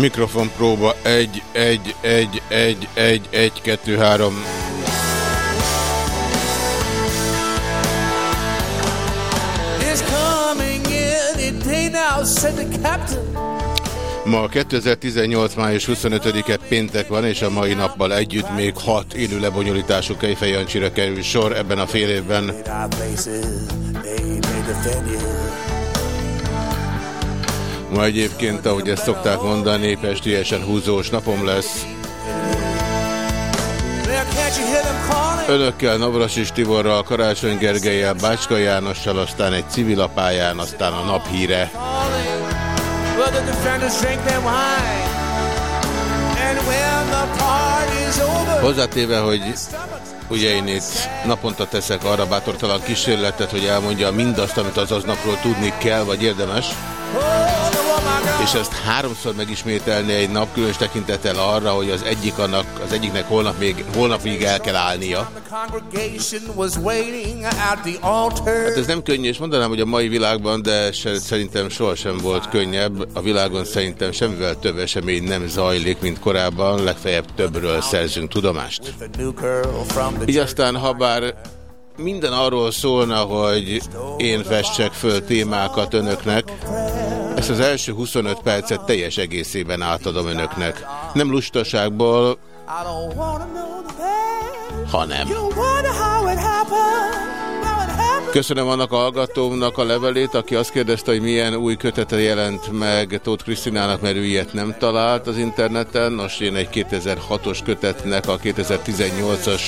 Mikrofon próba 1, 1, 1, 1, 1, 1, 2, 3. is coming in. It ain't now, said the captain. Ma 2018. május 25-e péntek van, és a mai nappal együtt még hat élő lebonyolítású Kejfej kerül sor ebben a fél évben. Ma egyébként, ahogy ezt szokták mondani, pestélyesen húzós napom lesz. Önökkel, Navrasis Tiborral, Karácsony Gergelyel, Bácska Jánossal, aztán egy civilapályán, aztán a naphíre. Hozzátéve, hogy ugye én itt naponta teszek arra bátortalan kísérletet, hogy elmondja mindazt, amit az aznapról tudni kell, vagy érdemes, és ezt háromszor megismételni egy nap, különös tekintettel arra, hogy az egyik annak, az egyiknek holnap még, holnapig el kell állnia. Hát ez nem könnyű, és mondanám, hogy a mai világban, de se, szerintem sohasem volt könnyebb. A világon szerintem semmivel több esemény nem zajlik, mint korábban, legfeljebb többről szerzünk tudomást. Így aztán, ha bár minden arról szólna, hogy én festsek föl témákat önöknek, ezt az első 25 percet teljes egészében átadom önöknek. Nem lustaságból, hanem. Köszönöm annak a hallgatómnak a levelét, aki azt kérdezte, hogy milyen új kötete jelent meg Tóth Krisztinának, mert ő ilyet nem talált az interneten. Nos, én egy 2006-os kötetnek a 2018-as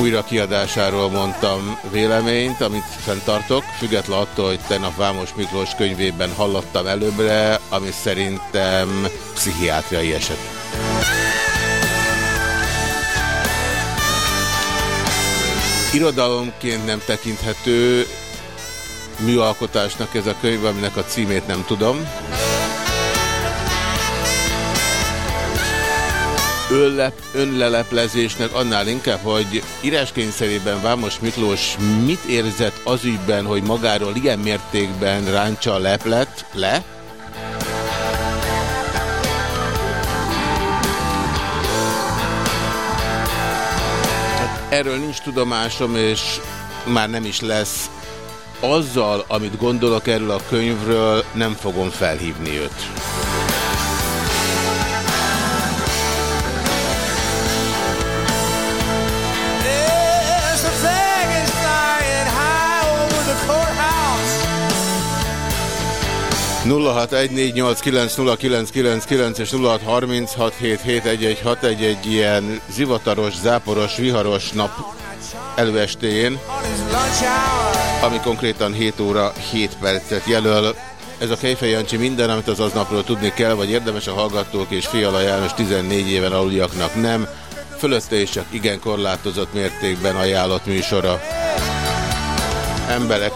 újrakiadásáról mondtam véleményt, amit fenntartok, független attól, hogy tegnap Vámos Miklós könyvében hallottam előbbre, ami szerintem pszichiátriai eset. Irodalomként nem tekinthető műalkotásnak ez a könyv, aminek a címét nem tudom. Önlep, önleleplezésnek annál inkább, hogy íráskényszerében Vámos Miklós mit érzett az ügyben, hogy magáról ilyen mértékben ráncsa leplet le, Erről nincs tudomásom, és már nem is lesz. Azzal, amit gondolok erről a könyvről, nem fogom felhívni őt. 0614890999 és 0636771161 egy ilyen zivataros, záporos, viharos nap előestéjén, ami konkrétan 7 óra 7 percet jelöl. Ez a Kejfej Jancsi minden, amit az aznapról tudni kell, vagy érdemes a hallgatók és Fiala János 14 éven aluliaknak nem. Fölötte is csak igen korlátozott mértékben ajánlott műsora. Emberek,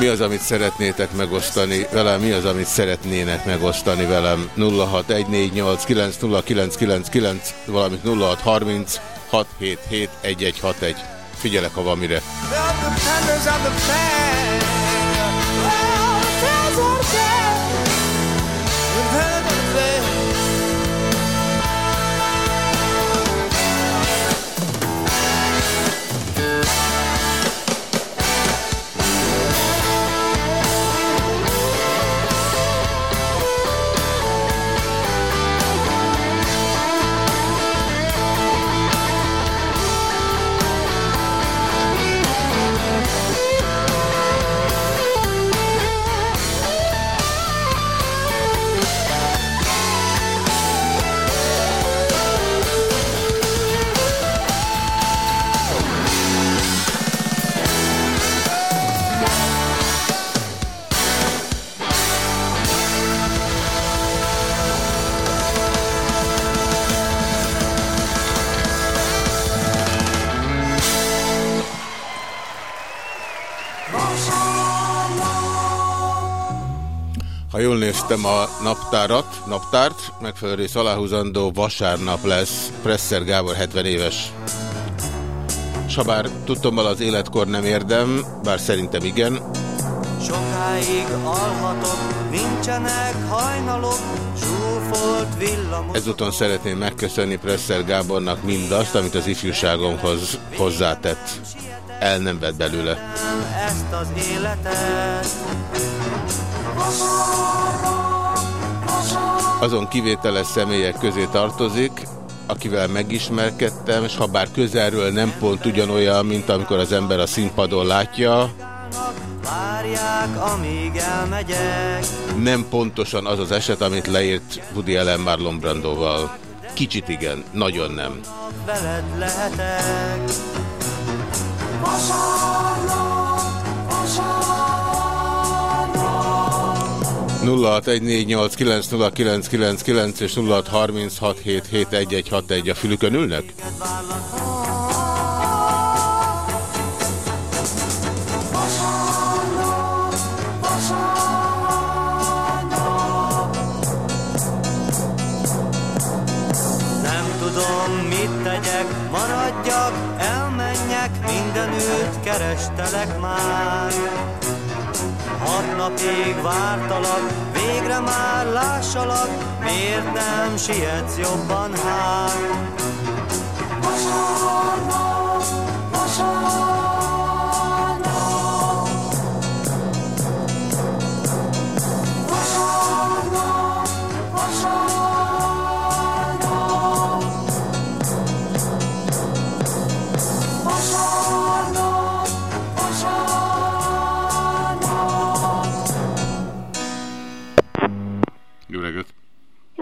mi az, amit szeretnétek megosztani velem? Mi az, amit szeretnének megosztani velem? 0614890999, valamint 0636771161. Figyelek, ha van mire. Néztem a naptárat, naptárt, megfelelő rész aláhúzandó vasárnap lesz Presser Gábor 70 éves. S ha bár tudtommal az életkor nem érdem, bár szerintem igen, Sokáig alhatok, nincsenek hajnalok, zsúfolt villamos. ezúton szeretném megköszönni Presser Gábornak mindazt, amit az ifjúságomhoz hozzátett. El nem vett belőle. Ezt az életet, Azon kivételes személyek közé tartozik, akivel megismerkedtem, és ha bár közelről nem pont ugyanolyan, mint amikor az ember a színpadon látja, nem pontosan az az eset, amit leírt Woody Allen Marlon Brandoval. Kicsit igen, nagyon nem. Veled lehetek. 0614890999 és 0636771161 a fülükön ülnek? Maradjak, elmenjek, mindenütt kerestelek már. Napig vártalak, végre már lássalak, miért nem sietsz jobban hát? Jó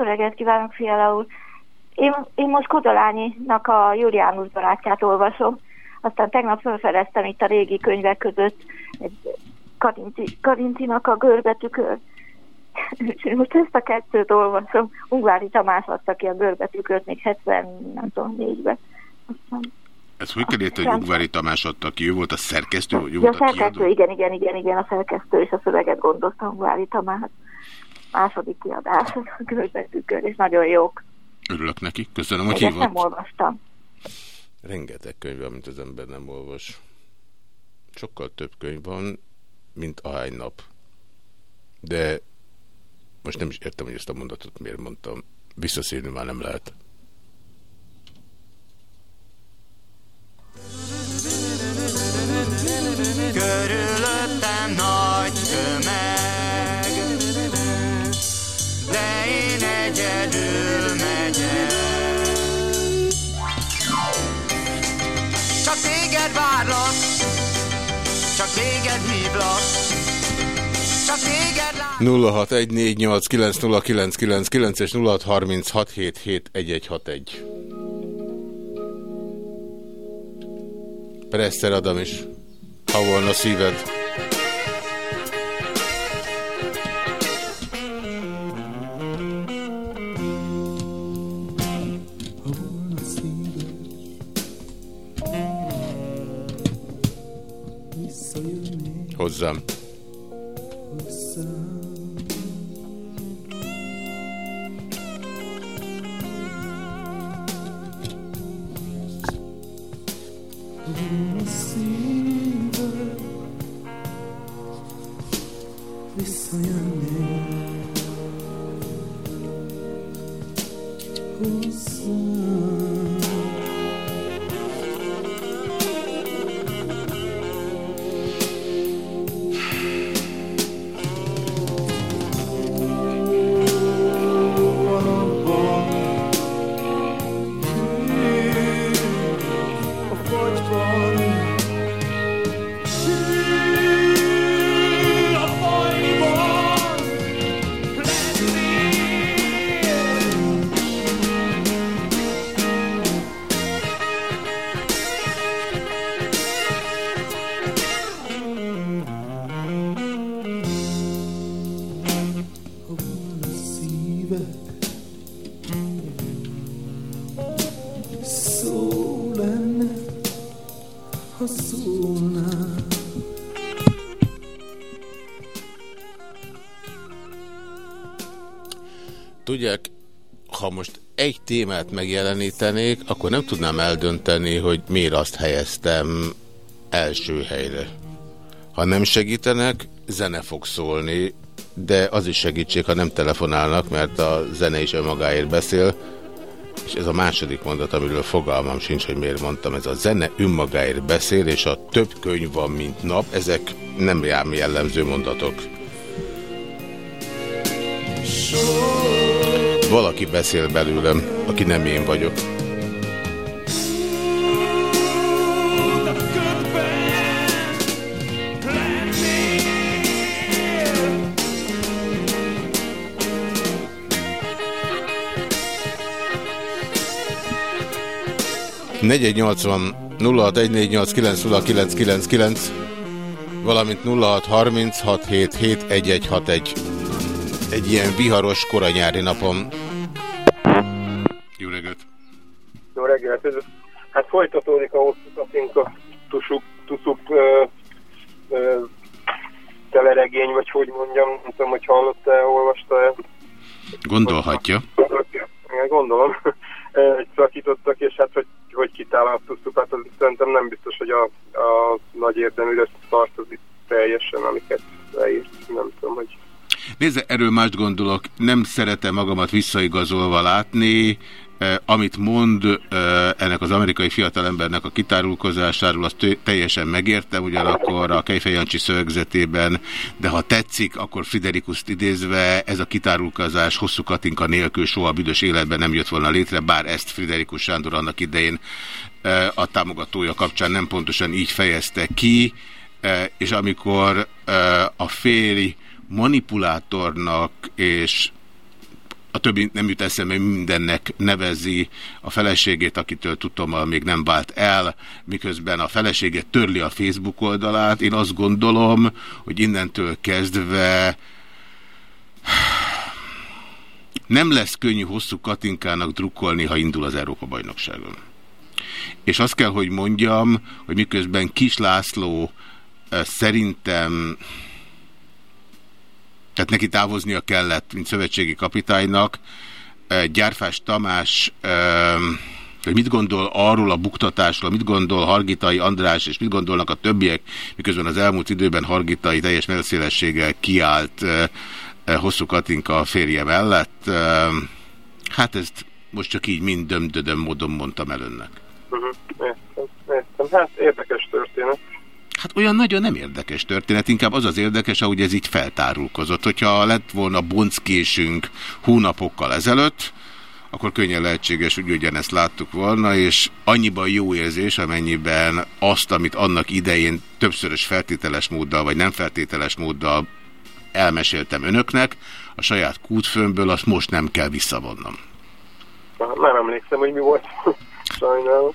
reggelt kívánok, Fiala úr! Én, én most Kodolányinak a Juliánus barátját olvasom, aztán tegnap felfedeztem itt a régi könyvek között egy Karinti, Karintinak a görbetükör. És most ezt a kettőt olvasom. Ungvári Tamás adta ki a görbetükröt még 70, nem tudom, négyben. Aztán Ez hogy került, hogy Ugvári Tamás adta ki? Ő volt a szerkesztő? Vagy ő Ja, volt a a szerkesztő, kiadó? igen, igen, igen, igen, a szerkesztő és a szöveget gondozta Ungvári Tamás. Második kiadás, a görbetükör, és nagyon jók. Örülök neki. Köszönöm, hogy Egyet nem hívott. olvastam. Rengeteg könyv van, mint az ember nem olvas. Sokkal több könyv van, mint ahány nap. De most nem is értem, hogy ezt a mondatot miért mondtam. Visszaszélni már nem lehet. Körülöttem nagy tömeg, egyedül megyek. Csak téged várlak, csak téged hívlak, csak téged látlak. 0614890999 és 0636771161. Presser Adam is. Ha volna szíved. Hozzám. Tudják, témát megjelenítenék, akkor nem tudnám eldönteni, hogy miért azt helyeztem első helyre. Ha nem segítenek, zene fog szólni, de az is segítség, ha nem telefonálnak, mert a zene is önmagáért beszél, és ez a második mondat, amiről fogalmam sincs, hogy miért mondtam, ez a zene önmagáért beszél, és a több könyv van, mint nap, ezek nem rám jellemző mondatok. Valaki beszél belőlem, aki nem én vagyok. Negyed 80 0614890999 valamint 0636771161 egy ilyen viharos koranyári napon. Jó reggelt! Jó reggelt! Hát folytatódik a hosszú katinka tusuk, tuszuk ö, ö, teleregény, vagy hogy mondjam, nem tudom, hogy hallotta-e, olvasta-e. Gondolhatja. Igen, Gondolom, Ö, hogy szakítottak, és hát hogy, hogy kitáláltuk, hát az szerintem nem biztos, hogy a, a nagy érdeműre tartozik teljesen, amiket leírt. Nem tudom, hogy Nézze, erről mást gondolok, nem szeretem magamat visszaigazolva látni, amit mond eh, ennek az amerikai fiatalembernek a kitárulkozásáról, azt teljesen megértem, ugyanakkor a Kejfej Jancsi szövegzetében, de ha tetszik, akkor Friderikuszt idézve, ez a kitárulkozás hosszú Katinka nélkül soha büdös életben nem jött volna létre, bár ezt Friderikus Sándor annak idején eh, a támogatója kapcsán nem pontosan így fejezte ki, eh, és amikor eh, a férj manipulátornak és a többi nem jut eszembe, mindennek nevezi a feleségét, akitől tudom, még nem vált el, miközben a felesége törli a Facebook oldalát. Én azt gondolom, hogy innentől kezdve nem lesz könnyű hosszú Katinkának drukkolni, ha indul az Európa-bajnokságon. És azt kell, hogy mondjam, hogy miközben Kis László eh, szerintem tehát neki távoznia kellett, mint szövetségi kapitánynak. Gyárfás Tamás, hogy mit gondol arról a buktatásról, mit gondol Hargitai András, és mit gondolnak a többiek, miközben az elmúlt időben Hargitai teljes melszélességgel kiállt hosszú Katinka férje mellett. Hát ezt most csak így mind dömdödöm módon mondtam el önnek. uh-huh. értem, értem. Hát érdekes történet. Hát olyan nagyon nem érdekes történet, inkább az az érdekes, ahogy ez így feltárulkozott. Hogyha lett volna bonckésünk hónapokkal ezelőtt, akkor könnyen lehetséges, hogy ugyanezt láttuk volna, és annyiban jó érzés, amennyiben azt, amit annak idején többszörös feltételes móddal, vagy nem feltételes móddal elmeséltem önöknek, a saját kútfőmből azt most nem kell visszavonnom. Nem emlékszem, hogy mi volt. Sajnálom.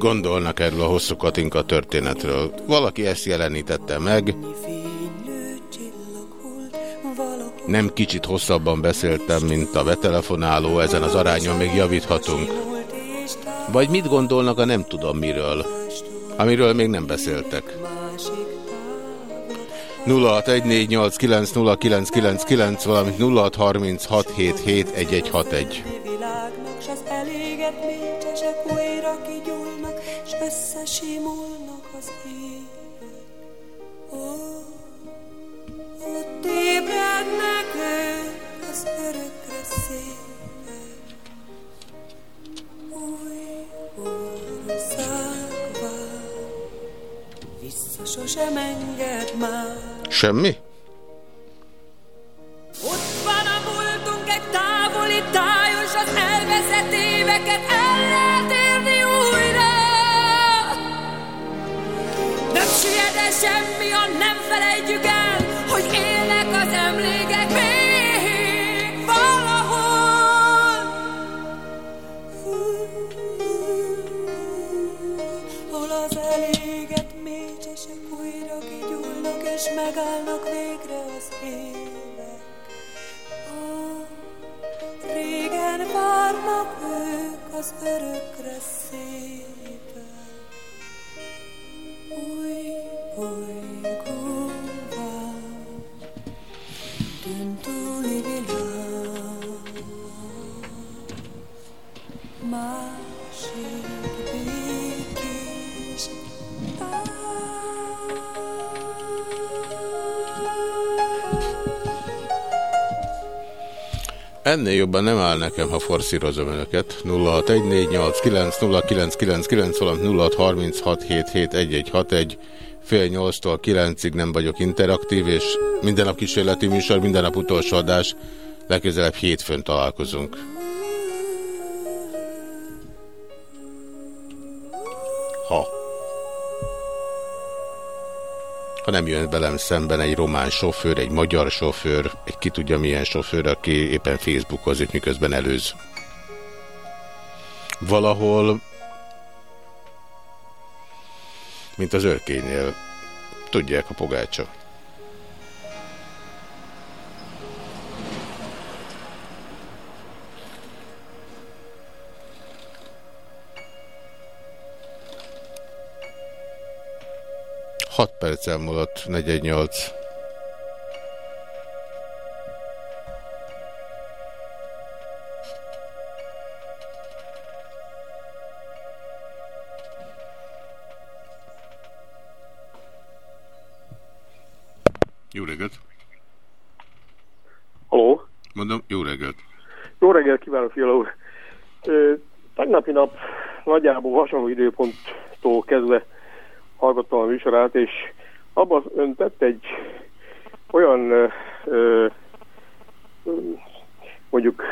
gondolnak erről a hosszú Katinka történetről? Valaki ezt jelenítette meg. Nem kicsit hosszabban beszéltem, mint a betelefonáló, ezen az arányon még javíthatunk. Vagy mit gondolnak a nem tudom miről, amiről még nem beszéltek. 0614890999, valamint 0636771161. összesimulnak az évek. ott ébrednek ők az örökre szépek. Új országban vissza sosem enged már. Semmi? Ott van a múltunk egy távoli tájos, az elveszett éveket el lehet érni újra. El semmi, ha nem felejtjük el, hogy élnek az emlékek még valahol. Hol az eléget mécsesek újra kigyúlnak, és megállnak végre az évek. Ó, régen várnak ők az örökre Ennél jobban nem áll nekem, ha forszírozom önöket. 0614890999, valamint 0636771161, fél nyolctól kilencig nem vagyok interaktív, és minden nap kísérleti műsor, minden nap utolsó adás, legközelebb hétfőn találkozunk. Ha nem jön velem szemben egy román sofőr, egy magyar sofőr, egy ki tudja milyen sofőr, aki éppen Facebookozik, miközben előz. Valahol, mint az örkénynél, tudják a pogácsa. 6 perc elmúlott, 418. Jó reggelt! Haló? Mondom, jó reggelt! Jó reggelt kívánok, Fiala úr! Tegnapi nap nagyjából hasonló időponttól kezdve hallgattam a műsorát, és abban ön tett egy olyan ö, ö, mondjuk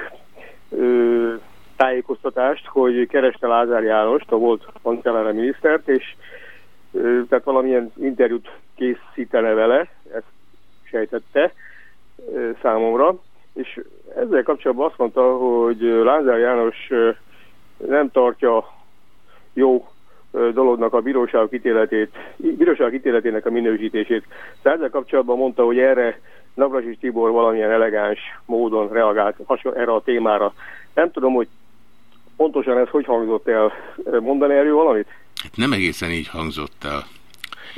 ö, tájékoztatást, hogy kereste Lázár Jánost, a volt kancellára minisztert, és ö, tehát valamilyen interjút készítene vele, ezt sejtette ö, számomra, és ezzel kapcsolatban azt mondta, hogy Lázár János ö, nem tartja jó dolognak a bíróság ítéletét, bíróság ítéletének a minősítését. Tehát ezzel kapcsolatban mondta, hogy erre Navrasis Tibor valamilyen elegáns módon reagált erre a témára. Nem tudom, hogy pontosan ez hogy hangzott el. Mondani erről valamit? Hát nem egészen így hangzott el.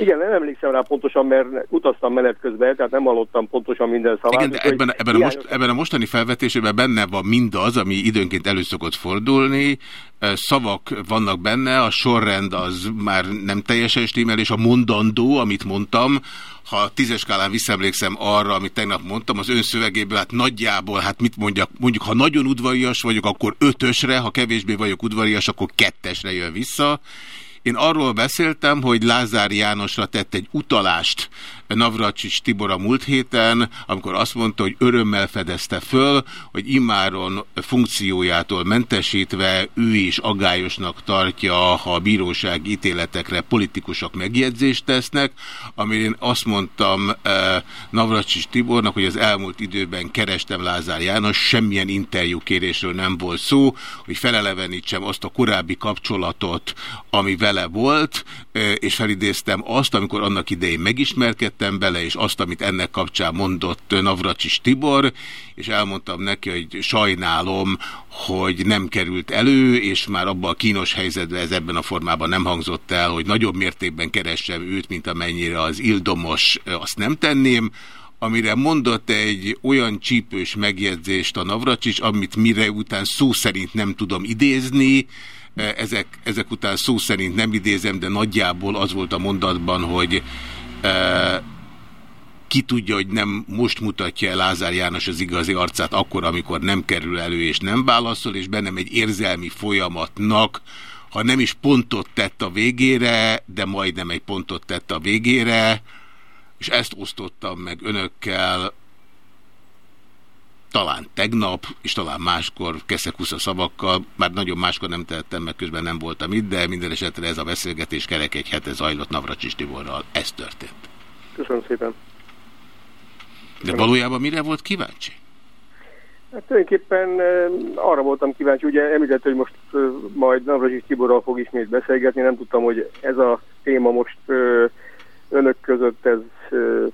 Igen, nem emlékszem rá pontosan, mert utaztam menet közben, tehát nem hallottam pontosan minden szavát. Igen, de ebben, ebben, a most, ebben a mostani felvetésében benne van mindaz, ami időnként elő szokott fordulni. Szavak vannak benne, a sorrend az már nem teljesen stimmel, és a mondandó, amit mondtam, ha tízes skálán visszaemlékszem arra, amit tegnap mondtam, az ön szövegéből, hát nagyjából, hát mit mondjak, mondjuk, ha nagyon udvarias vagyok, akkor ötösre, ha kevésbé vagyok udvarias, akkor kettesre jön vissza, én arról beszéltem, hogy Lázár Jánosra tett egy utalást Navracsics Tibor a múlt héten, amikor azt mondta, hogy örömmel fedezte föl, hogy immáron funkciójától mentesítve ő is agályosnak tartja, ha a bíróság ítéletekre politikusok megjegyzést tesznek, amire én azt mondtam eh, Navracsics Tibornak, hogy az elmúlt időben kerestem Lázár János, semmilyen interjúkérésről nem volt szó, hogy felelevenítsem azt a korábbi kapcsolatot, ami vele volt, eh, és felidéztem azt, amikor annak idején megismerkedtem, tettem bele, és azt, amit ennek kapcsán mondott Navracsis Tibor, és elmondtam neki, hogy sajnálom, hogy nem került elő, és már abban a kínos helyzetben ez ebben a formában nem hangzott el, hogy nagyobb mértékben keressem őt, mint amennyire az ildomos, azt nem tenném, amire mondott egy olyan csípős megjegyzést a Navracsics, amit mire után szó szerint nem tudom idézni, ezek, ezek után szó szerint nem idézem, de nagyjából az volt a mondatban, hogy ki tudja, hogy nem most mutatja el Lázár János az igazi arcát akkor, amikor nem kerül elő és nem válaszol, és bennem egy érzelmi folyamatnak, ha nem is pontot tett a végére, de majdnem egy pontot tett a végére, és ezt osztottam meg önökkel talán tegnap, és talán máskor keszekusza szavakkal, már nagyon máskor nem tehettem, meg közben nem voltam itt, de minden esetre ez a beszélgetés kerek egy hete zajlott Navracsis Tiborral. Ez történt. Köszönöm szépen. De valójában mire volt kíváncsi? Hát tulajdonképpen arra voltam kíváncsi, ugye említett, hogy most majd Navracsis Tiborral fog ismét beszélgetni, nem tudtam, hogy ez a téma most önök között ez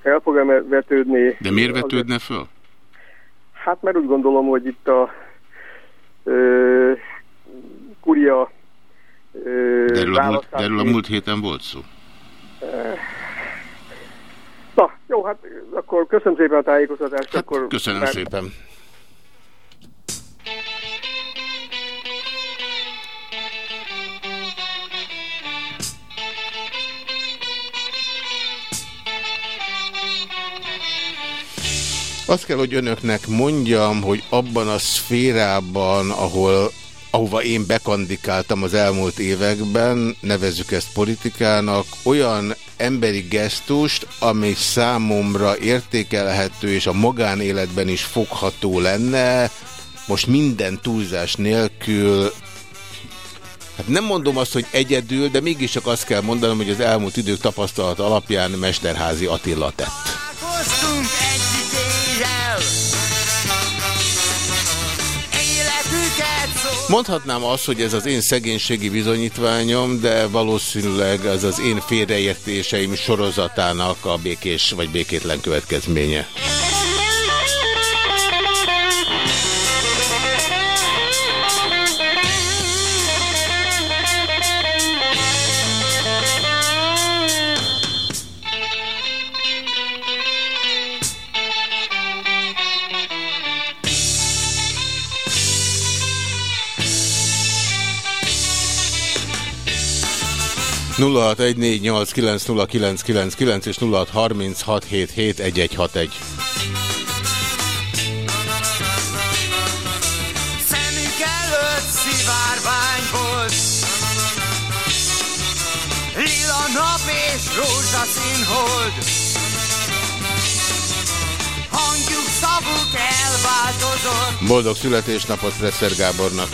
fel fog -e vetődni. De miért vetődne föl? Hát mert úgy gondolom, hogy itt a ö, kuria ö, de erről, a múlt, de erről a múlt héten volt szó. Na, jó, hát akkor köszönöm szépen a tájékoztatást. Hát, akkor köszönöm már... szépen. Azt kell, hogy önöknek mondjam, hogy abban a szférában, ahol ahova én bekandikáltam az elmúlt években, nevezzük ezt politikának, olyan emberi gesztust, ami számomra értékelhető és a magánéletben is fogható lenne, most minden túlzás nélkül, hát nem mondom azt, hogy egyedül, de mégis csak azt kell mondanom, hogy az elmúlt idők tapasztalat alapján Mesterházi Attila tett. Mondhatnám azt, hogy ez az én szegénységi bizonyítványom, de valószínűleg ez az én félreértéseim sorozatának a békés vagy békétlen következménye. 0614890999 és 0636771161. Szemük előtt szivárvány volt Lila nap és rózsaszín hold Hangjuk, szavuk elváltozott Boldog születésnapot Presser Gábornak!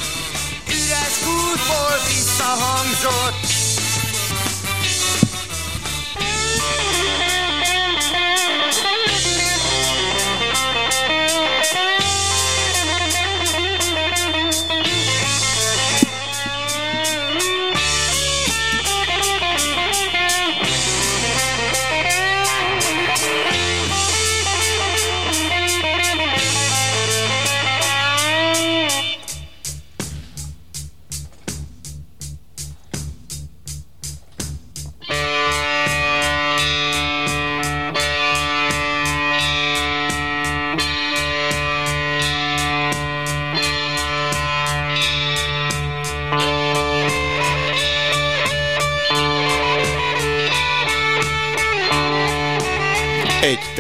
Üres kútból visszahangzott Thank you.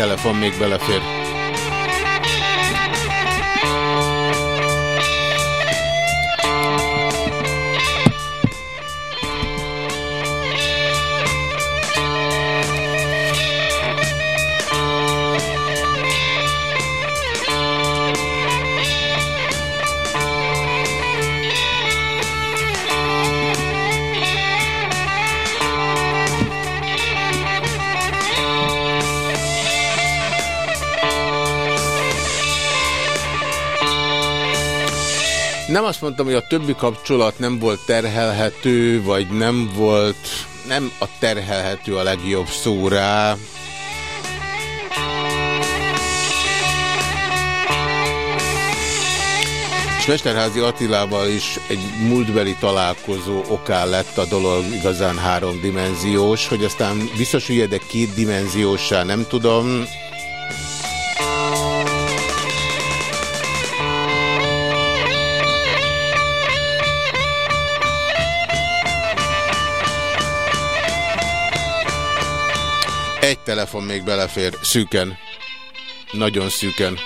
Telefon még belefér. nem azt mondtam, hogy a többi kapcsolat nem volt terhelhető, vagy nem volt, nem a terhelhető a legjobb szó rá. És Mesterházi Attilával is egy múltbeli találkozó oká lett a dolog igazán háromdimenziós, hogy aztán biztos, hogy két kétdimenziósá nem tudom, telefon még belefér, szűken. Nagyon szűken.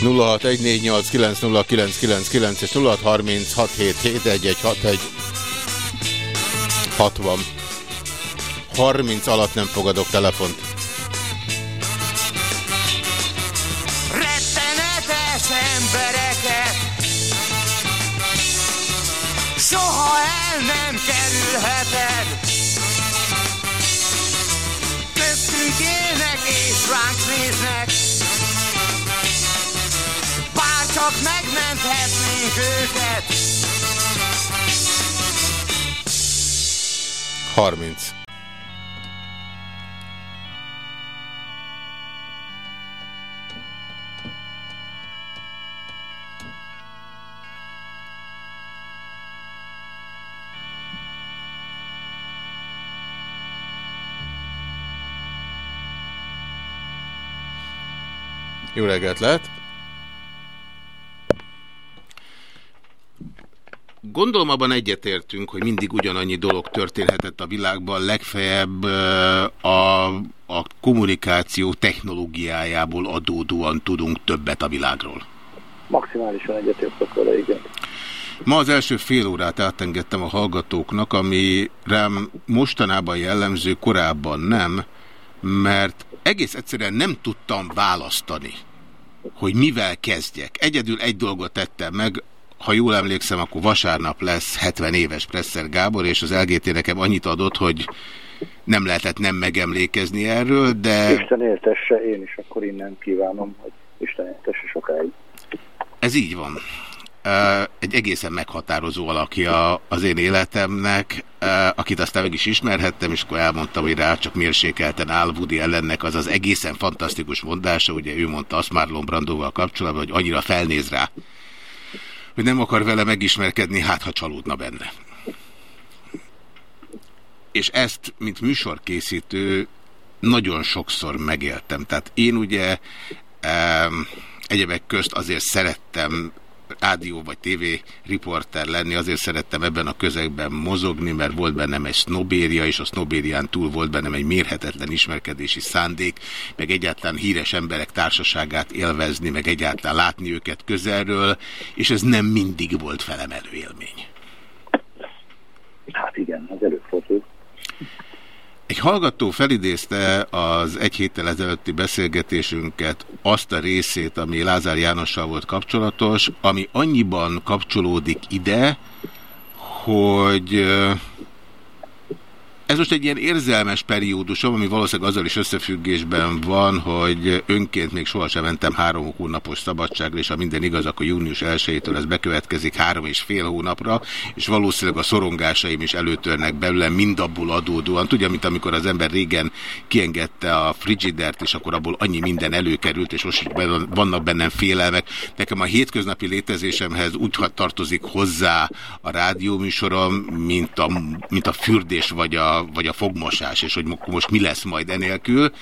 nulla és nulla hatvan. 30 alatt nem fogadok telefont. Kerülheted Köztünk élnek és ránk néznek csak megmenthetnénk őket. 30. Jó reggelt lehet! Gondolom abban egyetértünk, hogy mindig ugyanannyi dolog történhetett a világban, legfeljebb a, a kommunikáció technológiájából adódóan tudunk többet a világról. Maximálisan egyetértek vele, igen. Ma az első fél órát átengedtem a hallgatóknak, ami rám mostanában jellemző, korábban nem, mert egész egyszerűen nem tudtam választani, hogy mivel kezdjek. Egyedül egy dolgot tettem meg, ha jól emlékszem, akkor vasárnap lesz 70 éves Presser Gábor, és az LGT nekem annyit adott, hogy nem lehetett nem megemlékezni erről, de... Isten éltesse, én is akkor innen kívánom, hogy Isten éltesse sokáig. Ez így van. Egy egészen meghatározó alakja az én életemnek, akit aztán meg is ismerhettem, és akkor elmondtam, hogy rá csak mérsékelten áll Woody ellennek az az egészen fantasztikus mondása, ugye ő mondta azt Marlon Brandóval kapcsolatban, hogy annyira felnéz rá, hogy nem akar vele megismerkedni, hát ha csalódna benne. És ezt, mint műsorkészítő, nagyon sokszor megéltem. Tehát én ugye egyebek közt azért szerettem rádió vagy tévé riporter lenni, azért szerettem ebben a közegben mozogni, mert volt bennem egy sznobéria, és a sznobérián túl volt bennem egy mérhetetlen ismerkedési szándék, meg egyáltalán híres emberek társaságát élvezni, meg egyáltalán látni őket közelről, és ez nem mindig volt felemelő élmény. Hát igen, az előfordul. Egy hallgató felidézte az egy héttel ezelőtti beszélgetésünket azt a részét, ami Lázár Jánossal volt kapcsolatos, ami annyiban kapcsolódik ide, hogy ez most egy ilyen érzelmes periódusom, ami valószínűleg azzal is összefüggésben van, hogy önként még sohasem mentem három hónapos szabadságra, és ha minden igaz, akkor június 1-től ez bekövetkezik három és fél hónapra, és valószínűleg a szorongásaim is előtörnek belőle mindabból adódóan. Tudja, mint amikor az ember régen kiengedte a frigidert, és akkor abból annyi minden előkerült, és most vannak bennem félelmek. Nekem a hétköznapi létezésemhez úgy tartozik hozzá a rádióműsorom, mint a, mint a fürdés vagy a vagy a fogmosás, és hogy most mi lesz majd enélkül.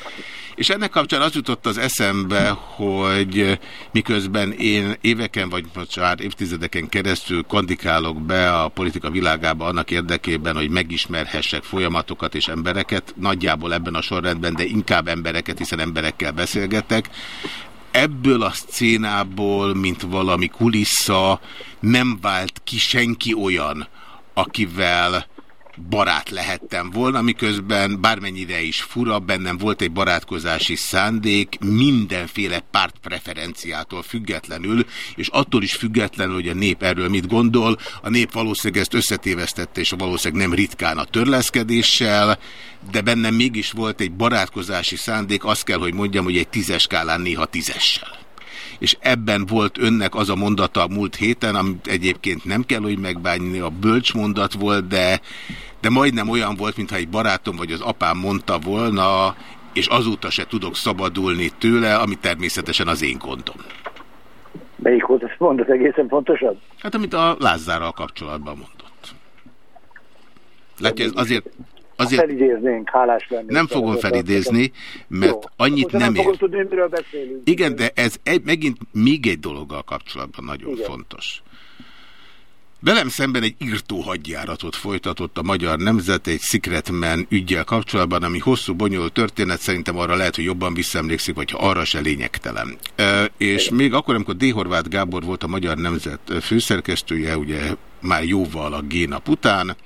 És ennek kapcsán az jutott az eszembe, hogy miközben én éveken, vagy most már évtizedeken keresztül kandikálok be a politika világába annak érdekében, hogy megismerhessek folyamatokat és embereket, nagyjából ebben a sorrendben, de inkább embereket, hiszen emberekkel beszélgetek, ebből a szcénából, mint valami kulissza, nem vált ki senki olyan, akivel barát lehettem volna, miközben bármennyire is fura, bennem volt egy barátkozási szándék, mindenféle pártpreferenciától függetlenül, és attól is függetlenül, hogy a nép erről mit gondol, a nép valószínűleg ezt összetévesztette, és valószínűleg nem ritkán a törleszkedéssel, de bennem mégis volt egy barátkozási szándék, azt kell, hogy mondjam, hogy egy tízes skálán néha tízessel. És ebben volt önnek az a mondata a múlt héten, amit egyébként nem kell, hogy megbánni, a bölcs mondat volt, de, de majdnem olyan volt, mintha egy barátom vagy az apám mondta volna, és azóta se tudok szabadulni tőle, ami természetesen az én gondom. Melyik volt, ezt mondod egészen pontosan? Hát amit a Lázzárral kapcsolatban mondott. Látja, ez azért... azért felidéznénk, hálás lennék. nem fogom felidézni, mert Jó. annyit nem ért. tudni. Igen, de ez egy, megint még egy dologgal kapcsolatban nagyon Igen. fontos. Velem szemben egy írtó hadjáratot folytatott a Magyar Nemzet egy Secretman ügyjel kapcsolatban, ami hosszú, bonyolult történet, szerintem arra lehet, hogy jobban visszaemlékszik, vagy ha arra se lényegtelen. E, és még akkor, amikor D. Horváth Gábor volt a Magyar Nemzet főszerkesztője, ugye már jóval a G-nap után,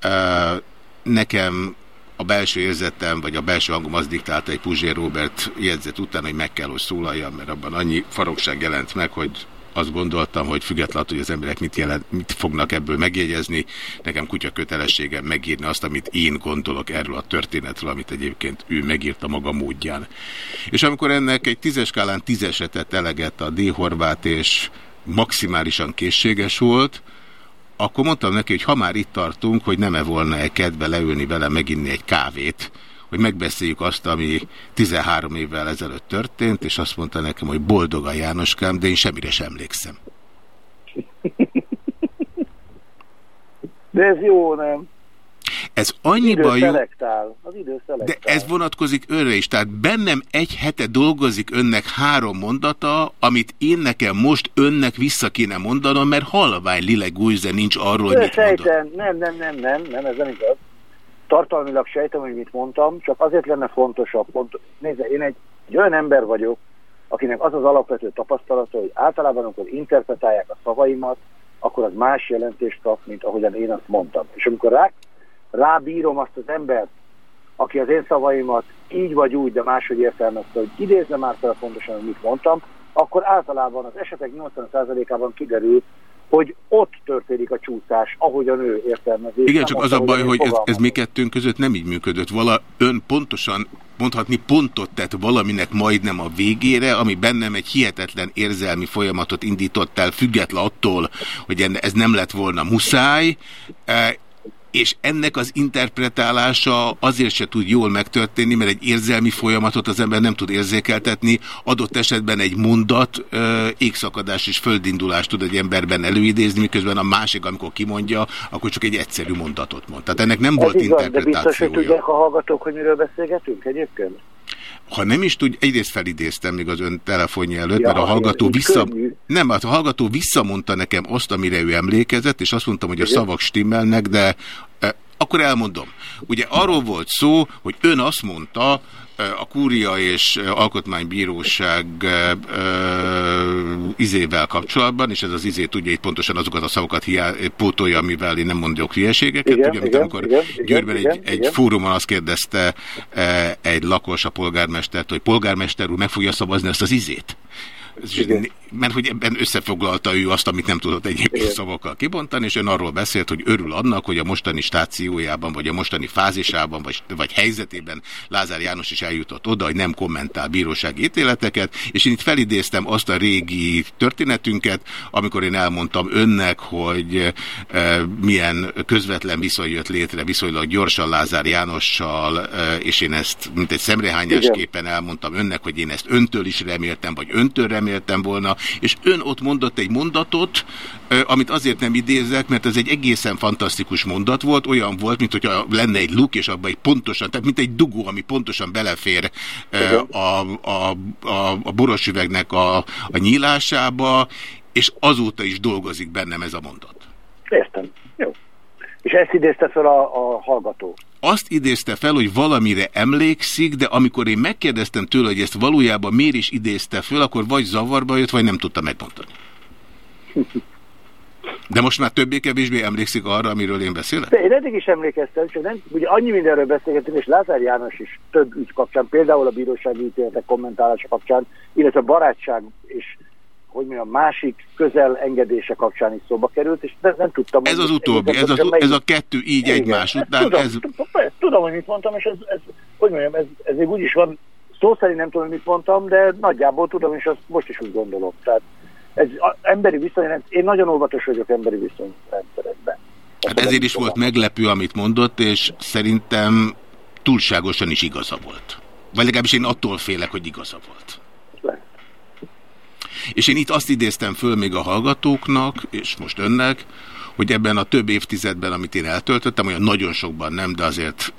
e, nekem a belső érzetem, vagy a belső hangom az diktálta egy Puzsér Robert jegyzet után, hogy meg kell, hogy szólaljam, mert abban annyi farokság jelent meg, hogy azt gondoltam, hogy függetlenül, hogy az emberek mit, jelent, mit fognak ebből megjegyezni, nekem kutya kötelességem megírni azt, amit én gondolok erről a történetről, amit egyébként ő megírta maga módján. És amikor ennek egy tízes skálán tízesre eleget a D. Horváth, és maximálisan készséges volt, akkor mondtam neki, hogy ha már itt tartunk, hogy nem-e volna-e kedve leülni vele meginni egy kávét, hogy megbeszéljük azt, ami 13 évvel ezelőtt történt, és azt mondta nekem, hogy boldog a Jánoskám, de én semmire sem emlékszem. De ez jó, nem? Ez annyiban jó. Az idő de ez vonatkozik önre is. Tehát bennem egy hete dolgozik önnek három mondata, amit én nekem most önnek vissza kéne mondanom, mert halvány lilegújze nincs arról, hogy mit mondott. Sejtem, nem, nem, nem, nem, nem, ez nem igaz. Tartalmilag sejtem, hogy mit mondtam, csak azért lenne fontosabb. Pont, nézze, én egy, egy olyan ember vagyok, akinek az az alapvető tapasztalata, hogy általában, amikor interpretálják a szavaimat, akkor az más jelentést kap, mint ahogyan én azt mondtam. És amikor rá, rábírom azt az embert, aki az én szavaimat így vagy úgy, de máshogy értelmezte, hogy idézze már fel pontosan, hogy mit mondtam, akkor általában az esetek 80%-ában kiderül, hogy ott történik a csúszás, ahogyan ő értelmezi. Igen, nem csak az a baj, hogy ez, ez mi kettőnk között nem így működött. Vala, ön pontosan, mondhatni pontot tett valaminek majdnem a végére, ami bennem egy hihetetlen érzelmi folyamatot indított el, független attól, hogy ez nem lett volna muszáj, és ennek az interpretálása azért se tud jól megtörténni, mert egy érzelmi folyamatot az ember nem tud érzékeltetni, adott esetben egy mondat ö, égszakadás és földindulást tud egy emberben előidézni, miközben a másik, amikor kimondja, akkor csak egy egyszerű mondatot mond. Tehát ennek nem volt Ez igaz, de biztos, hogy interpretációja. tudják a hallgatók, hogy miről beszélgetünk egyébként? Ha nem is tud, egyrészt felidéztem még az ön telefonja előtt, Ja, mert a hallgató vissza... könnyű. Nem, hát a hallgató visszamondta nekem azt, amire ő emlékezett, és azt mondtam, hogy a szavak stimmelnek, de e, akkor elmondom. Ugye arról volt szó, hogy ön azt mondta, a Kúria és Alkotmánybíróság izével kapcsolatban, és ez az izé tudja itt pontosan azokat a szavakat hiá, pótolja, amivel én nem mondok hülyeségeket. Igen, ugye, igen, amikor igen, Győrben igen, egy, egy igen. fórumon azt kérdezte egy lakos a polgármestert, hogy polgármester úr meg fogja szavazni ezt az izét. Igen. Mert hogy ebben összefoglalta ő azt, amit nem tudott egyébként Igen. szavakkal kibontani, és ön arról beszélt, hogy örül annak, hogy a mostani stációjában, vagy a mostani fázisában, vagy, vagy helyzetében Lázár János is eljutott oda, hogy nem kommentál bírósági ítéleteket, és én itt felidéztem azt a régi történetünket, amikor én elmondtam önnek, hogy e, milyen közvetlen viszony jött létre viszonylag gyorsan Lázár Jánossal, e, és én ezt mint egy szemrehányásképpen elmondtam önnek, hogy én ezt öntől is reméltem, vagy öntől reméltem volna, és ön ott mondott egy mondatot, amit azért nem idézek, mert ez egy egészen fantasztikus mondat volt, olyan volt, mint hogyha lenne egy luk, és abban egy pontosan, tehát mint egy dugó, ami pontosan belefér a, a, a, a boros üvegnek a, a nyílásába, és azóta is dolgozik bennem ez a mondat. Értem. És ezt idézte fel a, a hallgató. azt idézte fel, hogy valamire emlékszik, de amikor én megkérdeztem tőle, hogy ezt valójában miért is idézte föl, akkor vagy zavarba jött, vagy nem tudta megmondani. De most már többé-kevésbé emlékszik arra, amiről én beszélek? De én eddig is emlékeztem, csak nem, ugye annyi mindenről beszélgetünk, és Lázár János is több ügy kapcsán, például a bírósági ítéletek kommentálása kapcsán, illetve a barátság és hogy mondjam, másik közel engedése kapcsán is szóba került, és nem, nem tudtam... Ez az utóbbi, ez, az, ez a kettő így Igen. egymás Hát után. Tudom, Ez, tudom, hogy mit mondtam, és ez, ez hogy mondjam, ez, ez még úgy is van, szó szerint nem tudom, hogy mit mondtam, de nagyjából tudom, és azt most is úgy gondolom. Tehát ez a, emberi viszonyrendszer, én nagyon óvatos vagyok emberi viszonyrendszerekben. hát ezért is volt meglepő, amit mondott, és szerintem túlságosan is igaza volt. Vagy legalábbis én attól félek, hogy igaza volt. És én itt azt idéztem föl még a hallgatóknak, és most önnek, hogy ebben a több évtizedben, amit én eltöltöttem, olyan nagyon sokban nem, de azért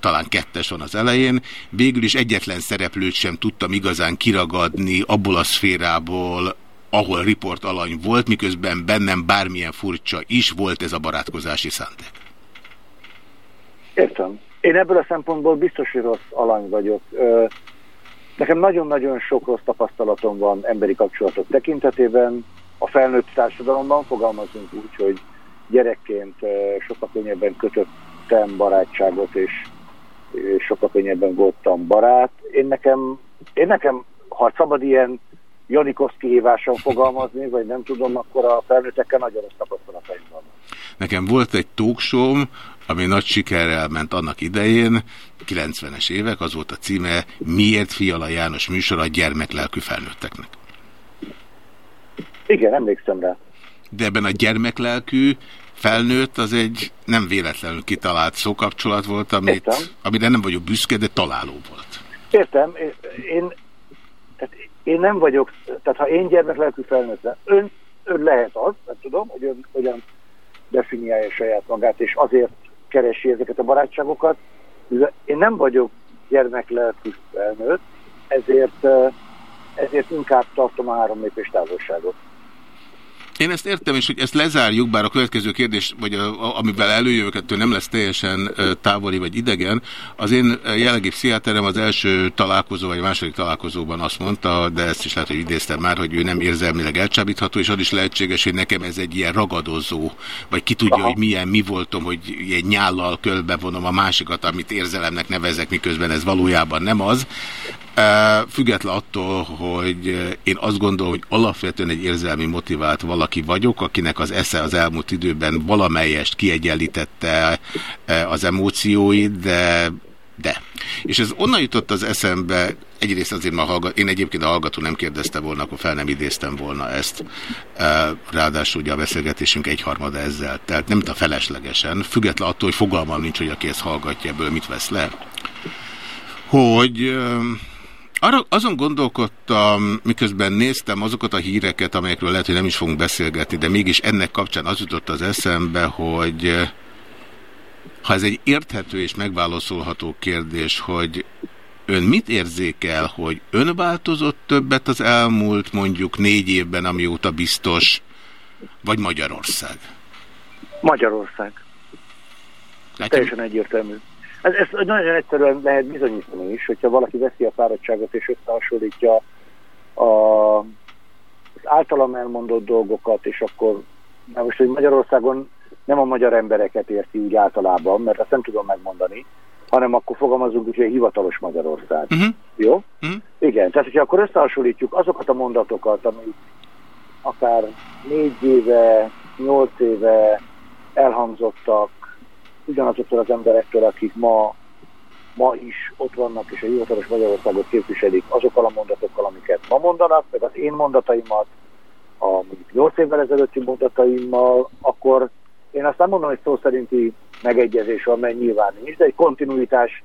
talán kettes van az elején, végül is egyetlen szereplőt sem tudtam igazán kiragadni abból a szférából, ahol riport alany volt, miközben bennem bármilyen furcsa is volt ez a barátkozási szándék. Értem. Én ebből a szempontból biztos, hogy rossz alany vagyok. Nekem nagyon-nagyon sok rossz tapasztalatom van emberi kapcsolatok tekintetében. A felnőtt társadalomban fogalmazunk úgy, hogy gyerekként sokkal könnyebben kötöttem barátságot, és, sokkal könnyebben voltam barát. Én nekem, én nekem, ha szabad ilyen Janikos kihíváson fogalmazni, vagy nem tudom, akkor a felnőttekkel nagyon rossz tapasztalataim vannak. Nekem volt egy talkshow ami nagy sikerrel ment annak idején, 90-es évek, az volt a címe Miért Fiala János műsor a gyermeklelkű felnőtteknek? Igen, emlékszem rá. De ebben a gyermeklelkű felnőtt az egy nem véletlenül kitalált szókapcsolat volt, amit, amire nem vagyok büszke, de találó volt. Értem. Én, tehát én nem vagyok, tehát ha én gyermeklelkű felnőtt, ön, ön lehet az, nem tudom, hogy ön hogyan definiálja saját magát, és azért keresi ezeket a barátságokat. Én nem vagyok gyermeklelkű felnőtt, ezért, ezért inkább tartom a három lépés távolságot. Én ezt értem, és hogy ezt lezárjuk, bár a következő kérdés, vagy a, a, amivel előjövök, ettől nem lesz teljesen távoli vagy idegen. Az én jellegi pszichiáterem az első találkozó, vagy második találkozóban azt mondta, de ezt is lehet, hogy idéztem már, hogy ő nem érzelmileg elcsábítható, és az is lehetséges, hogy nekem ez egy ilyen ragadozó, vagy ki tudja, Aha. hogy milyen mi voltam, hogy egy nyállal kölbevonom a másikat, amit érzelemnek nevezek, miközben ez valójában nem az. Független attól, hogy én azt gondolom, hogy alapvetően egy érzelmi motivált valaki vagyok, akinek az esze az elmúlt időben valamelyest kiegyenlítette az emócióit, de de. És ez onnan jutott az eszembe, egyrészt azért ma hallgat, én egyébként a hallgató nem kérdezte volna, akkor fel nem idéztem volna ezt. Ráadásul ugye a beszélgetésünk egyharmada ezzel, tehát nem a feleslegesen, független attól, hogy fogalmam nincs, hogy aki ezt hallgatja, ebből mit vesz le. Hogy arra, azon gondolkodtam, miközben néztem azokat a híreket, amelyekről lehet, hogy nem is fogunk beszélgetni, de mégis ennek kapcsán az jutott az eszembe, hogy eh, ha ez egy érthető és megválaszolható kérdés, hogy ön mit érzékel, hogy ön változott többet az elmúlt mondjuk négy évben, amióta biztos, vagy Magyarország? Magyarország. Látja, Teljesen egyértelmű. Ez, ez nagyon egyszerűen lehet bizonyítani is, hogyha valaki veszi a fáradtságot és összehasonlítja a, az általam elmondott dolgokat, és akkor na most, hogy Magyarországon nem a magyar embereket érti úgy általában, mert ezt nem tudom megmondani, hanem akkor fogalmazunk úgy, hogy hivatalos Magyarország. Uh mhm. -huh. Jó? Uh mhm. -huh. Igen, tehát hogyha akkor összehasonlítjuk azokat a mondatokat, amik akár négy éve, nyolc éve elhangzottak ugyanazoktól az emberektől, akik ma, ma is ott vannak, és a hivatalos Magyarországot képviselik, azokkal a mondatokkal, amiket ma mondanak, meg az én mondataimat, a mondjuk 8 évvel ezelőtti mondataimmal, akkor én azt nem mondom, hogy szó szerinti megegyezés van, mert nyilván nincs, de egy kontinuitás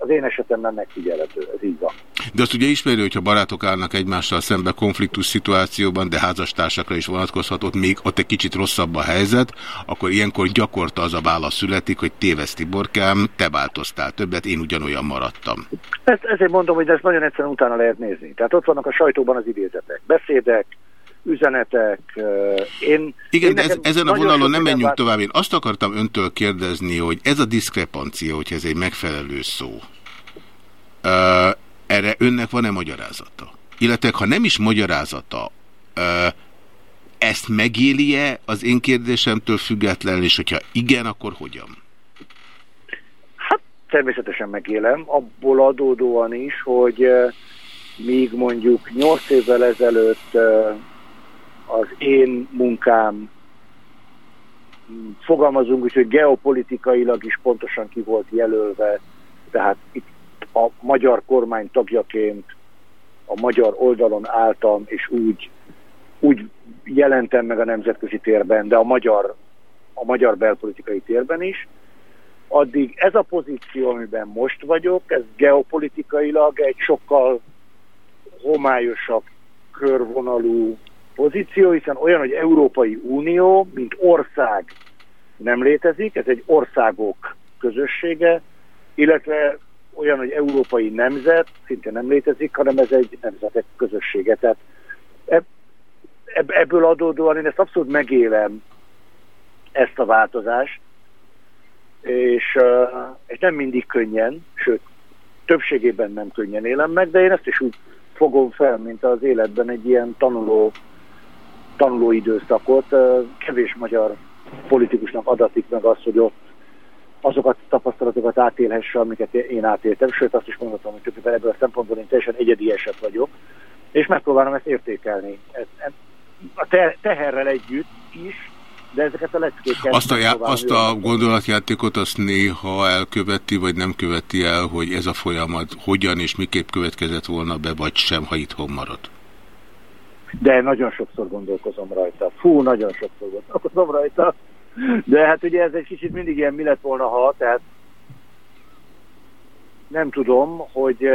az én esetemben megfigyelhető, ez így van. De azt ugye ismeri, hogyha barátok állnak egymással szembe konfliktus szituációban, de házastársakra is vonatkozhatott, még ott egy kicsit rosszabb a helyzet, akkor ilyenkor gyakorta az a válasz születik, hogy tévesz Tiborkám, te változtál többet, én ugyanolyan maradtam. Ezt, ezért mondom, hogy ezt nagyon egyszerűen utána lehet nézni. Tehát ott vannak a sajtóban az idézetek, beszédek, üzenetek. Én, Igen, én de ez, ezen a vonalon nem menjünk tovább. Én azt akartam öntől kérdezni, hogy ez a diszkrepancia, hogyha ez egy megfelelő szó, uh, erre önnek van-e magyarázata? Illetve, ha nem is magyarázata, uh, ezt megéli-e az én kérdésemtől függetlenül, és hogyha igen, akkor hogyan? Hát természetesen megélem, abból adódóan is, hogy uh, míg mondjuk 8 évvel ezelőtt az én munkám fogalmazunk úgy, hogy geopolitikailag is pontosan ki volt jelölve, tehát itt a magyar kormány tagjaként a magyar oldalon álltam, és úgy, úgy jelentem meg a nemzetközi térben, de a magyar, a magyar belpolitikai térben is. addig ez a pozíció, amiben most vagyok, ez geopolitikailag egy sokkal homályosabb körvonalú pozíció, hiszen olyan, hogy Európai Unió, mint ország nem létezik, ez egy országok közössége, illetve olyan, hogy európai nemzet szinte nem létezik, hanem ez egy nemzetek közössége. Tehát ebb, ebből adódóan én ezt abszolút megélem, ezt a változást, és, és nem mindig könnyen, sőt, többségében nem könnyen élem meg, de én ezt is úgy fogom fel, mint az életben egy ilyen tanuló, tanuló időszakot. Kevés magyar politikusnak adatik meg azt, hogy ott azokat a tapasztalatokat átélhesse, amiket én átéltem, sőt azt is mondhatom, hogy többében ebből a szempontból én teljesen egyedi eset vagyok, és megpróbálom ezt értékelni. A teherrel együtt is, de ezeket a leckéket... Azt a, já, azt a gondolatjátékot azt néha elköveti, vagy nem követi el, hogy ez a folyamat hogyan és miképp következett volna be, vagy sem, ha itthon marad? De nagyon sokszor gondolkozom rajta. Fú, nagyon sokszor gondolkozom rajta. De hát ugye ez egy kicsit mindig ilyen mi lett volna, ha, tehát nem tudom, hogy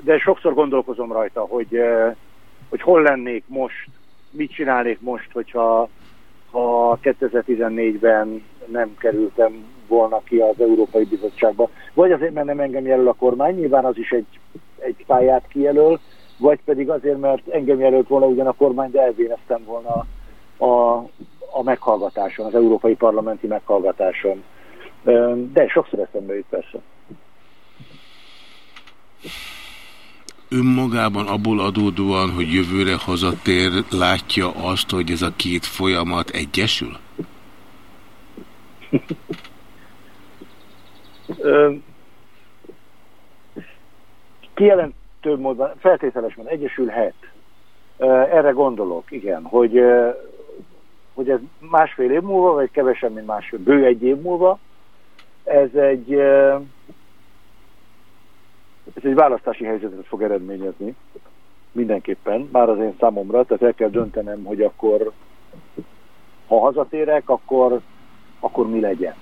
de sokszor gondolkozom rajta, hogy, hogy hol lennék most, mit csinálnék most, hogyha ha 2014-ben nem kerültem volna ki az Európai Bizottságba. Vagy azért, mert nem engem jelöl a kormány, nyilván az is egy, egy pályát kijelöl, vagy pedig azért, mert engem jelölt volna ugyan a kormány, de elvéneztem volna a, a meghallgatáson, az Európai Parlamenti meghallgatáson. De sokszor eszembe jut persze. önmagában abból adódóan, hogy jövőre hazatér, látja azt, hogy ez a két folyamat egyesül? Kijelentő módon, feltételesen egyesülhet. Erre gondolok, igen, hogy, hogy ez másfél év múlva, vagy kevesebb, mint másfél, bő egy év múlva, ez egy ez egy választási helyzetet fog eredményezni, mindenképpen, már az én számomra, tehát el kell döntenem, hogy akkor ha hazatérek, akkor, akkor mi legyen.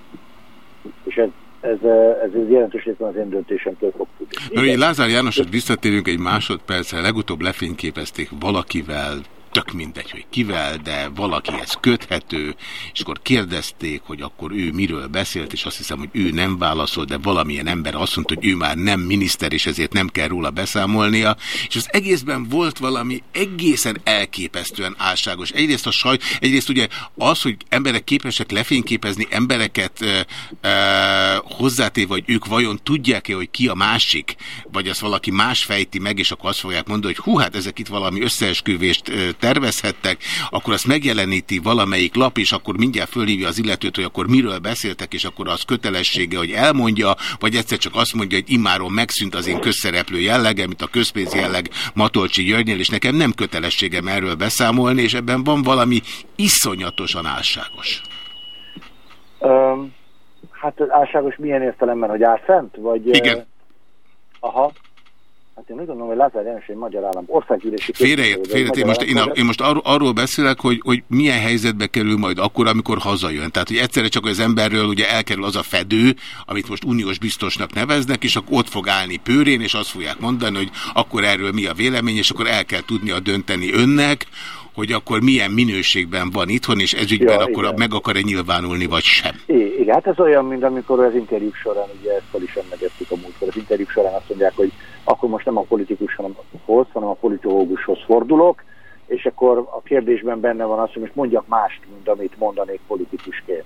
És ez, ez, ez, ez jelentős részben az én döntésemtől fog tudni. Lázár Jánosot visszatérünk egy másodpercre, legutóbb lefényképezték valakivel, tök mindegy, hogy kivel, de valakihez köthető, és akkor kérdezték, hogy akkor ő miről beszélt, és azt hiszem, hogy ő nem válaszolt, de valamilyen ember azt mondta, hogy ő már nem miniszter, és ezért nem kell róla beszámolnia, és az egészben volt valami egészen elképesztően álságos. Egyrészt a saj, egyrészt ugye az, hogy emberek képesek lefényképezni embereket e, e, hozzátéve, hogy ők vajon tudják-e, hogy ki a másik, vagy azt valaki más fejti meg, és akkor azt fogják mondani, hogy hú, hát ezek itt valami összeesküvést tervezhettek, akkor azt megjeleníti valamelyik lap, és akkor mindjárt fölhívja az illetőt, hogy akkor miről beszéltek, és akkor az kötelessége, hogy elmondja, vagy egyszer csak azt mondja, hogy immáron megszűnt az én közszereplő jellege, mint a közpénz jelleg Matolcsi Györgynél, és nekem nem kötelességem erről beszámolni, és ebben van valami iszonyatosan álságos. Um, hát álságos milyen értelemben, hogy álszent? Vagy, Igen. Uh, aha. Hát én úgy gondolom, hogy Lázár János egy magyar állam országgyűlési Félreért, félreért. Most, én, a, én most arról, arról beszélek, hogy, hogy milyen helyzetbe kerül majd akkor, amikor hazajön. Tehát, hogy egyszerre csak az emberről ugye elkerül az a fedő, amit most uniós biztosnak neveznek, és akkor ott fog állni pőrén, és azt fogják mondani, hogy akkor erről mi a vélemény, és akkor el kell tudnia dönteni önnek, hogy akkor milyen minőségben van itthon, és ezügyben ja, akkor igen. meg akar-e nyilvánulni, vagy sem. Igen, hát ez olyan, mint amikor az interjúk során, ugye ezt is emlegettük a múltkor, az interjúk során azt mondják, hogy akkor most nem a politikushoz, hanem a politológushoz fordulok, és akkor a kérdésben benne van az, hogy most mondjak mást, mint amit mondanék politikusként.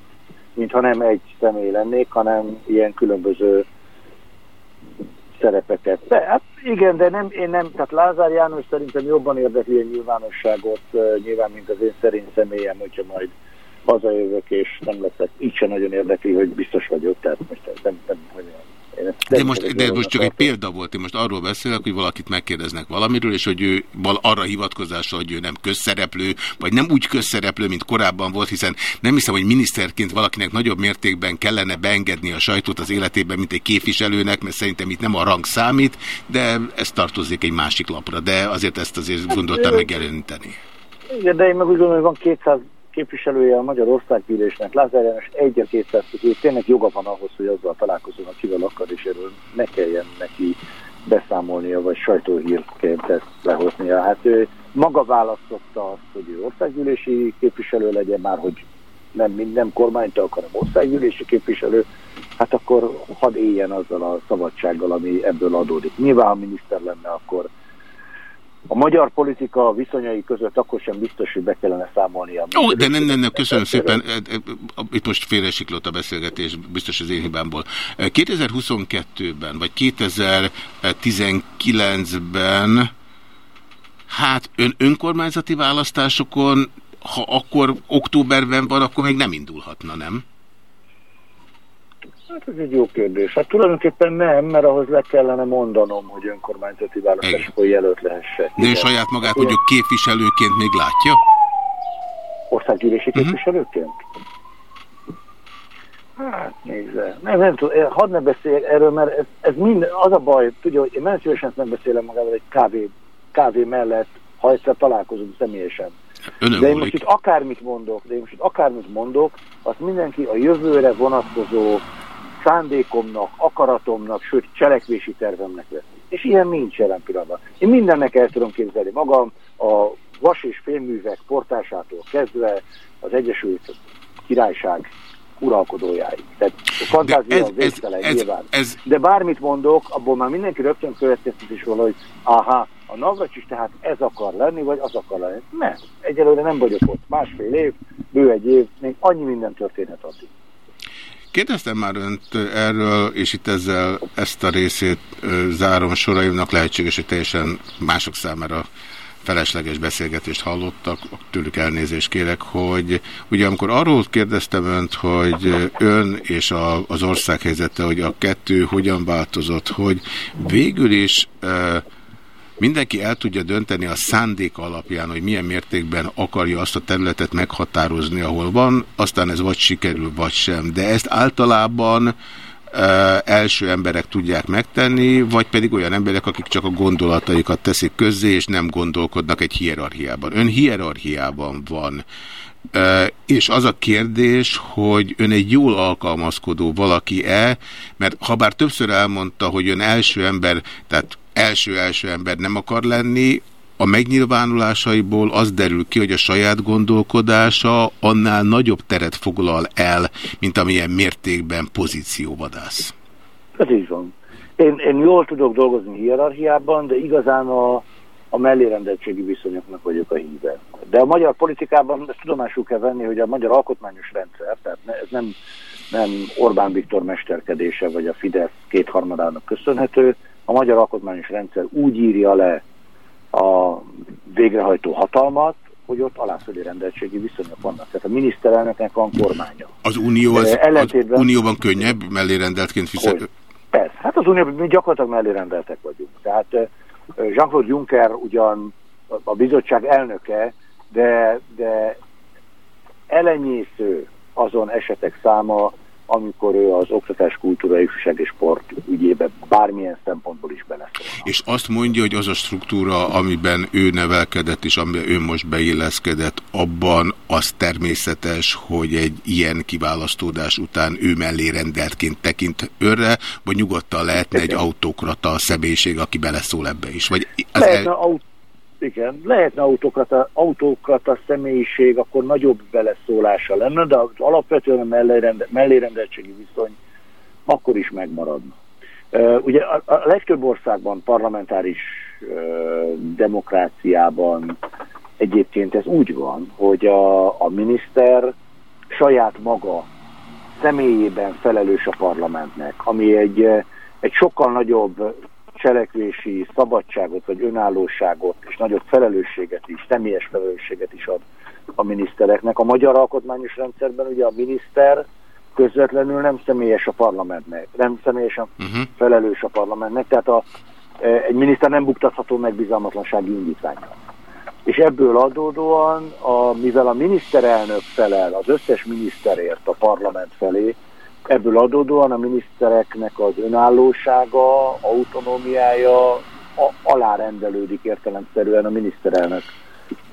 Mintha nem egy személy lennék, hanem ilyen különböző szerepeket. De, hát igen, de nem, én nem, tehát Lázár János szerintem jobban érdekli a nyilvánosságot, nyilván, mint az én szerint személyem, hogyha majd hazajövök, és nem leszek, így sem nagyon érdekli, hogy biztos vagyok, tehát most nem, nem, nem de most, de most csak egy példa volt, én most arról beszélek, hogy valakit megkérdeznek valamiről, és hogy ő arra hivatkozása, hogy ő nem közszereplő, vagy nem úgy közszereplő, mint korábban volt, hiszen nem hiszem, hogy miniszterként valakinek nagyobb mértékben kellene beengedni a sajtót az életében, mint egy képviselőnek, mert szerintem itt nem a rang számít, de ez tartozik egy másik lapra, de azért ezt azért gondoltam megjeleníteni. Igen, de én meg úgy gondolom, hogy van 200 képviselője a Magyar Országgyűlésnek, Lázár János egy a két hogy tényleg joga van ahhoz, hogy azzal találkozom, akivel akar, és erről ne kelljen neki beszámolnia, vagy sajtóhírként ezt lehoznia. Hát ő maga választotta azt, hogy ő országgyűlési képviselő legyen, már hogy nem, nem kormánytag, hanem országgyűlési képviselő, hát akkor hadd éljen azzal a szabadsággal, ami ebből adódik. Nyilván, ha miniszter lenne, akkor a magyar politika viszonyai között akkor sem biztos, hogy be kellene számolnia. Ó, de nem, nem, nem, köszönöm szépen. Itt most félresiklott a beszélgetés, biztos az én hibámból. 2022-ben, vagy 2019-ben, hát ön önkormányzati választásokon, ha akkor októberben van, akkor még nem indulhatna, nem? Hát ez egy jó kérdés. Hát tulajdonképpen nem, mert ahhoz le kellene mondanom, hogy önkormányzati választásokon jelölt lehesse. De ő saját magát Igen. mondjuk képviselőként még látja? Országgyűlési uh mhm. -huh. képviselőként? Hát nézze, nem, nem tudom, hadd ne beszéljek erről, mert ez, ez mind, az a baj, tudja, hogy én nagyon szívesen nem beszélem magával egy kávé, kávé mellett, ha egyszer találkozunk személyesen. Önön de én most itt akármit mondok, de én most itt akármit mondok, azt mindenki a jövőre vonatkozó szándékomnak, akaratomnak, sőt cselekvési tervemnek lesz. És ilyen nincs jelen pillanatban. Én mindennek el tudom képzelni magam, a vas és félművek portásától kezdve az Egyesült Királyság uralkodójáig. Tehát a fantázia ez, végtelen ez, nyilván. Ez, De bármit mondok, abból már mindenki rögtön következtetés volna, hogy aha, a Navracsis tehát ez akar lenni, vagy az akar lenni. Nem, egyelőre nem vagyok ott. Másfél év, bő egy év, még annyi minden történhet addig. Kérdeztem már önt erről, és itt ezzel ezt a részét zárom soraimnak, lehetséges, hogy teljesen mások számára felesleges beszélgetést hallottak, tőlük elnézést kérek, hogy ugye amikor arról kérdeztem önt, hogy ön és a, az ország helyzete, hogy a kettő hogyan változott, hogy végül is mindenki el tudja dönteni a szándék alapján, hogy milyen mértékben akarja azt a területet meghatározni, ahol van, aztán ez vagy sikerül, vagy sem. De ezt általában e, első emberek tudják megtenni, vagy pedig olyan emberek, akik csak a gondolataikat teszik közzé, és nem gondolkodnak egy hierarchiában. Ön hierarchiában van. És az a kérdés, hogy ön egy jól alkalmazkodó valaki-e, mert ha bár többször elmondta, hogy ön első ember, tehát első-első ember nem akar lenni, a megnyilvánulásaiból az derül ki, hogy a saját gondolkodása annál nagyobb teret foglal el, mint amilyen mértékben pozícióvadász. Ez így van. Én, én jól tudok dolgozni hierarchiában, de igazán a, a mellérendeltségi viszonyoknak vagyok a híve. De a magyar politikában ezt tudomásul kell venni, hogy a magyar alkotmányos rendszer, tehát ez nem, nem Orbán Viktor mesterkedése, vagy a Fidesz kétharmadának köszönhető, a magyar alkotmányos rendszer úgy írja le a végrehajtó hatalmat, hogy ott alászöli rendeltségi viszonyok vannak. Tehát a miniszterelnöknek van kormánya. Az, unió az, az unióban könnyebb mellérendeltként fizet? Persze. Hát az unióban mi gyakorlatilag mellérendeltek vagyunk. Tehát Jean-Claude Juncker ugyan a bizottság elnöke, de, de elenyésző azon esetek száma, amikor ő az oktatás, kultúra, ifjúság és sport ügyébe bármilyen szempontból is beleszól. És azt mondja, hogy az a struktúra, amiben ő nevelkedett, és amiben ő most beilleszkedett, abban az természetes, hogy egy ilyen kiválasztódás után ő mellé rendeltként tekint őre, vagy nyugodtan lehetne egy autokrata személyiség, aki beleszól ebbe is? Vagy az lehetne el... Igen, lehetne autókrata, autókrata személyiség, akkor nagyobb beleszólása lenne, de az alapvetően a mellérende, mellérendeltségi viszony akkor is megmaradna. Ugye a, a legtöbb országban, parlamentáris demokráciában egyébként ez úgy van, hogy a, a miniszter saját maga személyében felelős a parlamentnek, ami egy, egy sokkal nagyobb cselekvési szabadságot, vagy önállóságot, és nagyobb felelősséget is, személyes felelősséget is ad a minisztereknek. A magyar alkotmányos rendszerben ugye a miniszter közvetlenül nem személyes a parlamentnek, nem személyesen uh -huh. felelős a parlamentnek, tehát a, e, egy miniszter nem buktatható meg bizalmatlansági indítványa. És ebből adódóan, a, mivel a miniszterelnök felel az összes miniszterért a parlament felé, ebből adódóan a minisztereknek az önállósága, autonómiája alárendelődik értelemszerűen a miniszterelnök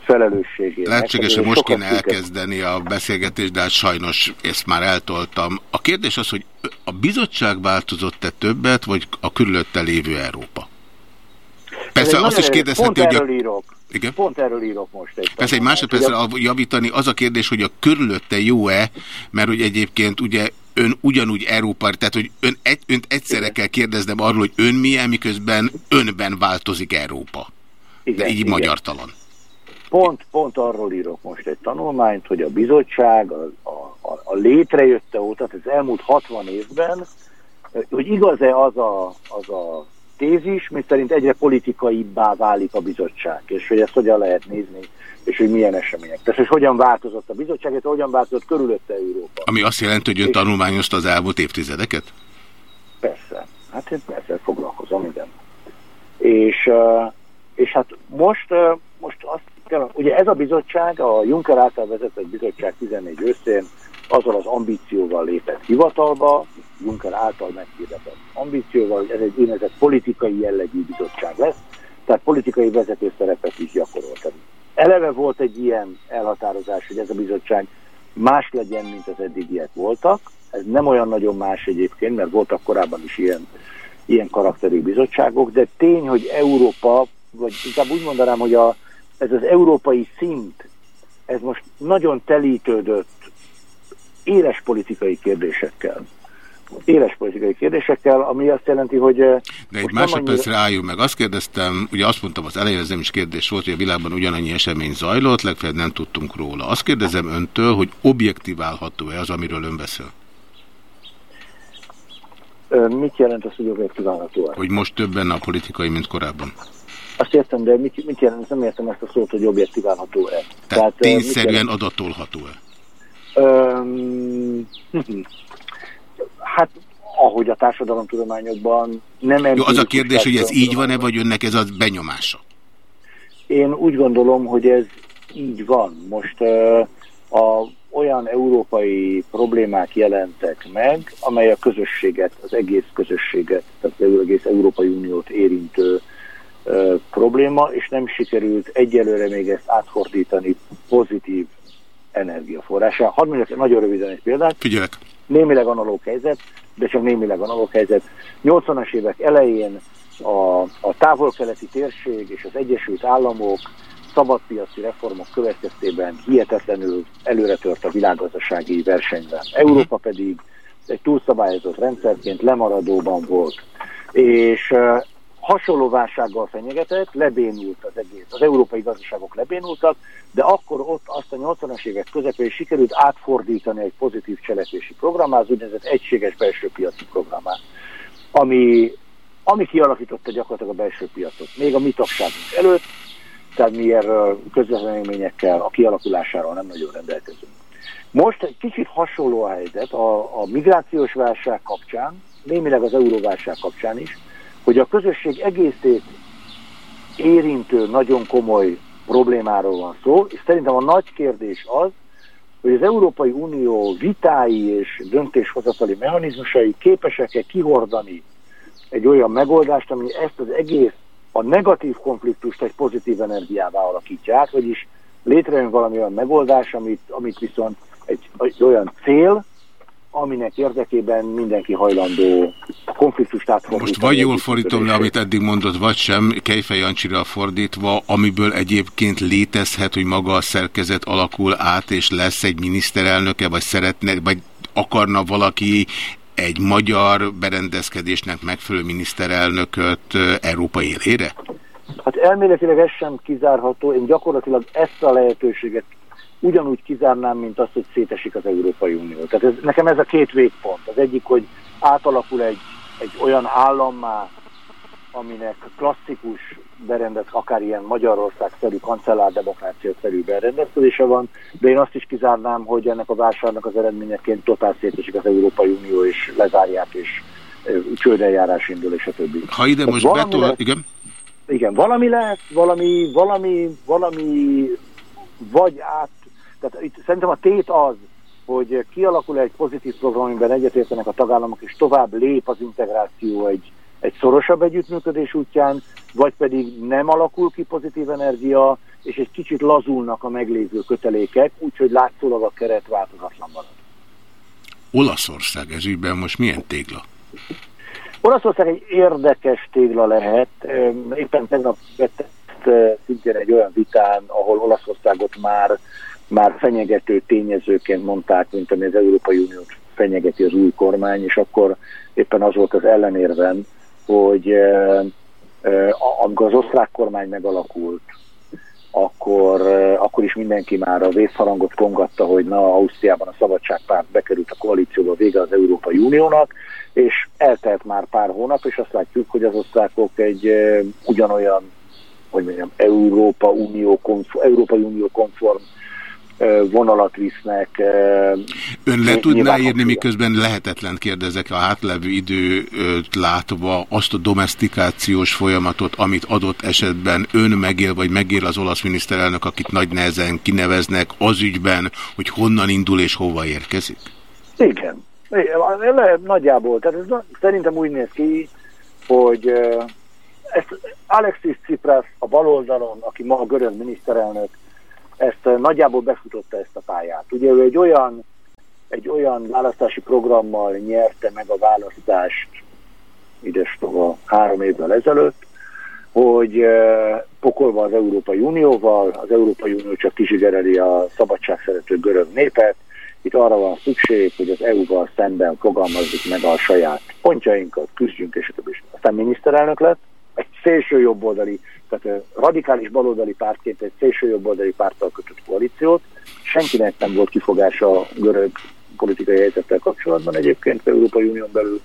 felelősségének. Lehetséges, hogy most kéne elkezdeni a beszélgetést, de hát sajnos ezt már eltoltam. A kérdés az, hogy a bizottság változott-e többet, vagy a körülötte lévő Európa? Persze azt is kérdezheti, hogy a... írok. Igen? Pont erről írok most egy Persze egy másodpercre javítani, az a kérdés, hogy a körülötte jó-e, mert hogy egyébként ugye ön ugyanúgy Európa, tehát hogy ön, egy, önt egyszerre kell kérdeznem arról, hogy ön milyen, miközben önben változik Európa. Igen, De így igen. magyartalan. Pont, pont arról írok most egy tanulmányt, hogy a bizottság a, a, a, a létrejötte óta, tehát az elmúlt 60 évben, hogy igaz-e az a, az a tézis, mi szerint egyre politikaibbá válik a bizottság, és hogy ezt hogyan lehet nézni, és hogy milyen események. Tehát, hogy hogyan változott a bizottság, és hogyan változott körülötte Európa. Ami azt jelenti, hogy ön tanulmányozta az elmúlt évtizedeket? Persze. Hát én persze foglalkozom, igen. És, és hát most, most azt kell, ugye ez a bizottság, a Juncker által vezetett bizottság 14 őszén azzal az ambícióval lépett hivatalba, Juncker által meghirdetett ambícióval, hogy ez egy úgynevezett politikai jellegű bizottság lesz, tehát politikai vezető szerepet is gyakoroltak. Eleve volt egy ilyen elhatározás, hogy ez a bizottság más legyen, mint az eddigiek voltak. Ez nem olyan nagyon más egyébként, mert voltak korábban is ilyen, ilyen karakterű bizottságok, de tény, hogy Európa, vagy inkább úgy mondanám, hogy a, ez az európai szint, ez most nagyon telítődött éles politikai kérdésekkel. Éles politikai kérdésekkel, ami azt jelenti, hogy... eh, De egy másodpercre álljunk meg. Azt kérdeztem, ugye azt mondtam az elején, ez nem is kérdés volt, hogy a világban ugyanannyi esemény zajlott, legfeljebb nem tudtunk róla. Azt kérdezem öntől, hogy objektiválható-e az, amiről ön beszél? Mit jelent az, hogy objektiválható? Hogy most többen a politikai, mint korábban. Azt értem, de mit, mit jelent, nem értem ezt a szót, hogy objektiválható-e. Tehát mit tényszerűen adatolható-e? Öm, hát, ahogy a társadalomtudományokban nem Jó, az a kérdés, hogy ez így van-e, vagy önnek ez a benyomása? Én úgy gondolom, hogy ez így van. Most ö, a, olyan európai problémák jelentek meg, amely a közösséget, az egész közösséget, tehát az egész Európai Uniót érintő ö, probléma, és nem sikerült egyelőre még ezt átfordítani pozitív energiaforrásra. Hadd mondjak nagyon röviden egy példát. Figyelek. Némileg analóg helyzet, de csak némileg analóg helyzet. 80-as évek elején a, a távol-keleti térség és az Egyesült Államok szabadpiaci reformok következtében hihetetlenül előretört a világgazdasági versenyben. Európa pedig egy túlszabályozott rendszerként lemaradóban volt. És hasonló válsággal fenyegetett, lebénult az egész. Az európai gazdaságok lebénultak, de akkor ott azt a 80-as évek közepén sikerült átfordítani egy pozitív cselekvési programmá, az úgynevezett egységes belső piaci programmá, ami, ami kialakította gyakorlatilag a belső piacot. Még a mi tagságunk előtt, tehát mi erről közvetlenülményekkel a kialakulásáról nem nagyon rendelkezünk. Most egy kicsit hasonló a helyzet a, a migrációs válság kapcsán, némileg az euróválság kapcsán is, hogy a közösség egészét érintő nagyon komoly problémáról van szó, és szerintem a nagy kérdés az, hogy az Európai Unió vitái és döntéshozatali mechanizmusai képesek-e kihordani egy olyan megoldást, ami ezt az egész, a negatív konfliktust egy pozitív energiává alakítja át, vagyis létrejön valami olyan megoldás, amit, amit viszont egy, egy olyan cél, aminek érdekében mindenki hajlandó konfliktust átfordítani. Most vagy jól fordítom le, amit eddig mondott, vagy sem, Kejfej Jancsira fordítva, amiből egyébként létezhet, hogy maga a szerkezet alakul át, és lesz egy miniszterelnöke, vagy szeretne, vagy akarna valaki egy magyar berendezkedésnek megfelelő miniszterelnököt ö, Európa élére? Hát elméletileg ez sem kizárható, én gyakorlatilag ezt a lehetőséget ugyanúgy kizárnám, mint azt, hogy szétesik az Európai Unió. Tehát ez, nekem ez a két végpont. Az egyik, hogy átalakul egy, egy olyan állammá, aminek klasszikus berendez, akár ilyen Magyarország-szerű, kancellárdemokrácia-szerű berendezkedése van, de én azt is kizárnám, hogy ennek a válságnak az eredményeként totál szétesik az Európai Unió, és lezárják, és csődeljárás indul, és a többi. Ha ide most valami betol... lesz- Igen? igen, valami lesz, valami, valami, valami vagy át, tehát itt szerintem a tét az, hogy kialakul egy pozitív program, amiben egyetértenek a tagállamok, és tovább lép az integráció egy, egy szorosabb együttműködés útján, vagy pedig nem alakul ki pozitív energia, és egy kicsit lazulnak a meglévő kötelékek, úgyhogy látszólag a keret változatlan marad. Olaszország ez ügyben most milyen tégla? Olaszország egy érdekes tégla lehet. Éppen tegnap vetett szintén egy olyan vitán, ahol Olaszországot már, már fenyegető tényezőként mondták, mint ami az Európai Uniót fenyegeti az új kormány, és akkor éppen az volt az ellenérven, hogy amikor az osztrák kormány megalakult, akkor, akkor is mindenki már a vészharangot kongatta, hogy na, Ausztriában a Szabadságpárt bekerült a koalícióba vége az Európai Uniónak, és eltelt már pár hónap, és azt látjuk, hogy az osztrákok egy e, ugyanolyan, hogy mondjam, Európa Unió konform, Európai Unió konform vonalat visznek. Ön le tudná írni, miközben lehetetlen kérdezek a hátlevő időt látva azt a domestikációs folyamatot, amit adott esetben ön megél, vagy megél az olasz miniszterelnök, akit nagy nehezen kineveznek az ügyben, hogy honnan indul és hova érkezik? Igen. Le, nagyjából. Tehát ez szerintem úgy néz ki, hogy ezt Alexis Tsipras a baloldalon, aki ma a görög miniszterelnök, ezt eh, nagyjából befutotta ezt a pályát. Ugye ő egy olyan, egy olyan választási programmal nyerte meg a választást idestova három évvel ezelőtt, hogy eh, pokolva az Európai Unióval, az Európai Unió csak kizsigereli a szabadságszerető görög népet, itt arra van szükség, hogy az EU-val szemben fogalmazzuk meg a saját pontjainkat, küzdjünk, és többi. Aztán miniszterelnök lett, egy szélső jobboldali tehát radikális baloldali pártként egy szélső jobboldali párttal kötött koalíciót. Senkinek nem volt kifogása a görög politikai helyzettel kapcsolatban egyébként Európai Unión belül.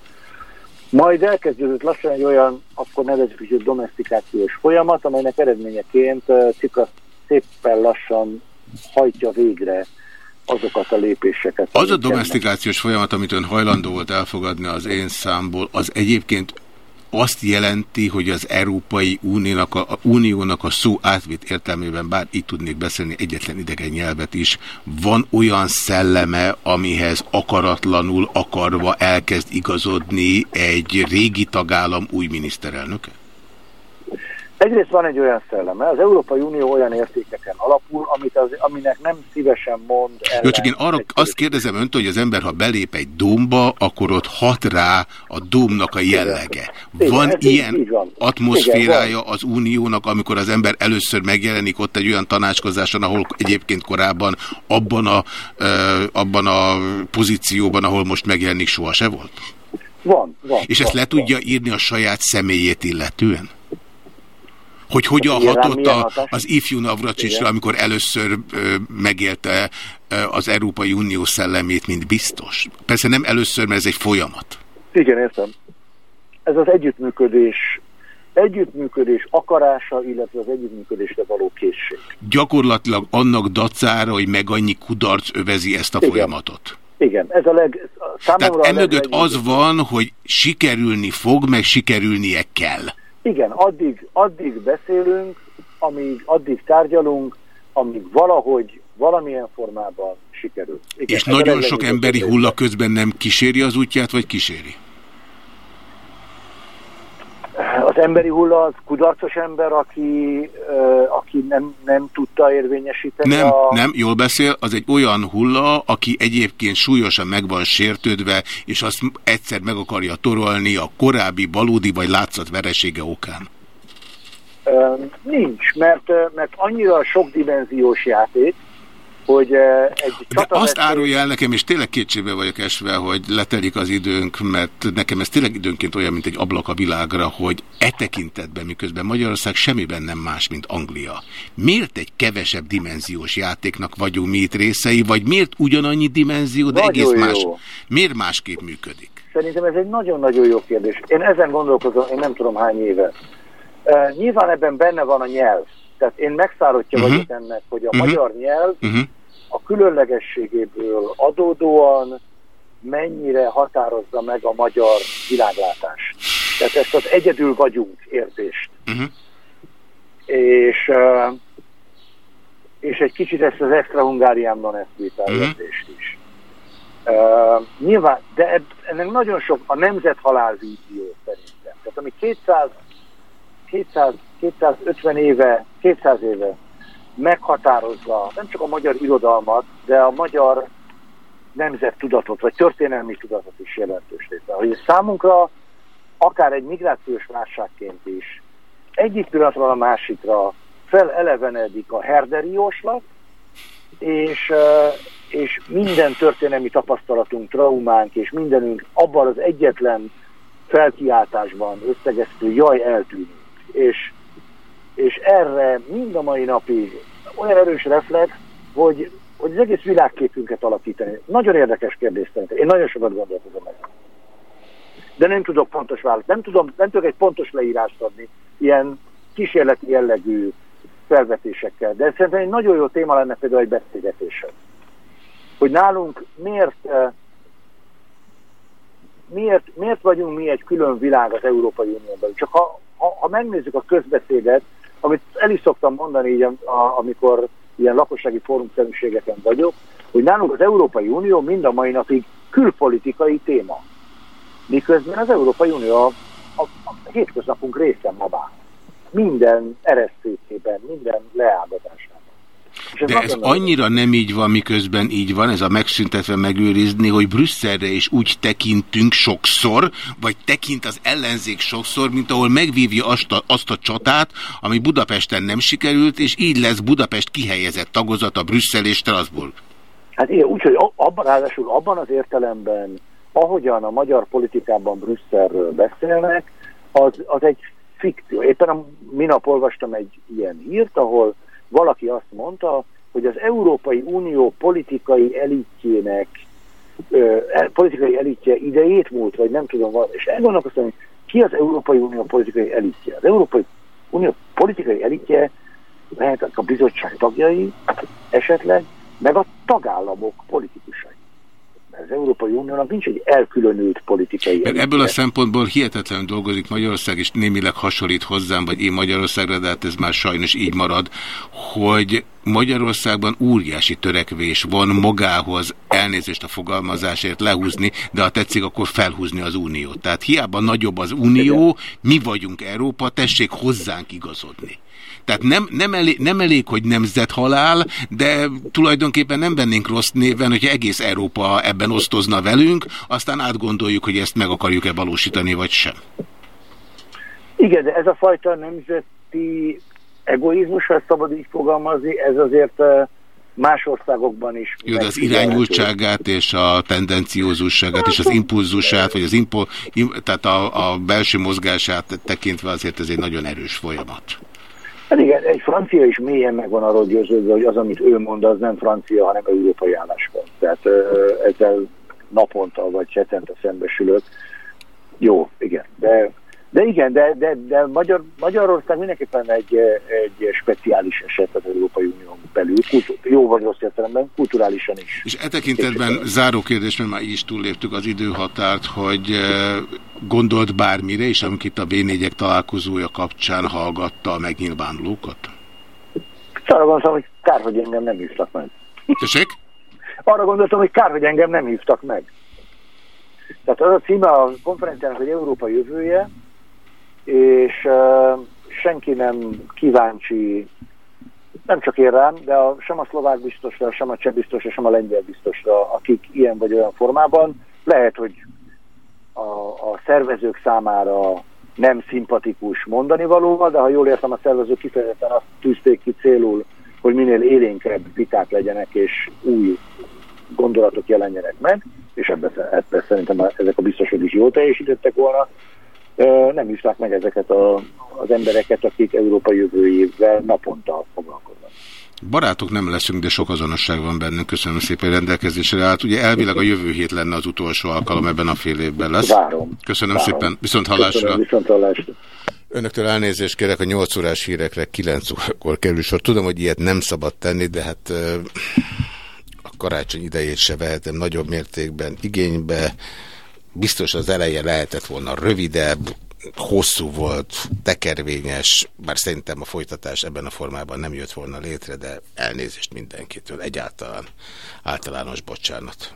Majd elkezdődött lassan egy olyan, akkor nevezzük is, domestikációs folyamat, amelynek eredményeként Cipras szépen lassan hajtja végre azokat a lépéseket. Az a domestikációs folyamat, amit ön hajlandó volt elfogadni az én számból, az egyébként azt jelenti, hogy az Európai Uniónak a, a, Uniónak a szó átvitt értelmében, bár így tudnék beszélni egyetlen idegen nyelvet is, van olyan szelleme, amihez akaratlanul akarva elkezd igazodni egy régi tagállam új miniszterelnöke? Egyrészt van egy olyan szelleme, az Európai Unió olyan értékeken alapul, amit az, aminek nem szívesen mond. Jó, csak én arra azt kérdezem öntől, hogy az ember, ha belép egy dómba, akkor ott hat rá a dómnak a jellege. Igen. Van Igen, ilyen így, így van. atmoszférája Igen, az Uniónak, amikor az ember először megjelenik ott egy olyan tanácskozáson, ahol egyébként korábban abban a, abban a pozícióban, ahol most megjelenik, soha se volt? Van, van. És ezt van, le tudja van. írni a saját személyét illetően? Hogy hogyan hatott a, az ifjú Navracsisra, amikor először ö, megélte ö, az Európai Unió szellemét, mint biztos. Persze nem először, mert ez egy folyamat. Igen, értem. Ez az együttműködés együttműködés akarása, illetve az együttműködésre való készség. Gyakorlatilag annak dacára, hogy meg annyi kudarc övezi ezt a Igen. folyamatot. Igen, ez a leg... Tehát emögött az van, hogy sikerülni fog, meg sikerülnie kell. Igen, addig, addig beszélünk, amíg addig tárgyalunk, amíg valahogy, valamilyen formában sikerül. Igen, És nagyon sok emberi hulla közben nem kíséri az útját, vagy kíséri? Az emberi hulla az kudarcos ember, aki, aki nem, nem tudta érvényesíteni Nem, a... nem, jól beszél, az egy olyan hulla, aki egyébként súlyosan meg van sértődve, és azt egyszer meg akarja torolni a korábbi valódi vagy látszat veresége okán. Nincs, mert, mert annyira sokdimenziós játék, hogy eh, egy De azt árulja el nekem, és tényleg kétségbe vagyok esve, hogy letelik az időnk, mert nekem ez tényleg időnként olyan, mint egy ablak a világra, hogy e tekintetben, miközben Magyarország semmiben nem más, mint Anglia. Miért egy kevesebb dimenziós játéknak vagyunk mi itt részei, vagy miért ugyanannyi dimenzió, de nagyon egész más? Miért másképp működik? Szerintem ez egy nagyon-nagyon jó kérdés. Én ezen gondolkozom, én nem tudom hány éve. Uh, nyilván ebben benne van a nyelv. Tehát én megszállottja uh mhm. -huh. vagyok ennek, hogy a uh mhm. -huh. magyar nyelv uh mhm. -huh a különlegességéből adódóan mennyire határozza meg a magyar világlátást. Tehát ezt az egyedül vagyunk érzést. Uh -huh. És, és egy kicsit ezt az extra hungáriámban ezt uh -huh. érzést is. Uh, nyilván, de ennek nagyon sok a nemzethalál vízió szerintem. Tehát ami 200, 200, 250 éve, 200 éve meghatározza nem csak a magyar irodalmat, de a magyar nemzettudatot, vagy történelmi tudatot is jelentős része. Hogy számunkra akár egy migrációs válságként is egyik pillanatban a másikra felelevenedik a herderi jóslat, és, és minden történelmi tapasztalatunk, traumánk és mindenünk abban az egyetlen felkiáltásban összegeztő jaj eltűnik. És, és erre mind a mai napig olyan erős reflex, hogy, hogy az egész világképünket alakítani. Nagyon érdekes kérdés szerintem. Én nagyon sokat gondolkozom meg. De nem tudok pontos választ. Nem, tudom, nem tudok egy pontos leírást adni. Ilyen kísérleti jellegű felvetésekkel. De szerintem egy nagyon jó téma lenne például egy beszélgetéssel. Hogy nálunk miért, eh, miért, miért vagyunk mi egy külön világ az Európai Unióban. Csak ha, ha, ha megnézzük a közbeszédet, amit el is szoktam mondani, így, a, amikor ilyen lakossági fórumszerűségeken vagyok, hogy nálunk az Európai Unió mind a mai napig külpolitikai téma. Miközben az Európai Unió a, a, a hétköznapunk része ma már minden eresztékében, minden leáldozásában. De ez annyira nem így van, miközben így van, ez a megszüntetve megőrizni, hogy Brüsszelre is úgy tekintünk sokszor, vagy tekint az ellenzék sokszor, mint ahol megvívja azt a, azt a csatát, ami Budapesten nem sikerült, és így lesz Budapest kihelyezett tagozata Brüsszel és Strasbourg. Hát igen, úgyhogy abban, ráadásul abban az értelemben, ahogyan a magyar politikában Brüsszelről beszélnek, az, az egy fikció. Éppen a minap olvastam egy ilyen hírt, ahol valaki azt mondta, hogy az Európai Unió politikai elitjének e, politikai elitje idejét múlt, vagy nem tudom, és elgondolkoztam, hogy ki az Európai Unió politikai elitje? Az Európai Unió politikai elitje lehetek a bizottság tagjai esetleg, meg a tagállamok politikusai az Európai Uniónak nincs egy elkülönült politikai... Mert ebből a szempontból hihetetlenül dolgozik Magyarország, és némileg hasonlít hozzám, vagy én Magyarországra, de hát ez már sajnos így marad, hogy Magyarországban óriási törekvés van magához elnézést a fogalmazásért lehúzni, de ha tetszik, akkor felhúzni az uniót. Tehát hiába nagyobb az unió, mi vagyunk Európa, tessék hozzánk igazodni. Tehát nem, nem, elég, nem elég, hogy nemzethalál, de tulajdonképpen nem vennénk rossz néven, hogyha egész Európa ebben osztozna velünk, aztán átgondoljuk, hogy ezt meg akarjuk-e valósítani, vagy sem. Igen, de ez a fajta nemzeti egoizmus, ha szabad így fogalmazni, ez azért más országokban is. Jó, de az irányultságát és a tendenciózusságát és az impulzusát, vagy az impo, tehát a, a belső mozgását tekintve azért ez egy nagyon erős folyamat. Hát igen, egy francia is mélyen meg van arról győződve, hogy az, amit ő mond, az nem francia, hanem európai álláspont. Tehát ezzel naponta vagy hetente szembesülök. Jó, igen, de de igen, de, de, de Magyar, Magyarország mindenképpen egy, egy speciális eset az Európai Unión belül, kultúr, jó vagy rossz értelemben, kulturálisan is. És e tekintetben záró kérdés, mert már így is túlléptük az időhatárt, hogy gondolt bármire, és amikor itt a v találkozója kapcsán hallgatta a megnyilvánulókat? Arra gondoltam, hogy kár, hogy engem nem hívtak meg. Tessék? Arra gondoltam, hogy kár, hogy engem nem hívtak meg. Tehát az a címe a konferenciának, hogy Európa jövője, és senki nem kíváncsi, nem csak én rám, de a, sem a szlovák biztosra, sem a cseh biztosra, sem a lengyel biztosra, akik ilyen vagy olyan formában, lehet, hogy a, a szervezők számára nem szimpatikus mondani valóval, de ha jól értem, a szervezők kifejezetten azt tűzték ki célul, hogy minél élénkebb viták legyenek, és új gondolatok jelenjenek meg, és ebben, ebben szerintem ezek a biztosok is jól teljesítettek volna, nem hívták meg ezeket a, az embereket, akik Európa jövőjével naponta foglalkoznak. Barátok nem leszünk, de sok azonosság van bennünk. Köszönöm szépen rendelkezésre állt. Ugye elvileg a jövő hét lenne az utolsó alkalom ebben a fél évben lesz. Várom. Köszönöm Várom. szépen. Viszont hallásra. Köszönöm, viszont hallásra. Önöktől elnézést kérek, a 8 órás hírekre 9 órakor kerül sor. Tudom, hogy ilyet nem szabad tenni, de hát a karácsony idejét se vehetem nagyobb mértékben igénybe. Biztos az eleje lehetett volna rövidebb, hosszú volt, tekervényes, bár szerintem a folytatás ebben a formában nem jött volna létre, de elnézést mindenkitől, egyáltalán általános bocsánat.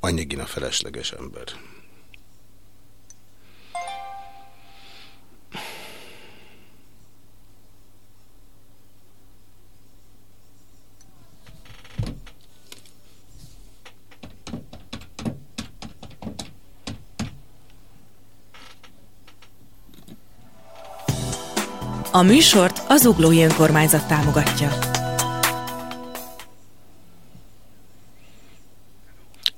Annyi a felesleges ember. A műsort az Uglói Önkormányzat támogatja.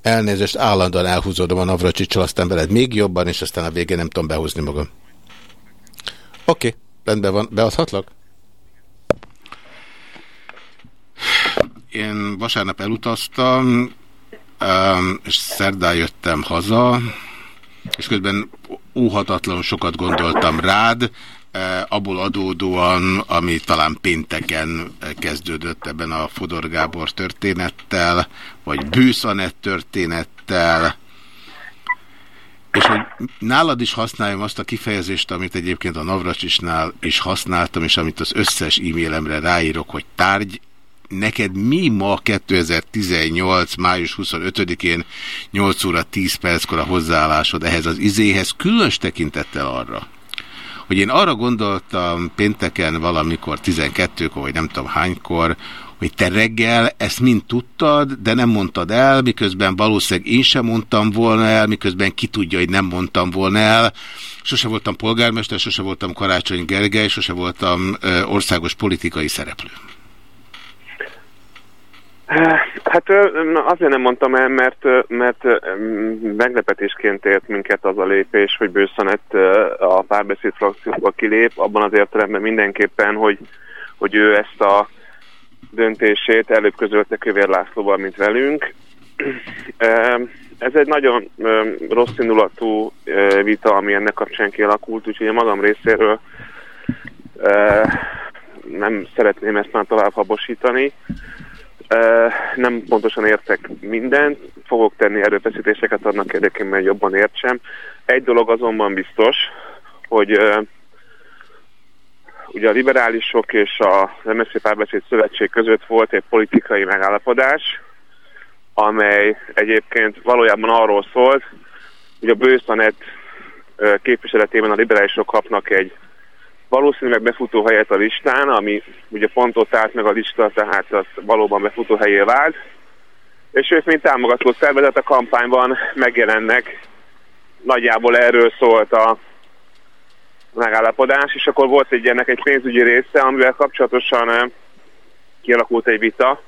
Elnézést, állandóan elhúzódom a Navracsicsal, aztán veled még jobban, és aztán a végén nem tudom behúzni magam. Oké, okay, rendben van. Beadhatlak? Én vasárnap elutaztam, és szerdán jöttem haza, és közben óhatatlanul sokat gondoltam rád, abból adódóan, ami talán pénteken kezdődött ebben a Fodor Gábor történettel, vagy Bűszanett történettel, és hogy nálad is használjam azt a kifejezést, amit egyébként a Navracsisnál is használtam, és amit az összes e-mailemre ráírok, hogy tárgy, neked mi ma 2018. május 25-én 8 óra 10 perckor a hozzáállásod ehhez az izéhez, különös tekintettel arra, hogy én arra gondoltam pénteken valamikor 12-kor, vagy nem tudom hánykor, hogy te reggel ezt mind tudtad, de nem mondtad el, miközben valószínűleg én sem mondtam volna el, miközben ki tudja, hogy nem mondtam volna el. Sose voltam polgármester, sose voltam Karácsony Gergely, sose voltam országos politikai szereplő. Hát azért nem mondtam el, mert, mert meglepetésként ért minket az a lépés, hogy Bőszanet a párbeszéd frakcióba kilép, abban az értelemben mindenképpen, hogy, hogy ő ezt a döntését előbb közölte Kövér Lászlóval, mint velünk. Ez egy nagyon rossz indulatú vita, ami ennek kapcsán kialakult, úgyhogy a magam részéről nem szeretném ezt már tovább habosítani. Nem pontosan értek mindent, fogok tenni erőfeszítéseket annak érdekében, hogy jobban értsem. Egy dolog azonban biztos, hogy ugye a liberálisok és a MSZP Párbeszéd Szövetség között volt egy politikai megállapodás, amely egyébként valójában arról szólt, hogy a bőszanet képviseletében a liberálisok kapnak egy valószínűleg befutó helyet a listán, ami ugye pontot állt meg a lista, tehát az valóban befutó helyé vált, és ők, mint támogató szervezet a kampányban megjelennek. Nagyjából erről szólt a megállapodás, és akkor volt egy ennek egy pénzügyi része, amivel kapcsolatosan kialakult egy vita.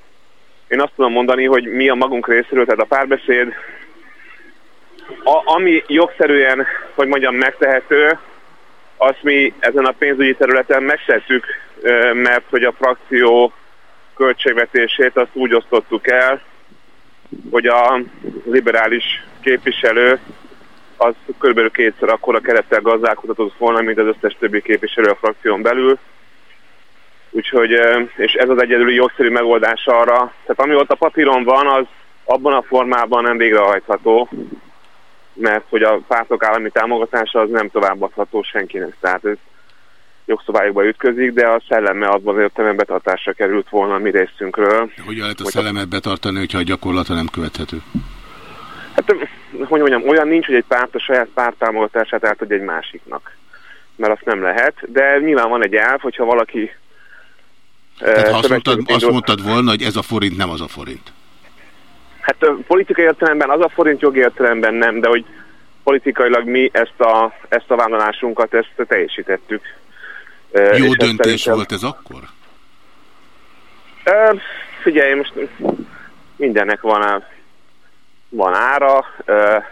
Én azt tudom mondani, hogy mi a magunk részéről, tehát a párbeszéd, a, ami jogszerűen, hogy mondjam, megtehető, azt mi ezen a pénzügyi területen megtettük, mert hogy a frakció költségvetését azt úgy osztottuk el, hogy a liberális képviselő az kb. kétszer akkora kerettel gazdálkodhatott volna, mint az összes többi képviselő a frakción belül. Úgyhogy, és ez az egyedüli jogszerű megoldás arra, tehát ami ott a papíron van, az abban a formában nem végrehajtható, mert hogy a pártok állami támogatása az nem továbbadható senkinek. Tehát ez jogszabályokba ütközik, de a szelleme abban az értelemben betartásra került volna a mi részünkről. Hogyan lehet a szellemet betartani, hogyha a gyakorlata nem követhető? Hát, hogy mondjam, olyan nincs, hogy egy párt a saját párt támogatását átadja egy másiknak. Mert azt nem lehet, de nyilván van egy elv, hogyha valaki... Tehát ha azt mondtad, azt mondtad volna, hogy ez a forint nem az a forint. Hát politikai értelemben az a forint, jogi értelemben nem, de hogy politikailag mi ezt a, ezt a vállalásunkat ezt teljesítettük. Jó és döntés szerintem... volt ez akkor? Uh, figyelj, most mindennek van, van ára. Uh,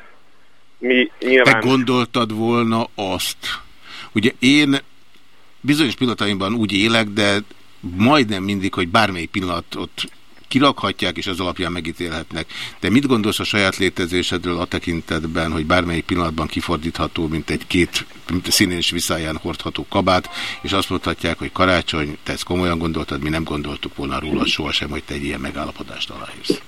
mi nyilván... Te gondoltad volna azt, ugye én bizonyos pillanataimban úgy élek, de majdnem mindig, hogy bármelyik pillanatot kirakhatják, és az alapján megítélhetnek. De mit gondolsz a saját létezésedről a tekintetben, hogy bármelyik pillanatban kifordítható, mint egy két mint színés viszáján hordható kabát, és azt mondhatják, hogy karácsony, te ezt komolyan gondoltad, mi nem gondoltuk volna róla sohasem, hogy te egy ilyen megállapodást aláírsz.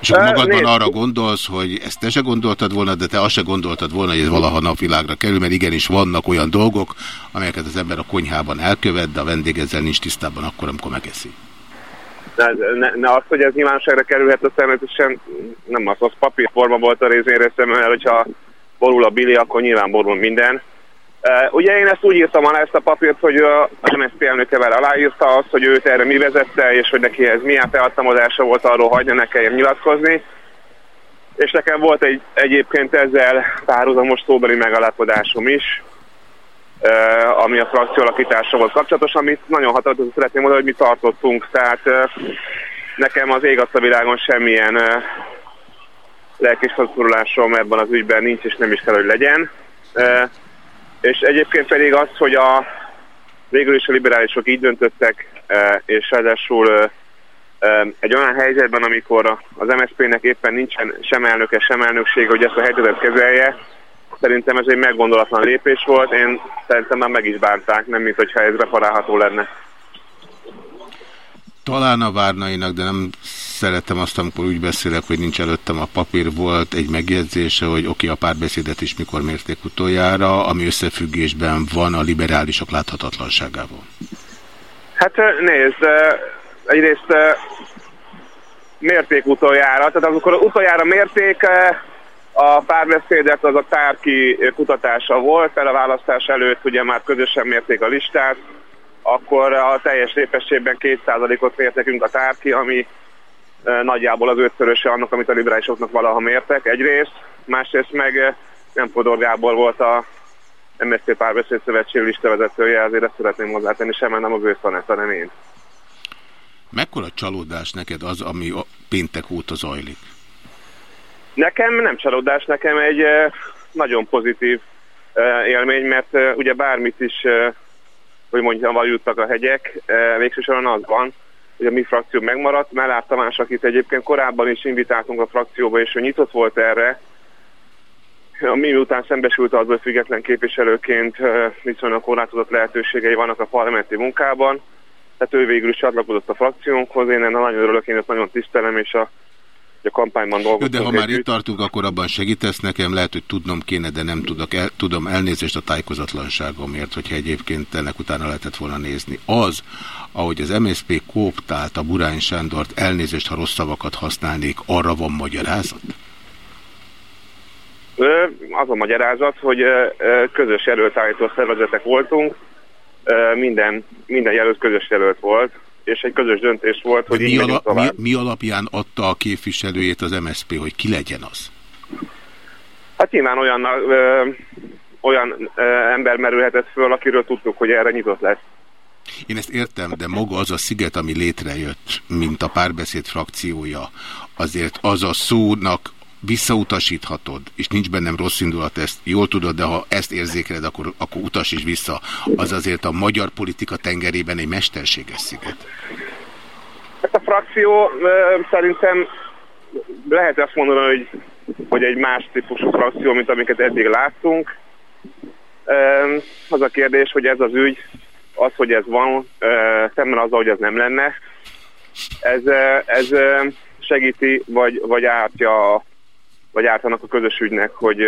És akkor magadban arra gondolsz, hogy ezt te se gondoltad volna, de te azt se gondoltad volna, hogy ez valaha napvilágra kerül, mert igenis vannak olyan dolgok, amelyeket az ember a konyhában elkövet, de a vendég ezzel nincs tisztában akkor, amikor megeszi ne, ne az, hogy ez nyilvánosságra kerülhet, a természetesen nem az, az papírforma volt a részén mert hogyha borul a Billy, akkor nyilván borul minden. Uh, ugye én ezt úgy írtam alá ezt a papírt, hogy a MSZP elnöke vele aláírta azt, hogy őt erre mi vezette, és hogy neki ez milyen felhatalmazása volt arról, hogy ne kelljen nyilatkozni. És nekem volt egy egyébként ezzel párhuzamos szóbeli megállapodásom is, ami a frakció volt kapcsolatos, amit nagyon határozottan szeretném mondani, hogy mi tartottunk. Tehát nekem az ég a világon semmilyen lelkis ebben az ügyben nincs, és nem is kell, hogy legyen. És egyébként pedig az, hogy a végül is a liberálisok így döntöttek, és ráadásul egy olyan helyzetben, amikor az MSZP-nek éppen nincsen sem elnöke, sem elnökség, hogy ezt a helyzetet kezelje, szerintem ez egy meggondolatlan lépés volt, én szerintem már meg is bánták, nem mint hogyha ez reparálható lenne. Talán a várnainak, de nem szeretem azt, amikor úgy beszélek, hogy nincs előttem a papír, volt egy megjegyzése, hogy oké, okay, a párbeszédet is mikor mérték utoljára, ami összefüggésben van a liberálisok láthatatlanságával. Hát nézd, egyrészt mérték utoljára, tehát amikor utoljára mérték, a párbeszédet az a tárki kutatása volt, fel a választás előtt ugye már közösen mérték a listát, akkor a teljes népességben 2%-ot mért a tárki, ami nagyjából az ötszöröse annak, amit a liberálisoknak valaha mértek egyrészt, másrészt meg nem Fodor Gábor volt a MSZP Párbeszéd Szövetség listavezetője, azért ezt szeretném hozzátenni, sem nem az ő szanett, hanem én. Mekkora csalódás neked az, ami a péntek óta zajlik? Nekem nem csalódás, nekem egy nagyon pozitív élmény, mert ugye bármit is, hogy mondjam, juttak a hegyek, végsősorban az van, hogy a mi frakció megmaradt. Mellár Tamás, akit egyébként korábban is invitáltunk a frakcióba, és ő nyitott volt erre, mi után szembesült az, hogy független képviselőként viszonylag korlátozott lehetőségei vannak a parlamenti munkában, tehát ő végül is csatlakozott a frakciónkhoz, én ennek nagyon örülök, én ezt nagyon tisztelem, és a a kampányban dolgoztunk. De ha már itt tartunk, akkor abban segítesz nekem, lehet, hogy tudnom kéne, de nem tudok, el, tudom elnézést a tájékozatlanságomért, hogyha egyébként ennek utána lehetett volna nézni. Az, ahogy az MSZP kóptált a Burány Sándort, elnézést, ha rossz szavakat használnék, arra van magyarázat? Az a magyarázat, hogy közös jelöltállító szervezetek voltunk, minden, minden jelölt közös jelölt volt, és egy közös döntés volt, hogy mi, ala, mi, mi alapján adta a képviselőjét az MSZP, hogy ki legyen az? Hát nyilván olyan, ö, olyan ö, ember merülhetett föl, akiről tudtuk, hogy erre nyitott lesz. Én ezt értem, de maga az a sziget, ami létrejött, mint a párbeszéd frakciója, azért az a szónak visszautasíthatod, és nincs bennem rossz indulat, ezt jól tudod, de ha ezt érzékeled, akkor, akkor utasíts vissza. Az azért a magyar politika tengerében egy mesterséges sziget. Hát a frakció szerintem lehet azt mondani, hogy, hogy egy más típusú frakció, mint amiket eddig láttunk. az a kérdés, hogy ez az ügy, az, hogy ez van, szemben az, hogy ez nem lenne, ez, ez segíti, vagy, vagy ártja vagy ártanak a közös ügynek, hogy,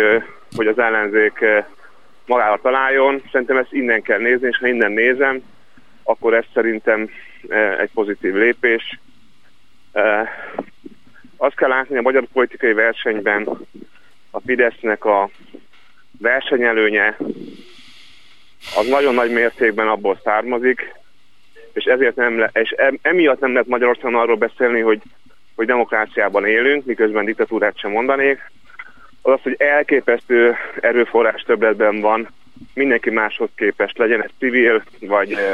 hogy az ellenzék magára találjon. Szerintem ezt innen kell nézni, és ha innen nézem, akkor ez szerintem egy pozitív lépés. Azt kell látni, a magyar politikai versenyben a Fidesznek a versenyelőnye az nagyon nagy mértékben abból származik, és ezért nem le, és emiatt nem lehet Magyarországon arról beszélni, hogy hogy demokráciában élünk, miközben diktatúrát sem mondanék, az az, hogy elképesztő erőforrás többletben van mindenki máshoz képest, legyen ez civil vagy, eh,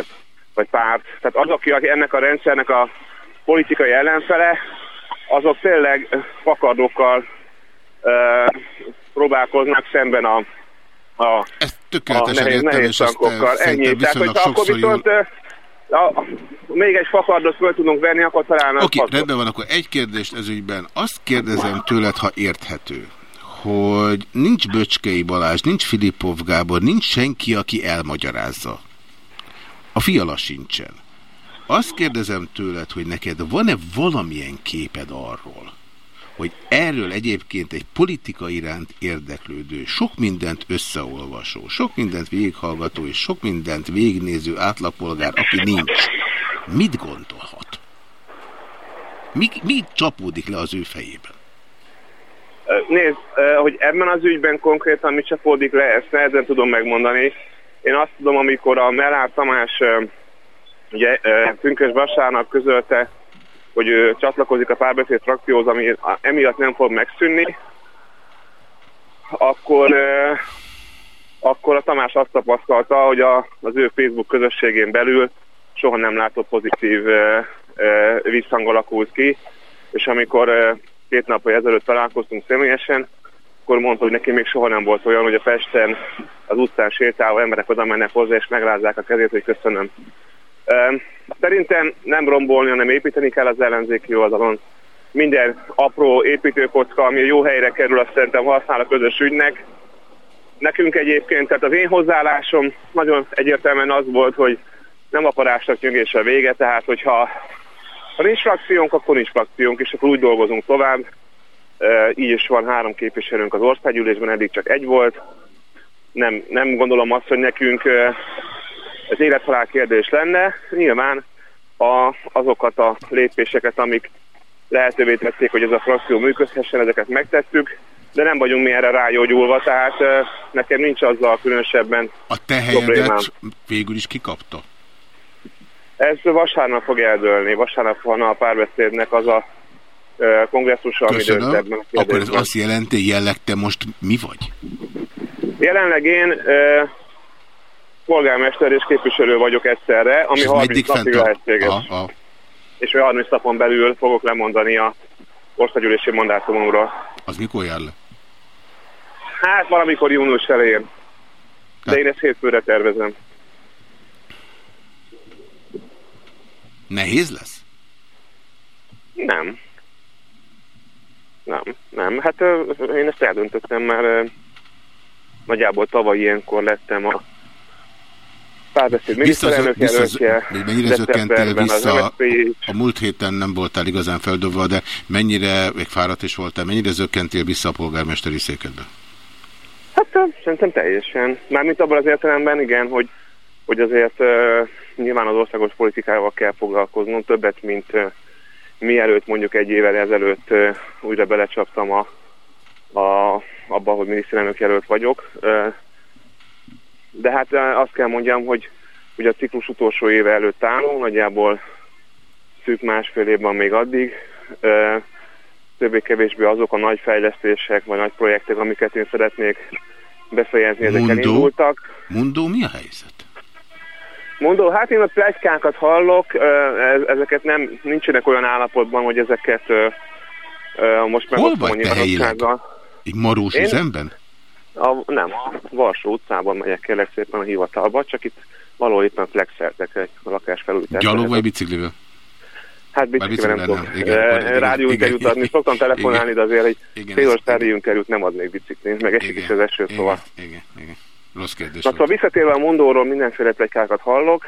vagy párt. Tehát azok, akik ennek a rendszernek a politikai ellenfele, azok tényleg fakadókkal e, próbálkoznak szemben a, a, a nehéz, nehéz tankokkal. Ennyi. Tehát, hogyha akkor viszont jól a, még egy fakardot föl tudunk venni, akkor talán... Oké, okay, rendben van, akkor egy kérdést ez ügyben. Azt kérdezem tőled, ha érthető, hogy nincs Böcskei Balázs, nincs Filipov Gábor, nincs senki, aki elmagyarázza. A fiala sincsen. Azt kérdezem tőled, hogy neked van-e valamilyen képed arról, hogy erről egyébként egy politika iránt érdeklődő, sok mindent összeolvasó, sok mindent végighallgató és sok mindent végignéző átlagpolgár, aki nincs, mit gondolhat? Mi, mi csapódik le az ő fejében? Nézd, hogy ebben az ügyben konkrétan mi csapódik le, ezt nehezen tudom megmondani. Én azt tudom, amikor a Mellár Tamás ugye Pünkös Vasárnap közölte, hogy csatlakozik a párbeszéd frakcióhoz, ami emiatt nem fog megszűnni, akkor akkor a Tamás azt tapasztalta, hogy a, az ő Facebook közösségén belül soha nem látott pozitív visszhang alakult ki, és amikor két nappal ezelőtt találkoztunk személyesen, akkor mondta, hogy neki még soha nem volt olyan, hogy a Pesten az utcán sétálva emberek oda mennek hozzá, és megrázzák a kezét, hogy köszönöm. Szerintem nem rombolni, hanem építeni kell az ellenzéki oldalon. Minden apró építőkocka, ami jó helyre kerül, azt szerintem használ a közös ügynek. Nekünk egyébként, tehát az én hozzáállásom nagyon egyértelműen az volt, hogy nem a parásnak nyögés a vége, tehát hogyha ha nincs frakciónk, akkor nincs frakciónk, és akkor úgy dolgozunk tovább. Így is van három képviselőnk az országgyűlésben, eddig csak egy volt. Nem, nem gondolom azt, hogy nekünk ez élethalál kérdés lenne. Nyilván a, azokat a lépéseket, amik lehetővé tették, hogy ez a frakció működhessen, ezeket megtettük, de nem vagyunk mi erre rágyógyulva, tehát nekem nincs azzal különösebben A te helyedet végül is kikapta? Ez vasárnap fog eldőlni. Vasárnap van a párbeszédnek az a kongresszus, ami dönt ebben a Akkor ez azt jelenti, jelleg te most mi vagy? Jelenleg én polgármester és képviselő vagyok egyszerre, ami És ez 30 meddig napig a- lehetséges. Aha, aha. És hogy 30 napon belül fogok lemondani a országgyűlési mandátumomra. Az mikor jár le? Hát valamikor június elején. De én ezt hétfőre tervezem. Nehéz lesz? Nem. Nem, nem. Hát én ezt eldöntöttem már nagyjából tavaly ilyenkor lettem a párbeszéd miniszterelnök hogy mennyire zökkentél vissza, a múlt héten nem voltál igazán feldobva, de mennyire, még fáradt is voltál, mennyire zökkentél vissza a polgármesteri székedbe? Hát szerintem teljesen. Mármint abban az értelemben, igen, hogy, hogy azért uh, nyilván az országos politikával kell foglalkoznom, többet, mint uh, mielőtt mondjuk egy évvel ezelőtt uh, újra belecsaptam a, a, abba, hogy miniszterelnök jelölt vagyok. Uh, de hát uh, azt kell mondjam, hogy ugye a ciklus utolsó éve előtt állunk, nagyjából szűk másfél évben még addig. Uh, többé-kevésbé azok a nagy fejlesztések, vagy nagy projektek, amiket én szeretnék befejezni, ezek Mondó? elindultak. Mondó, mi a helyzet? Mondó, hát én a pletykákat hallok, ez- ezeket nem, nincsenek olyan állapotban, hogy ezeket most Hol megosztom a vagy te helyileg? Így Marós üzemben? A, nem, a Varsó utcában megyek kérlek szépen a hivatalba, csak itt valahol éppen flexeltek egy lakás felújításra. Gyalog vagy biciklivel? Hát biciklivel nem tudok. igen, igen, Rádióinterjút igen, adni, szoktam telefonálni, de azért egy Igen, órás rádióinterjút nem adnék biciklin, meg esik is az eső, szóval. Igen, igen. Rossz kérdés. Na, szóval visszatérve a mondóról mindenféle pletykákat hallok,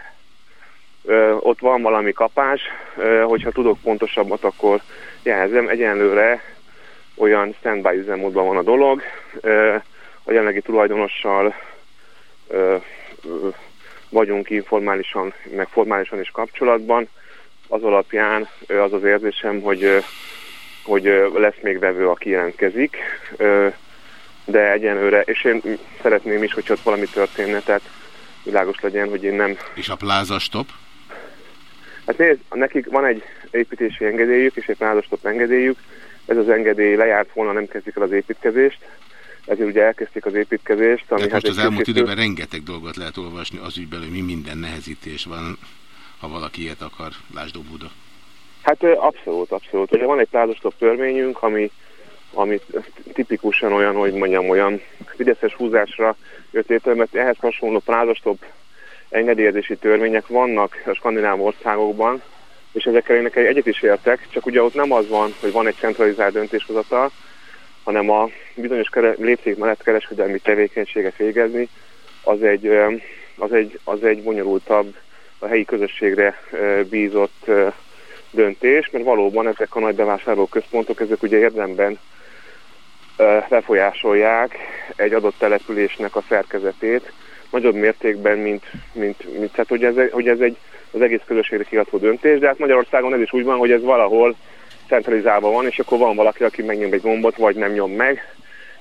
ö, ott van valami kapás, ö, hogyha tudok pontosabbat, akkor jelzem, egyenlőre olyan standby üzemmódban van a dolog, ö, a jelenlegi tulajdonossal ö, ö, vagyunk informálisan, meg formálisan is kapcsolatban, az alapján ö, az az érzésem, hogy, ö, hogy ö, lesz még vevő, aki jelentkezik, ö, de egyenlőre, és én szeretném is, hogyha ott valami történne, tehát világos legyen, hogy én nem... És a pláza stop? Hát nézd, nekik van egy építési engedélyük, és egy plázastop engedélyük, ez az engedély lejárt volna, nem kezdik el az építkezést, ezért ugye elkezdték az építkezést, ami Tehát most hát az elmúlt kicsit- időben rengeteg dolgot lehet olvasni az ügyben, hogy mi minden nehezítés van, ha valaki ilyet akar, lásd Buda. Hát abszolút, abszolút. Ugye van egy plázastop törvényünk, ami, ami tipikusan olyan, hogy mondjam, olyan fideszes húzásra jött létre, mert ehhez hasonló plázastop engedélyezési törvények vannak a skandináv országokban, és ezekkel én egyet is értek, csak ugye ott nem az van, hogy van egy centralizált döntéshozatal, hanem a bizonyos lépték mellett kereskedelmi tevékenységet végezni, az egy, az egy, az egy bonyolultabb, a helyi közösségre bízott döntés, mert valóban ezek a nagy bevásárlóközpontok, ezek ugye érdemben ö, befolyásolják egy adott településnek a szerkezetét, nagyobb mértékben, mint, mint, mint tehát hogy ez, hogy ez egy az egész közösségre kiadó döntés, de hát Magyarországon ez is úgy van, hogy ez valahol centralizálva van, és akkor van valaki, aki megnyom egy gombot, vagy nem nyom meg,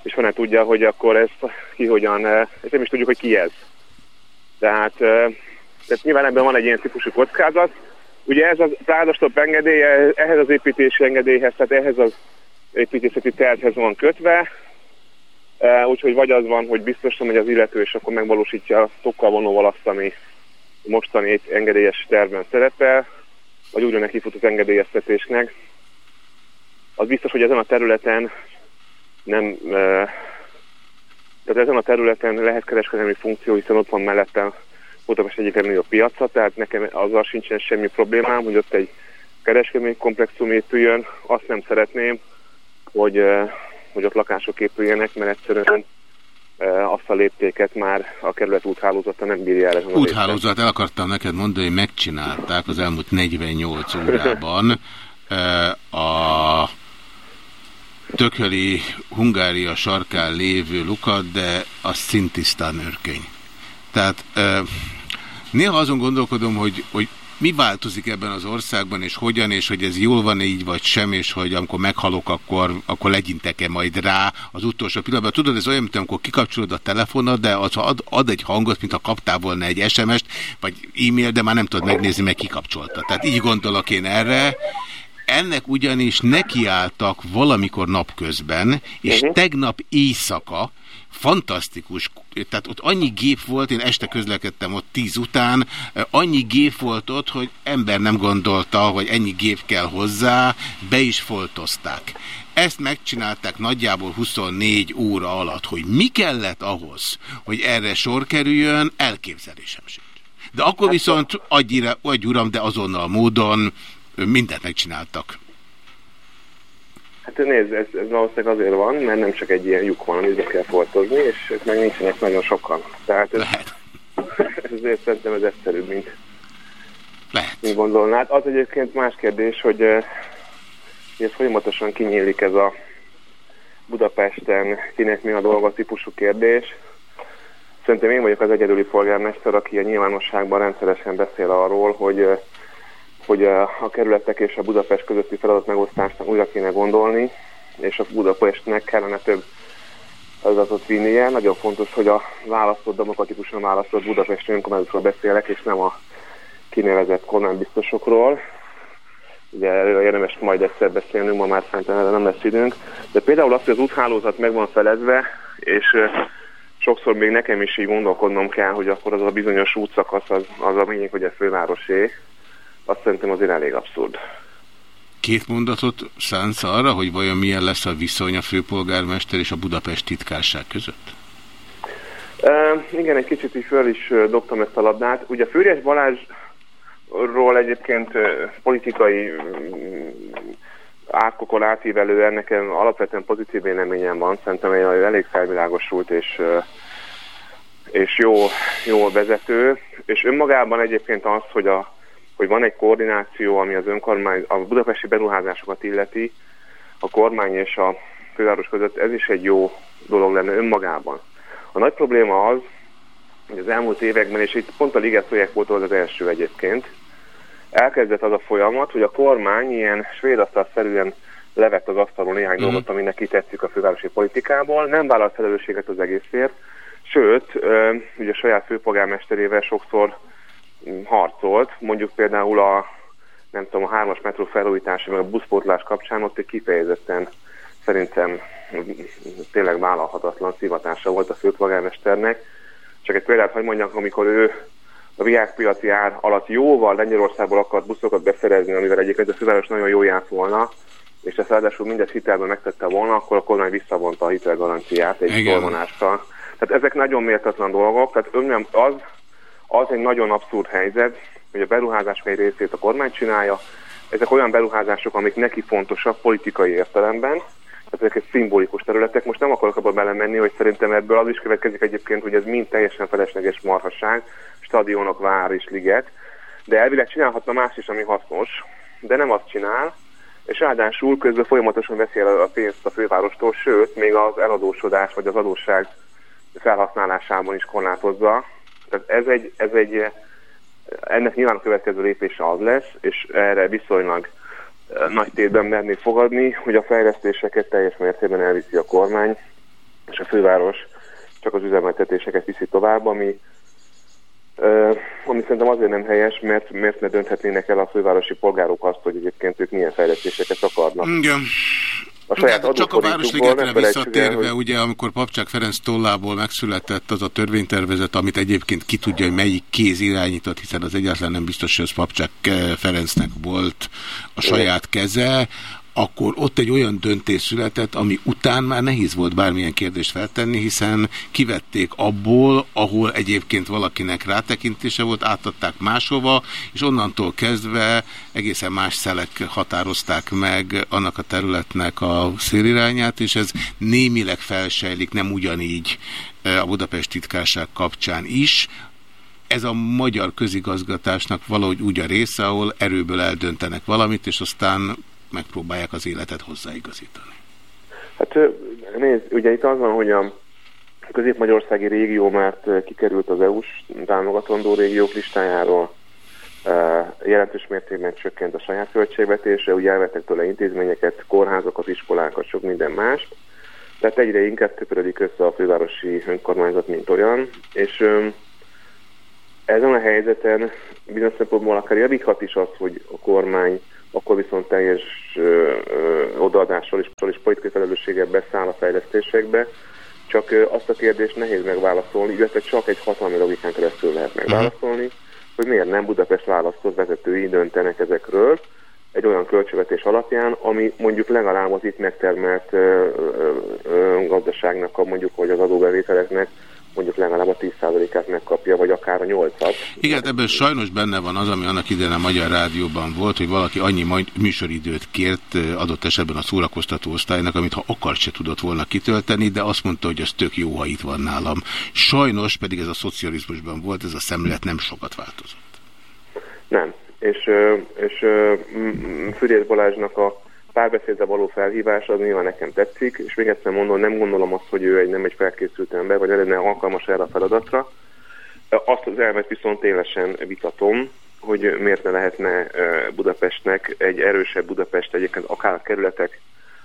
és van tudja, hogy akkor ezt ki hogyan, eh, ezt nem is tudjuk, hogy ki ez. Tehát, eh, tehát nyilván ebben van egy ilyen típusú kockázat. Ugye ez a plázastop engedélye, ehhez az építési engedélyhez, tehát ehhez az építészeti tervhez van kötve, E, úgyhogy vagy az van, hogy biztosan megy az illető, és akkor megvalósítja tokkal vonóval azt, ami mostani engedélyes tervben szerepel, vagy újra neki fut az engedélyeztetésnek. Az biztos, hogy ezen a területen nem, tehát ezen a területen lehet kereskedelmi funkció, hiszen ott van mellettem Budapest egyik legnagyobb piaca, tehát nekem azzal sincsen semmi problémám, hogy ott egy kereskedelmi komplexum épüljön. Azt nem szeretném, hogy, hogy ott lakások épüljenek, mert egyszerűen azt a léptéket már a kerület úthálózata nem bírja el. Úthálózat, el akartam neked mondani, hogy megcsinálták az elmúlt 48 órában a tököli Hungária sarkán lévő lukat, de az szintisztán örkény. Tehát néha azon gondolkodom, hogy, hogy mi változik ebben az országban, és hogyan, és hogy ez jól van így, vagy sem, és hogy amikor meghalok, akkor, akkor legyintek-e majd rá az utolsó pillanatban. Tudod, ez olyan, mint amikor kikapcsolod a telefonod, de az ad, ad egy hangot, mint ha kaptál volna egy SMS-t, vagy e-mail, de már nem tudod megnézni, meg kikapcsolta. Tehát így gondolok én erre. Ennek ugyanis nekiálltak valamikor napközben, és uh -huh. tegnap éjszaka, fantasztikus, tehát ott annyi gép volt, én este közlekedtem ott tíz után, annyi gép volt ott, hogy ember nem gondolta, hogy ennyi gép kell hozzá, be is foltozták. Ezt megcsinálták nagyjából 24 óra alatt, hogy mi kellett ahhoz, hogy erre sor kerüljön, elképzelésem sincs. De akkor viszont, adj, adj uram, de azonnal módon mindent megcsináltak. Hát nézd, ez, ez valószínűleg azért van, mert nem csak egy ilyen lyuk van, amit kell foltozni, és itt meg nincsenek nagyon sokan. Tehát ez, ezért szerintem ez egyszerűbb, mint, Lehet. mint gondolnád. Az egyébként más kérdés, hogy, hogy ez folyamatosan kinyílik ez a Budapesten kinek mi a dolga típusú kérdés. Szerintem én vagyok az egyedüli polgármester, aki a nyilvánosságban rendszeresen beszél arról, hogy hogy a, a kerületek és a Budapest közötti feladat megosztást újra kéne gondolni, és a Budapestnek kellene több feladatot vinnie. Nagyon fontos, hogy a választott, demokratikusan választott Budapesti önkormányzatról beszélek, és nem a kinevezett kormánybiztosokról. Ugye erről érdemes majd egyszer beszélnünk, ma már szerintem erre nem lesz időnk. De például az, hogy az úthálózat meg van felezve, és sokszor még nekem is így gondolkodnom kell, hogy akkor az a bizonyos útszakasz az, az a miénk, hogy a fővárosé, azt szerintem azért elég abszurd. Két mondatot szánsz arra, hogy vajon milyen lesz a viszony a főpolgármester és a Budapest titkárság között? Uh, igen, egy kicsit is föl is dobtam ezt a labdát. Ugye Fűrjes Balázsról egyébként politikai uh, árkokon átívelően nekem alapvetően pozitív véleményem van. Szerintem egy elég felvilágosult és, és jó, jó vezető. És önmagában egyébként az, hogy a hogy van egy koordináció, ami az önkormány, a budapesti beruházásokat illeti, a kormány és a főváros között, ez is egy jó dolog lenne önmagában. A nagy probléma az, hogy az elmúlt években, és itt pont a Liget projekt volt az első egyébként, elkezdett az a folyamat, hogy a kormány ilyen svéd szerűen levett az asztalról néhány uh-huh. dolgot, ami neki tetszik a fővárosi politikából, nem vállalt felelősséget az egészért, sőt, ugye a saját főpolgármesterével sokszor harcolt, mondjuk például a nem tudom, a hármas metró felújítása, meg a buszpótlás kapcsán ott egy kifejezetten szerintem tényleg vállalhatatlan szivatása volt a főpolgármesternek. Csak egy példát, hogy mondjak, amikor ő a viágpiaci ár alatt jóval Lengyelországból akart buszokat beszerezni, amivel egyébként a főváros nagyon jó járt volna, és ezt ráadásul mindezt hitelben megtette volna, akkor a kormány visszavonta a hitelgaranciát egy tolvonással. Tehát ezek nagyon méltatlan dolgok, tehát önnem az, az egy nagyon abszurd helyzet, hogy a beruházások egy részét a kormány csinálja. Ezek olyan beruházások, amik neki fontosak politikai értelemben, ezek egy szimbolikus területek. Most nem akarok abba belemenni, hogy szerintem ebből az is következik egyébként, hogy ez mind teljesen felesleges marhasság, stadionok, vár és liget, de elvileg csinálhatna más is, ami hasznos, de nem azt csinál, és ráadásul közben folyamatosan veszi el a pénzt a fővárostól, sőt, még az eladósodás vagy az adósság felhasználásában is korlátozza, tehát ez egy, ez egy, ennek nyilván a következő lépése az lesz, és erre viszonylag eh, nagy tétben mernék fogadni, hogy a fejlesztéseket teljes mértékben elviszi a kormány, és a főváros csak az üzemeltetéseket viszi tovább, ami, uh, ami szerintem azért nem helyes, mert miért ne dönthetnének el a fővárosi polgárok azt, hogy egyébként ők milyen fejlesztéseket akarnak. Igen. A saját De csak a Városligetre visszatérve, hogy... ugye, amikor Papcsák Ferenc tollából megszületett az a törvénytervezet, amit egyébként ki tudja, hogy melyik kéz irányított, hiszen az egyáltalán nem biztos, hogy az Papcsák Ferencnek volt a saját keze, akkor ott egy olyan döntés született, ami után már nehéz volt bármilyen kérdést feltenni, hiszen kivették abból, ahol egyébként valakinek rátekintése volt, átadták máshova, és onnantól kezdve egészen más szelek határozták meg annak a területnek a szélirányát, és ez némileg felsejlik, nem ugyanígy a Budapest titkárság kapcsán is, ez a magyar közigazgatásnak valahogy úgy a része, ahol erőből eldöntenek valamit, és aztán megpróbálják az életet hozzáigazítani? Hát nézd, ugye itt az van, hogy a közép-magyarországi régió már kikerült az EU-s támogatandó régiók listájáról, jelentős mértékben csökkent a saját költségvetése, ugye elvettek tőle intézményeket, kórházakat, iskolákat, sok minden más. Tehát egyre inkább töpörödik össze a fővárosi önkormányzat, mint olyan, és ezen a helyzeten bizonyos szempontból akár javíthat is az, hogy a kormány akkor viszont teljes ö, ö, odaadással és, és politikai felelősséggel beszáll a fejlesztésekbe, csak ö, azt a kérdést nehéz megválaszolni, illetve csak egy hatalmi logikán keresztül lehet megválaszolni, uh-huh. hogy miért nem Budapest választott vezetői döntenek ezekről, egy olyan költségvetés alapján, ami mondjuk legalább az itt megtermelt ö, ö, ö, gazdaságnak, a, mondjuk, hogy az adóbevételeknek mondjuk legalább a 10%-át megkapja, vagy akár a 8-at. Igen, ebből sajnos benne van az, ami annak idején a Magyar Rádióban volt, hogy valaki annyi majd műsoridőt kért adott esetben a szórakoztató osztálynak, amit ha akart se tudott volna kitölteni, de azt mondta, hogy az tök jó, ha itt van nálam. Sajnos pedig ez a szocializmusban volt, ez a szemlélet nem sokat változott. Nem. És, és Füriyes Balázsnak a párbeszédre való felhívás az nyilván nekem tetszik, és még egyszer mondom, nem gondolom azt, hogy ő egy nem egy felkészült ember, vagy lenne alkalmas erre a feladatra. Azt az elmet viszont élesen vitatom, hogy miért ne lehetne Budapestnek egy erősebb Budapest egyébként akár a kerületek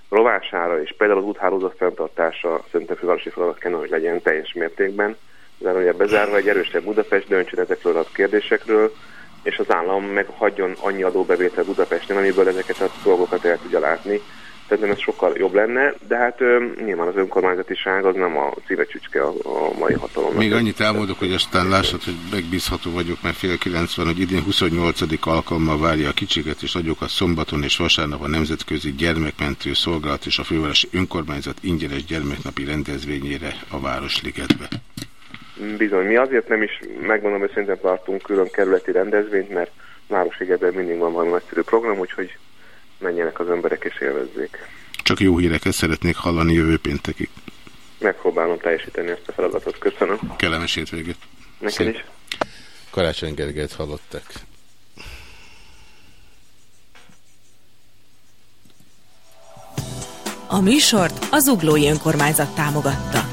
rovására, és például az úthálózat fenntartása szerintem fővárosi feladat kellene, hogy legyen teljes mértékben. Zárója bezárva egy erősebb Budapest döntsön ezekről a kérdésekről, és az állam meg hagyjon annyi adóbevétel Budapesten, amiből ezeket a dolgokat el tudja látni. Tehát ez sokkal jobb lenne, de hát ö, nyilván az önkormányzatiság az nem a szíve csücske a, a mai hatalomnak. Még annyit elmondok, hogy aztán lássad, hogy megbízható vagyok, mert fél 90, hogy idén 28. alkalommal várja a kicsiket és nagyokat szombaton és vasárnap a Nemzetközi Gyermekmentő Szolgálat és a Fővárosi Önkormányzat ingyenes gyermeknapi rendezvényére a Városligetbe. Bizony, mi azért nem is, megmondom, hogy szerintem tartunk külön kerületi rendezvényt, mert Városligetben mindig van valami nagyszerű program, úgyhogy menjenek az emberek és élvezzék. Csak jó híreket szeretnék hallani jövő péntekig. Megpróbálom teljesíteni ezt a feladatot. Köszönöm. Kellemes hétvégét. Neked is. Karácsony Gergelyt hallottak. A műsort az Uglói Önkormányzat támogatta.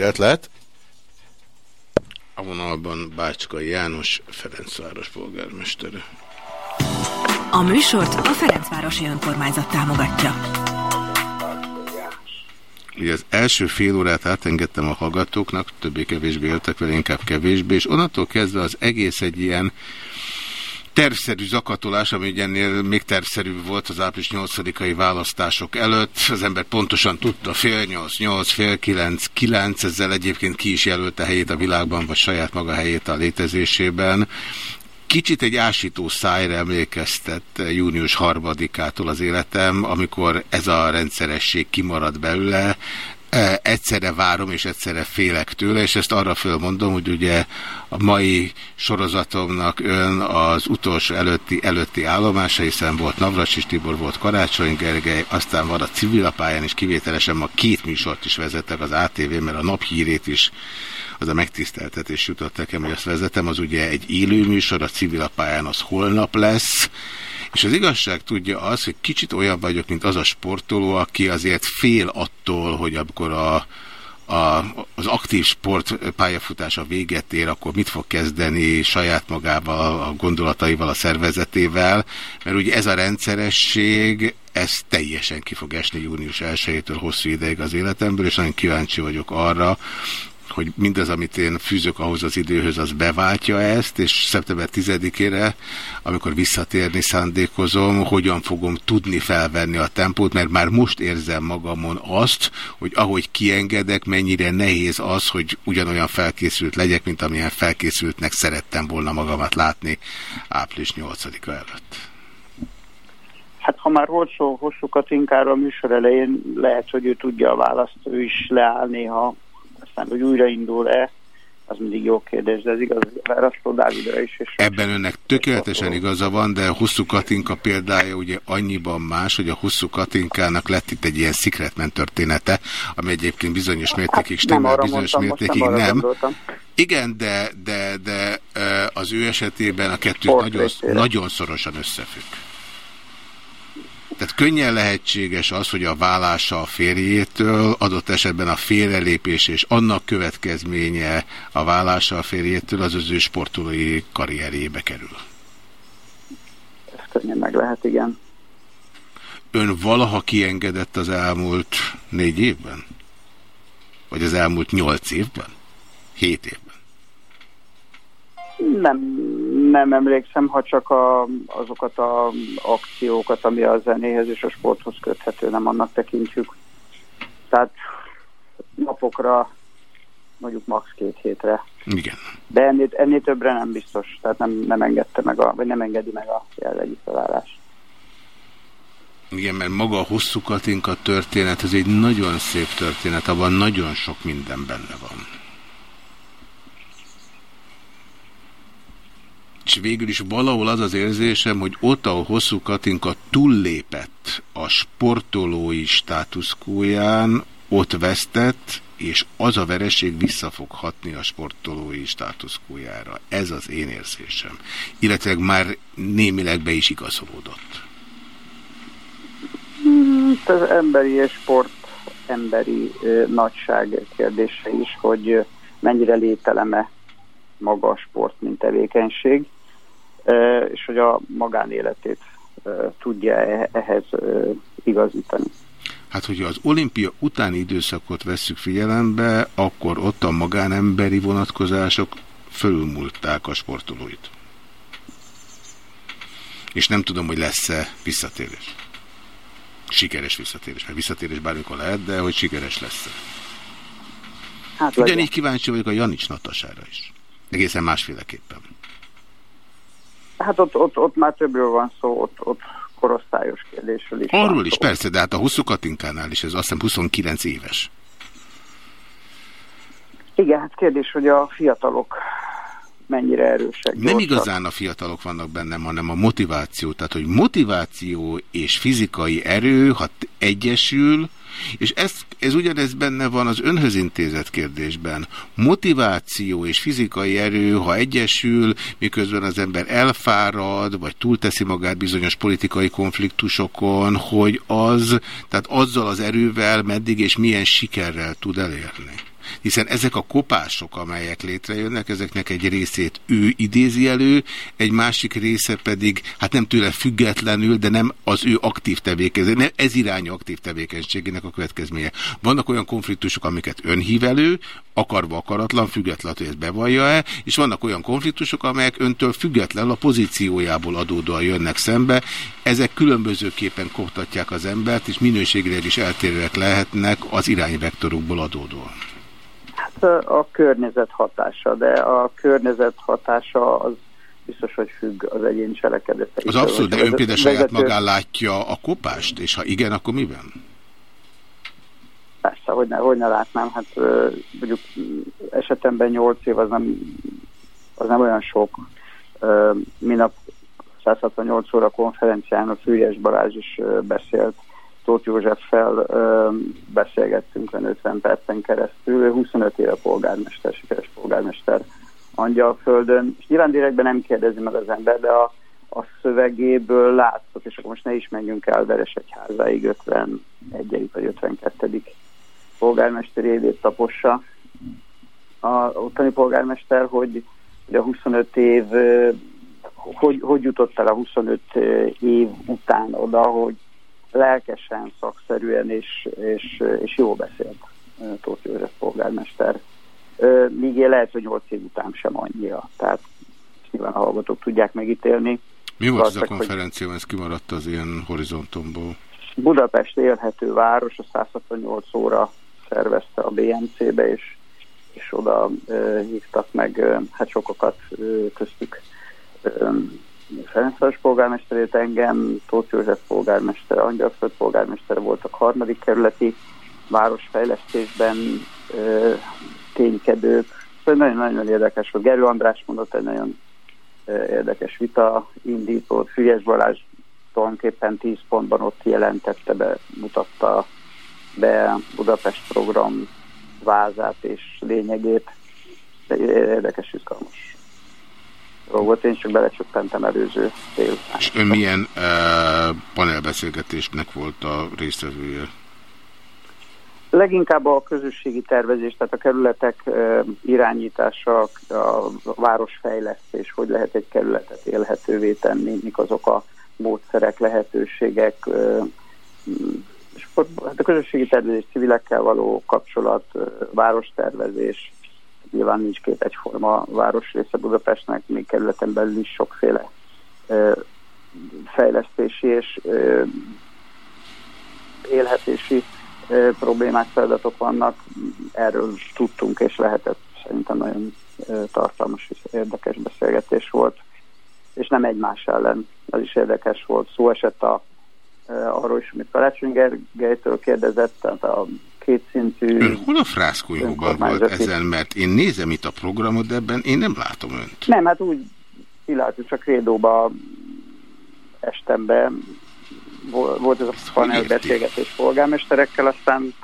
reggelt lehet. A vonalban Bácskai János, Ferencváros polgármestere. A műsort a Ferencvárosi Önkormányzat támogatja. Ugye az első fél órát átengedtem a hallgatóknak, többé-kevésbé éltek vele, inkább kevésbé, és onnantól kezdve az egész egy ilyen tervszerű zakatolás, ami ugye ennél még tervszerű volt az április 8-ai választások előtt. Az ember pontosan tudta, fél nyolc, nyolc, fél kilenc, kilenc, ezzel egyébként ki is jelölte helyét a világban, vagy saját maga helyét a létezésében. Kicsit egy ásító szájra emlékeztet június harmadikától az életem, amikor ez a rendszeresség kimarad belőle, egyszerre várom és egyszerre félek tőle, és ezt arra fölmondom, hogy ugye a mai sorozatomnak ön az utolsó előtti, előtti állomása, hiszen volt Navrasis Tibor, volt Karácsony Gergely, aztán van a civilapályán is kivételesen ma két műsort is vezettek az ATV, mert a naphírét is az a megtiszteltetés jutott nekem, hogy azt vezetem, az ugye egy élő műsor, a civilapályán az holnap lesz, és az igazság tudja az, hogy kicsit olyan vagyok, mint az a sportoló, aki azért fél attól, hogy amikor a, a, az aktív sport pályafutása véget ér, akkor mit fog kezdeni saját magával, a gondolataival, a szervezetével, mert ugye ez a rendszeresség, ez teljesen ki fog esni június 1-től hosszú ideig az életemből, és nagyon kíváncsi vagyok arra, hogy mindaz, amit én fűzök ahhoz az időhöz, az beváltja ezt, és szeptember 10-ére, amikor visszatérni szándékozom, hogyan fogom tudni felvenni a tempót, mert már most érzem magamon azt, hogy ahogy kiengedek, mennyire nehéz az, hogy ugyanolyan felkészült legyek, mint amilyen felkészültnek szerettem volna magamat látni április 8-a előtt. Hát ha már hosszú, hosszú Katinkára a műsor elején lehet, hogy ő tudja a választ, ő is leáll néha aztán, hogy újraindul-e, az mindig jó kérdés, de ez igaz, Rasztó Dávidra is. És Ebben önnek tökéletesen igaza van, de a Husszú Katinka példája ugye annyiban más, hogy a Husszú Katinkának lett itt egy ilyen szikretmen története, ami egyébként bizonyos mértékig hát, stimmel, bizonyos mondtam, mértékig nem. nem. Igen, de, de, de az ő esetében a kettő nagyon, nagyon szorosan összefügg. Tehát könnyen lehetséges az, hogy a vállása a férjétől, adott esetben a félrelépés és annak következménye a vállása a férjétől az az ő sportolói karrierjébe kerül. Ez könnyen meg lehet, igen. Ön valaha kiengedett az elmúlt négy évben? Vagy az elmúlt nyolc évben? Hét évben? Nem, nem emlékszem, ha csak a, azokat az akciókat, ami a zenéhez és a sporthoz köthető, nem annak tekintjük. Tehát napokra, mondjuk max. két hétre. Igen. De ennél, ennél többre nem biztos, tehát nem, nem engedte meg, a, vagy nem engedi meg a jellegi felállás. Igen, mert maga a hosszú Katinka történet, ez egy nagyon szép történet, abban nagyon sok minden benne van. És végül is valahol az az érzésem, hogy ott, ahol hosszú Katinka túllépett a sportolói státuszkóján, ott vesztett, és az a vereség vissza fog hatni a sportolói státuszkójára. Ez az én érzésem. Illetve már némileg be is igazolódott. Hmm, az emberi és sport emberi ö, nagyság kérdése is, hogy mennyire lételeme maga a sport, mint tevékenység és hogy a magánéletét tudja e-, ehhez igazítani. Hát, hogyha az olimpia utáni időszakot vesszük figyelembe, akkor ott a magánemberi vonatkozások fölülmúlták a sportolóit. És nem tudom, hogy lesz-e visszatérés. Sikeres visszatérés, mert visszatérés bármikor lehet, de hogy sikeres lesz-e. Hát, Ugyanígy kíváncsi vagyok a Janics Natasára is. Egészen másféleképpen. Hát ott, ott, ott már többről van szó, ott, ott korosztályos kérdésről is. Arról is, szó. persze, de hát a Huszú Katinkánál is ez azt hiszem 29 éves. Igen, hát kérdés, hogy a fiatalok mennyire erősek. Nem gyorsak. igazán a fiatalok vannak bennem, hanem a motiváció. Tehát, hogy motiváció és fizikai erő, ha egyesül, és ez, ez ugyanez benne van az önhöz intézet kérdésben. Motiváció és fizikai erő, ha egyesül, miközben az ember elfárad, vagy túlteszi magát bizonyos politikai konfliktusokon, hogy az, tehát azzal az erővel meddig és milyen sikerrel tud elérni hiszen ezek a kopások, amelyek létrejönnek, ezeknek egy részét ő idézi elő, egy másik része pedig, hát nem tőle függetlenül, de nem az ő aktív tevékenység, nem ez irányú aktív tevékenységének a következménye. Vannak olyan konfliktusok, amiket ön hív elő, akarva akaratlan, független, hogy ezt bevallja-e, és vannak olyan konfliktusok, amelyek öntől független a pozíciójából adódóan jönnek szembe. Ezek különbözőképpen koptatják az embert, és minőségileg is eltérőek lehetnek az irányvektorukból adódóan. A környezet hatása, de a környezet hatása az biztos, hogy függ az egyén cselekedete. Az abszolút, de ön például saját magán látja a kopást, és ha igen, akkor miben? Persze, hogy ne, hogy ne látnám, hát mondjuk esetemben 8 év az nem, az nem olyan sok. Minap 168 óra konferencián a Fűrjes Balázs is beszélt, Tóth Józseffel beszélgettünk 50 percen keresztül, ő 25 éve polgármester, sikeres polgármester Angyalföldön, és nyilván direktben nem kérdezi meg az ember, de a, a szövegéből látszott, és akkor most ne is menjünk el Veresegyházáig 51. vagy 52. polgármester évét tapossa. A ottani polgármester, hogy, hogy a 25 év, hogy, hogy jutott el a 25 év után oda, hogy lelkesen, szakszerűen és, és, és jól beszélt Tóth József polgármester. Míg én lehet, hogy 8 év után sem annyira. Tehát nyilván a hallgatók tudják megítélni. Mi volt az a konferencia, ez kimaradt az ilyen horizontomból? Budapest élhető város, a 168 óra szervezte a BMC-be, és, és oda e, hívtak meg e, hát sokakat e, köztük e, Ferencváros polgármesterét engem, Tóth József polgármester, Angyalföld polgármester voltak harmadik kerületi városfejlesztésben e, ténykedők. Nagyon-nagyon érdekes volt. Gerő András mondott egy nagyon érdekes vita indított. Fügyes Balázs tulajdonképpen 10 pontban ott jelentette be, mutatta be Budapest program vázát és lényegét. De érdekes, izgalmas volt, én csak belecsöppentem előző délután. És ön milyen uh, panelbeszélgetésnek volt a résztvevője? Leginkább a közösségi tervezés, tehát a kerületek irányítása, a városfejlesztés, hogy lehet egy kerületet élhetővé tenni, mik azok a módszerek, lehetőségek, és akkor hát a közösségi tervezés, civilekkel való kapcsolat, várostervezés, nyilván nincs két egyforma városrésze Budapestnek, még kerületen belül is sokféle fejlesztési és élhetési problémák, feladatok vannak, erről tudtunk és lehetett. Szerintem nagyon tartalmas és érdekes beszélgetés volt, és nem egymás ellen, az is érdekes volt. Szó esett a, arról is, amit Karácsony Gergelytől kérdezett, tehát a kétszintű... Ön hol a frászkonyhóban volt ezen, mert én nézem itt a programot, de ebben én nem látom önt. Nem, hát úgy pillanatú csak Rédóba estem be, volt ez a panel beszélgetés polgármesterekkel, aztán,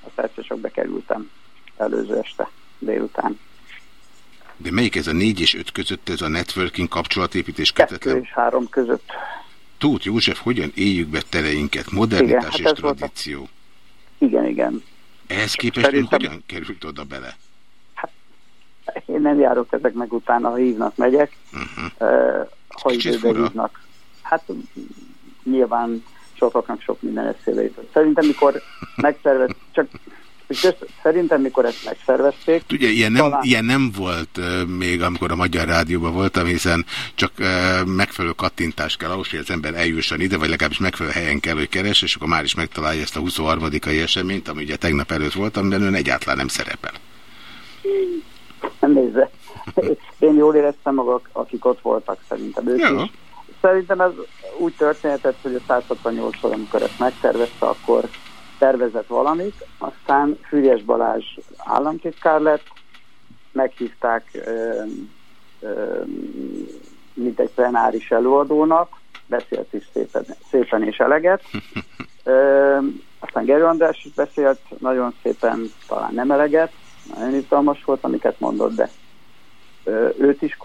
aztán egyszer csak bekerültem előző este, délután. De melyik ez a négy és öt között, ez a networking kapcsolatépítés kötetlen? Kettő és három között. Tóth József, hogyan éljük be tereinket? Modernitás igen, hát és tradíció. A... Igen, igen. Ehhez képest Szerintem... hogyan került oda bele? Hát, én nem járok ezeknek utána, ha hívnak, megyek. Uh -huh. uh, ha időben hívnak. Hát nyilván sokaknak sok minden eszébe jutott. Szerintem, mikor megszervez, csak Szerintem, mikor ezt megszervezték... Ugye, ilyen nem, talán... ilyen nem volt uh, még, amikor a Magyar Rádióban voltam, hiszen csak uh, megfelelő kattintás kell ahhoz, hogy az ember eljusson ide, vagy legalábbis megfelelő helyen kell, hogy keres, és akkor már is megtalálja ezt a 23. eseményt, ami ugye tegnap előtt voltam, de ön egyáltalán nem szerepel. Nézze. Én jól éreztem magak, akik ott voltak szerintem. Ők is Szerintem ez úgy történhetett, hogy a 168 amikor ezt megtervezte, akkor tervezett valamit, aztán Füriás Balázs államtitkár lett, meghívták ö, ö, mint egy plenáris előadónak, beszélt is szépen, szépen és eleget. Ö, aztán Gerő András is beszélt, nagyon szépen, talán nem eleget, nagyon izgalmas volt, amiket mondott, de őt is,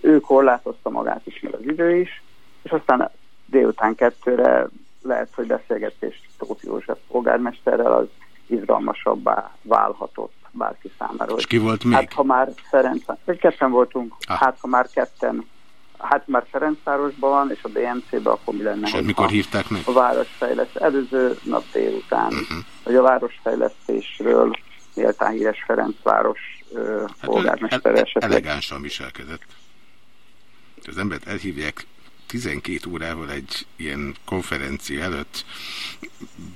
ő korlátozta magát is, meg az idő is és aztán délután kettőre lehet, hogy beszélgetés Tóth József polgármesterrel az izgalmasabbá válhatott bárki számára. És ki volt még? Hát ha már Ferenc, ketten voltunk, ah. hát ha már ketten, hát már Ferencvárosban van, és a BMC-ben, akkor mi lenne? És mikor hívták meg? A városfejlesztés, előző nap délután, uh mhm. -huh. hogy a városfejlesztésről méltán híres Ferencváros hát polgármester el, el, esetleg. Elegánsan viselkedett. Az embert elhívják 12 órával egy ilyen konferencia előtt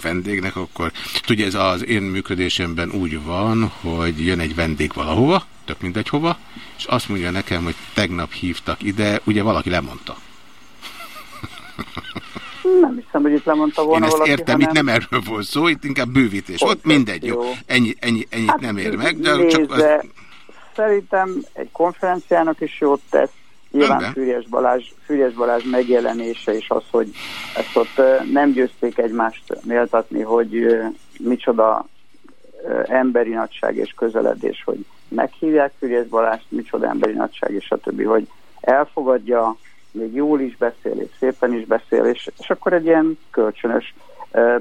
vendégnek, akkor tudja, ez az én működésemben úgy van, hogy jön egy vendég valahova, tök mindegy hova, és azt mondja nekem, hogy tegnap hívtak ide, ugye valaki lemondta. Nem hiszem, hogy itt lemondta volna Én ezt valaki, értem, hanem... itt nem erről volt szó, itt inkább bővítés. Ott mindegy, jó. Ennyi, ennyi, ennyit Hát, nem ér meg, de nézze, csak az... Szerintem egy konferenciának is jót tesz. Nyilván Rendben. Fűrjes Balázs, Fűrjes Balázs megjelenése is az, hogy ezt ott nem győzték egymást méltatni, hogy micsoda emberi nagyság és közeledés, hogy meghívják Fűrjes Balást, micsoda emberi nagyság és a többi, hogy elfogadja, még jól is beszél, és szépen is beszél, és, és akkor egy ilyen kölcsönös ö,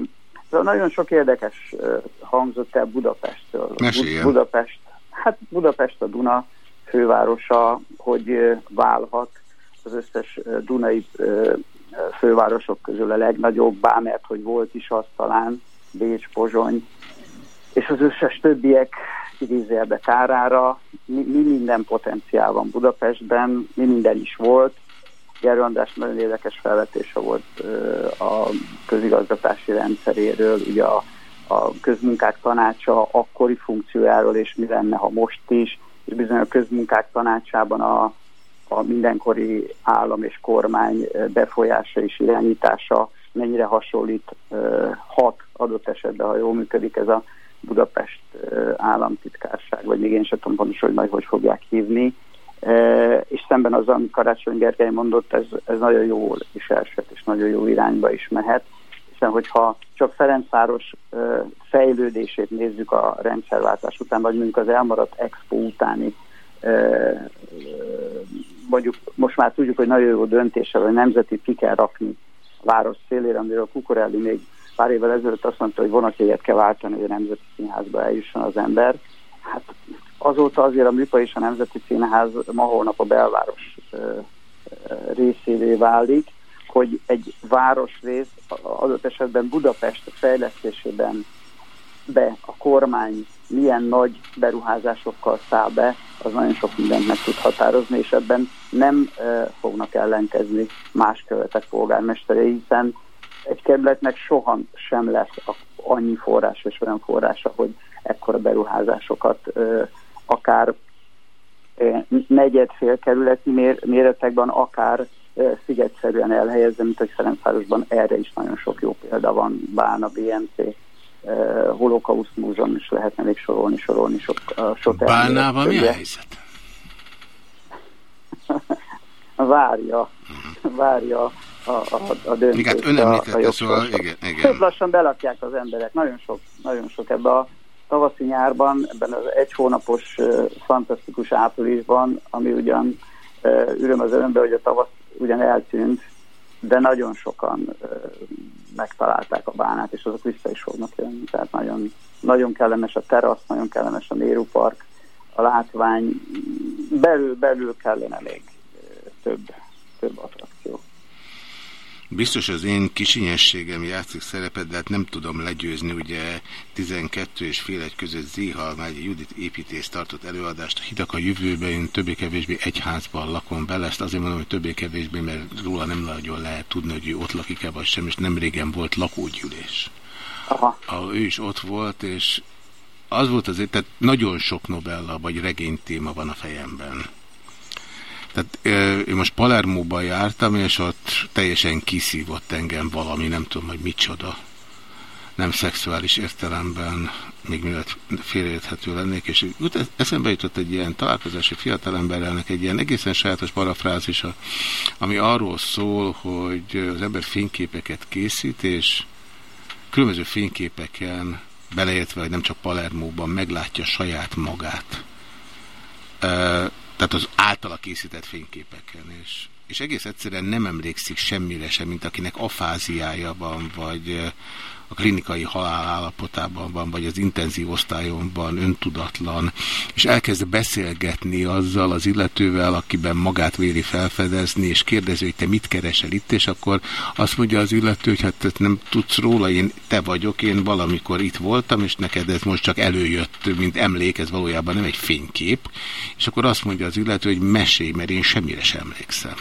Szóval nagyon sok érdekes hangzott el Budapestről. Meséljen. Budapest, hát Budapest a Duna fővárosa, hogy válhat az összes dunai fővárosok közül a legnagyobb, bár mert hogy volt is az talán, Bécs, Pozsony, és az összes többiek idézélbe kárára, mi, mi minden potenciál van Budapestben, mi minden is volt. Gerő András nagyon érdekes felvetése volt a közigazgatási rendszeréről, ugye a, a közmunkák tanácsa akkori funkciójáról, és mi lenne, ha most is, és bizony a közmunkák tanácsában a, a mindenkori állam és kormány befolyása és irányítása mennyire hasonlít, hat adott esetben, ha jól működik ez a Budapest államtitkárság, vagy még én sem tudom pontosan, hogy majd hogy fogják hívni, és szemben az, amit Karácsony Gergely mondott, ez, ez nagyon jól is elsőt, és nagyon jó irányba is mehet, hiszen hogyha csak Ferencváros fejlődését nézzük a rendszerváltás után, vagy mondjuk az elmaradt expo utáni, mondjuk most már tudjuk, hogy nagyon jó döntéssel, hogy nemzeti ki kell rakni a város szélére, amiről Kukorelli még pár évvel ezelőtt azt mondta, hogy vonatjegyet kell váltani, hogy a Nemzeti Színházba eljusson az ember. Hát azóta azért a műpa és a Nemzeti Színház ma holnap a belváros részévé válik, hogy egy városrész adott esetben Budapest fejlesztésében be a kormány milyen nagy beruházásokkal száll be, az nagyon sok mindent meg tud határozni, és ebben nem e, fognak ellenkezni más követek polgármesterei, hiszen egy kerületnek soha sem lesz a, annyi forrás és olyan forrása, hogy ekkora beruházásokat e, akár e, negyed-fél kerületi mér, méretekben, akár szigetszerűen elhelyezve, mint hogy Ferencvárosban erre is nagyon sok jó példa van, Bálna, BMC, holokauszt múzeum is lehetne még sorolni, sorolni sok, sok Bálnával mi a helyzet? várja, várja a, a, a döntést. Igen, ön említette, szóval igen, igen. Sőt, lassan belakják az emberek, nagyon sok, nagyon sok ebbe a tavaszi nyárban, ebben az egy hónapos uh, fantasztikus áprilisban, ami ugyan uh, üröm az örömbe, hogy a tavasz ugyan eltűnt, de nagyon sokan megtalálták a bánát, és azok vissza is fognak jönni. Tehát nagyon, nagyon kellemes a terasz, nagyon kellemes a Néru Park, a látvány, belül, belül kellene még több, több attrakció. Biztos az én kisinyességem játszik szerepet, de hát nem tudom legyőzni, ugye 12 és fél egy között Zéhalmágyi Judit építész tartott előadást a hidak a jövőben, én többé-kevésbé egy házban lakom bele, ezt azért mondom, hogy többé-kevésbé, mert róla nem nagyon lehet tudni, hogy ő ott lakik-e vagy sem, és nem régen volt lakógyűlés. Aha. Ahol ő is ott volt, és az volt azért, tehát nagyon sok novella vagy regény téma van a fejemben. Tehát én most Palermóban jártam, és ott teljesen kiszívott engem valami, nem tudom, hogy micsoda. Nem szexuális értelemben, még mielőtt félreérthető lennék, és eszembe jutott egy ilyen találkozási fiatalemberrelnek egy ilyen egészen sajátos parafrázisa, ami arról szól, hogy az ember fényképeket készít, és különböző fényképeken, beleértve, hogy nem csak Palermóban, meglátja saját magát tehát az általa készített fényképeken, és, és egész egyszerűen nem emlékszik semmire sem, mint akinek afáziája van, vagy a klinikai halál állapotában van, vagy az intenzív osztályon van, öntudatlan, és elkezd beszélgetni azzal az illetővel, akiben magát véri felfedezni, és kérdezi, hogy te mit keresel itt, és akkor azt mondja az illető, hogy hát nem tudsz róla, én te vagyok, én valamikor itt voltam, és neked ez most csak előjött, mint emlék, ez valójában nem egy fénykép, és akkor azt mondja az illető, hogy mesélj, mert én semmire sem emlékszem.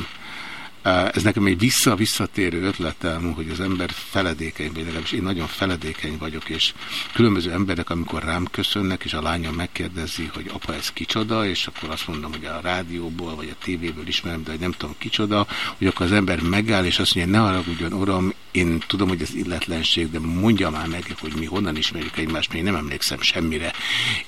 Ez nekem egy vissza-visszatérő ötletem, hogy az ember feledékeny, legalábbis én nagyon feledékeny vagyok, és különböző emberek, amikor rám köszönnek, és a lányom megkérdezi, hogy apa, ez kicsoda, és akkor azt mondom, hogy a rádióból, vagy a tévéből ismerem, de nem tudom kicsoda, hogy akkor az ember megáll, és azt mondja, ne haragudjon, uram, én tudom, hogy ez illetlenség, de mondja már meg, hogy mi honnan ismerjük egymást, még nem emlékszem semmire.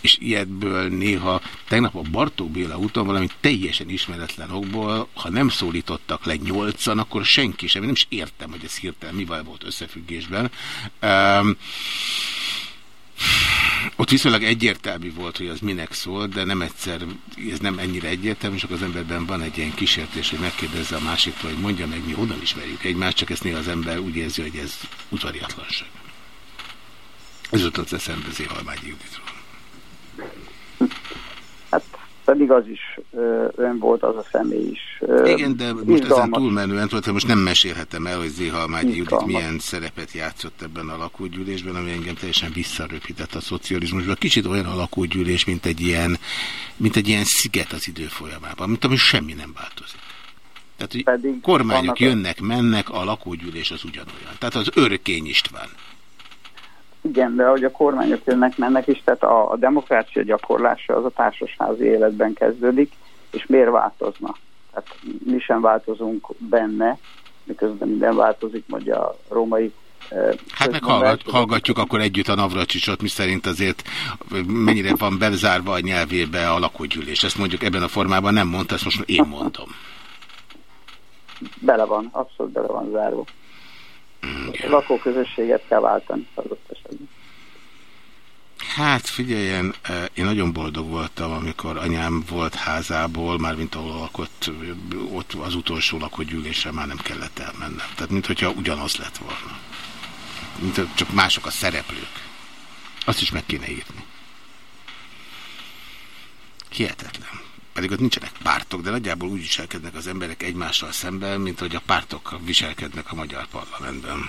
És ilyetből néha, tegnap a Bartók Béla úton valami teljesen ismeretlen okból, ha nem szólítottak le nyolcan, akkor senki sem, nem is értem, hogy ez hirtelen mivel volt összefüggésben. Um, ott viszonylag egyértelmű volt, hogy az minek szól, de nem egyszer, ez nem ennyire egyértelmű, csak az emberben van egy ilyen kísértés, hogy megkérdezze a másiktól, hogy mondja meg, mi honnan ismerjük egymást, csak ezt néha az ember úgy érzi, hogy ez udvariatlanság. Ez jutott eszembe Zéhalmányi Juditról. Pedig az is ön volt, az a személy is. Igen, de most ezen túlmenően, tudod, most nem mesélhetem el, hogy Zéhalmányi Judit milyen szerepet játszott ebben a lakógyűlésben, ami engem teljesen visszaröpített a szocializmusban. Kicsit olyan a lakógyűlés, mint egy ilyen, mint egy ilyen sziget az idő folyamában, mint ami semmi nem változik. Tehát, hogy Pedig kormányok jönnek, mennek, a lakógyűlés az ugyanolyan. Tehát az örkény István. Igen, de hogy a kormányok jönnek, mennek is, tehát a, a demokrácia gyakorlása az a társasházi életben kezdődik, és miért változna? Tehát mi sem változunk benne, miközben minden változik, mondja a római eh, Hát meg hallgat, hallgatjuk akkor együtt a Navracsicsot, mi szerint azért mennyire van bezárva a nyelvébe a lakógyűlés. Ezt mondjuk ebben a formában nem mondta, ezt most én mondom. Bele van, abszolút bele van zárva. Lakóközösséget kell váltani adott esetben. Hát figyeljen, eh, én nagyon boldog voltam, amikor anyám volt házából, mármint ahol lakott, ott az utolsó lakógyűlésre már nem kellett elmennem. Tehát, mint hogyha ugyanaz lett volna. Mint, csak mások a szereplők. Azt is meg kéne írni. Hihetetlen pedig ott nincsenek pártok, de nagyjából úgy viselkednek az emberek egymással szemben, mint hogy a pártok viselkednek a magyar parlamentben.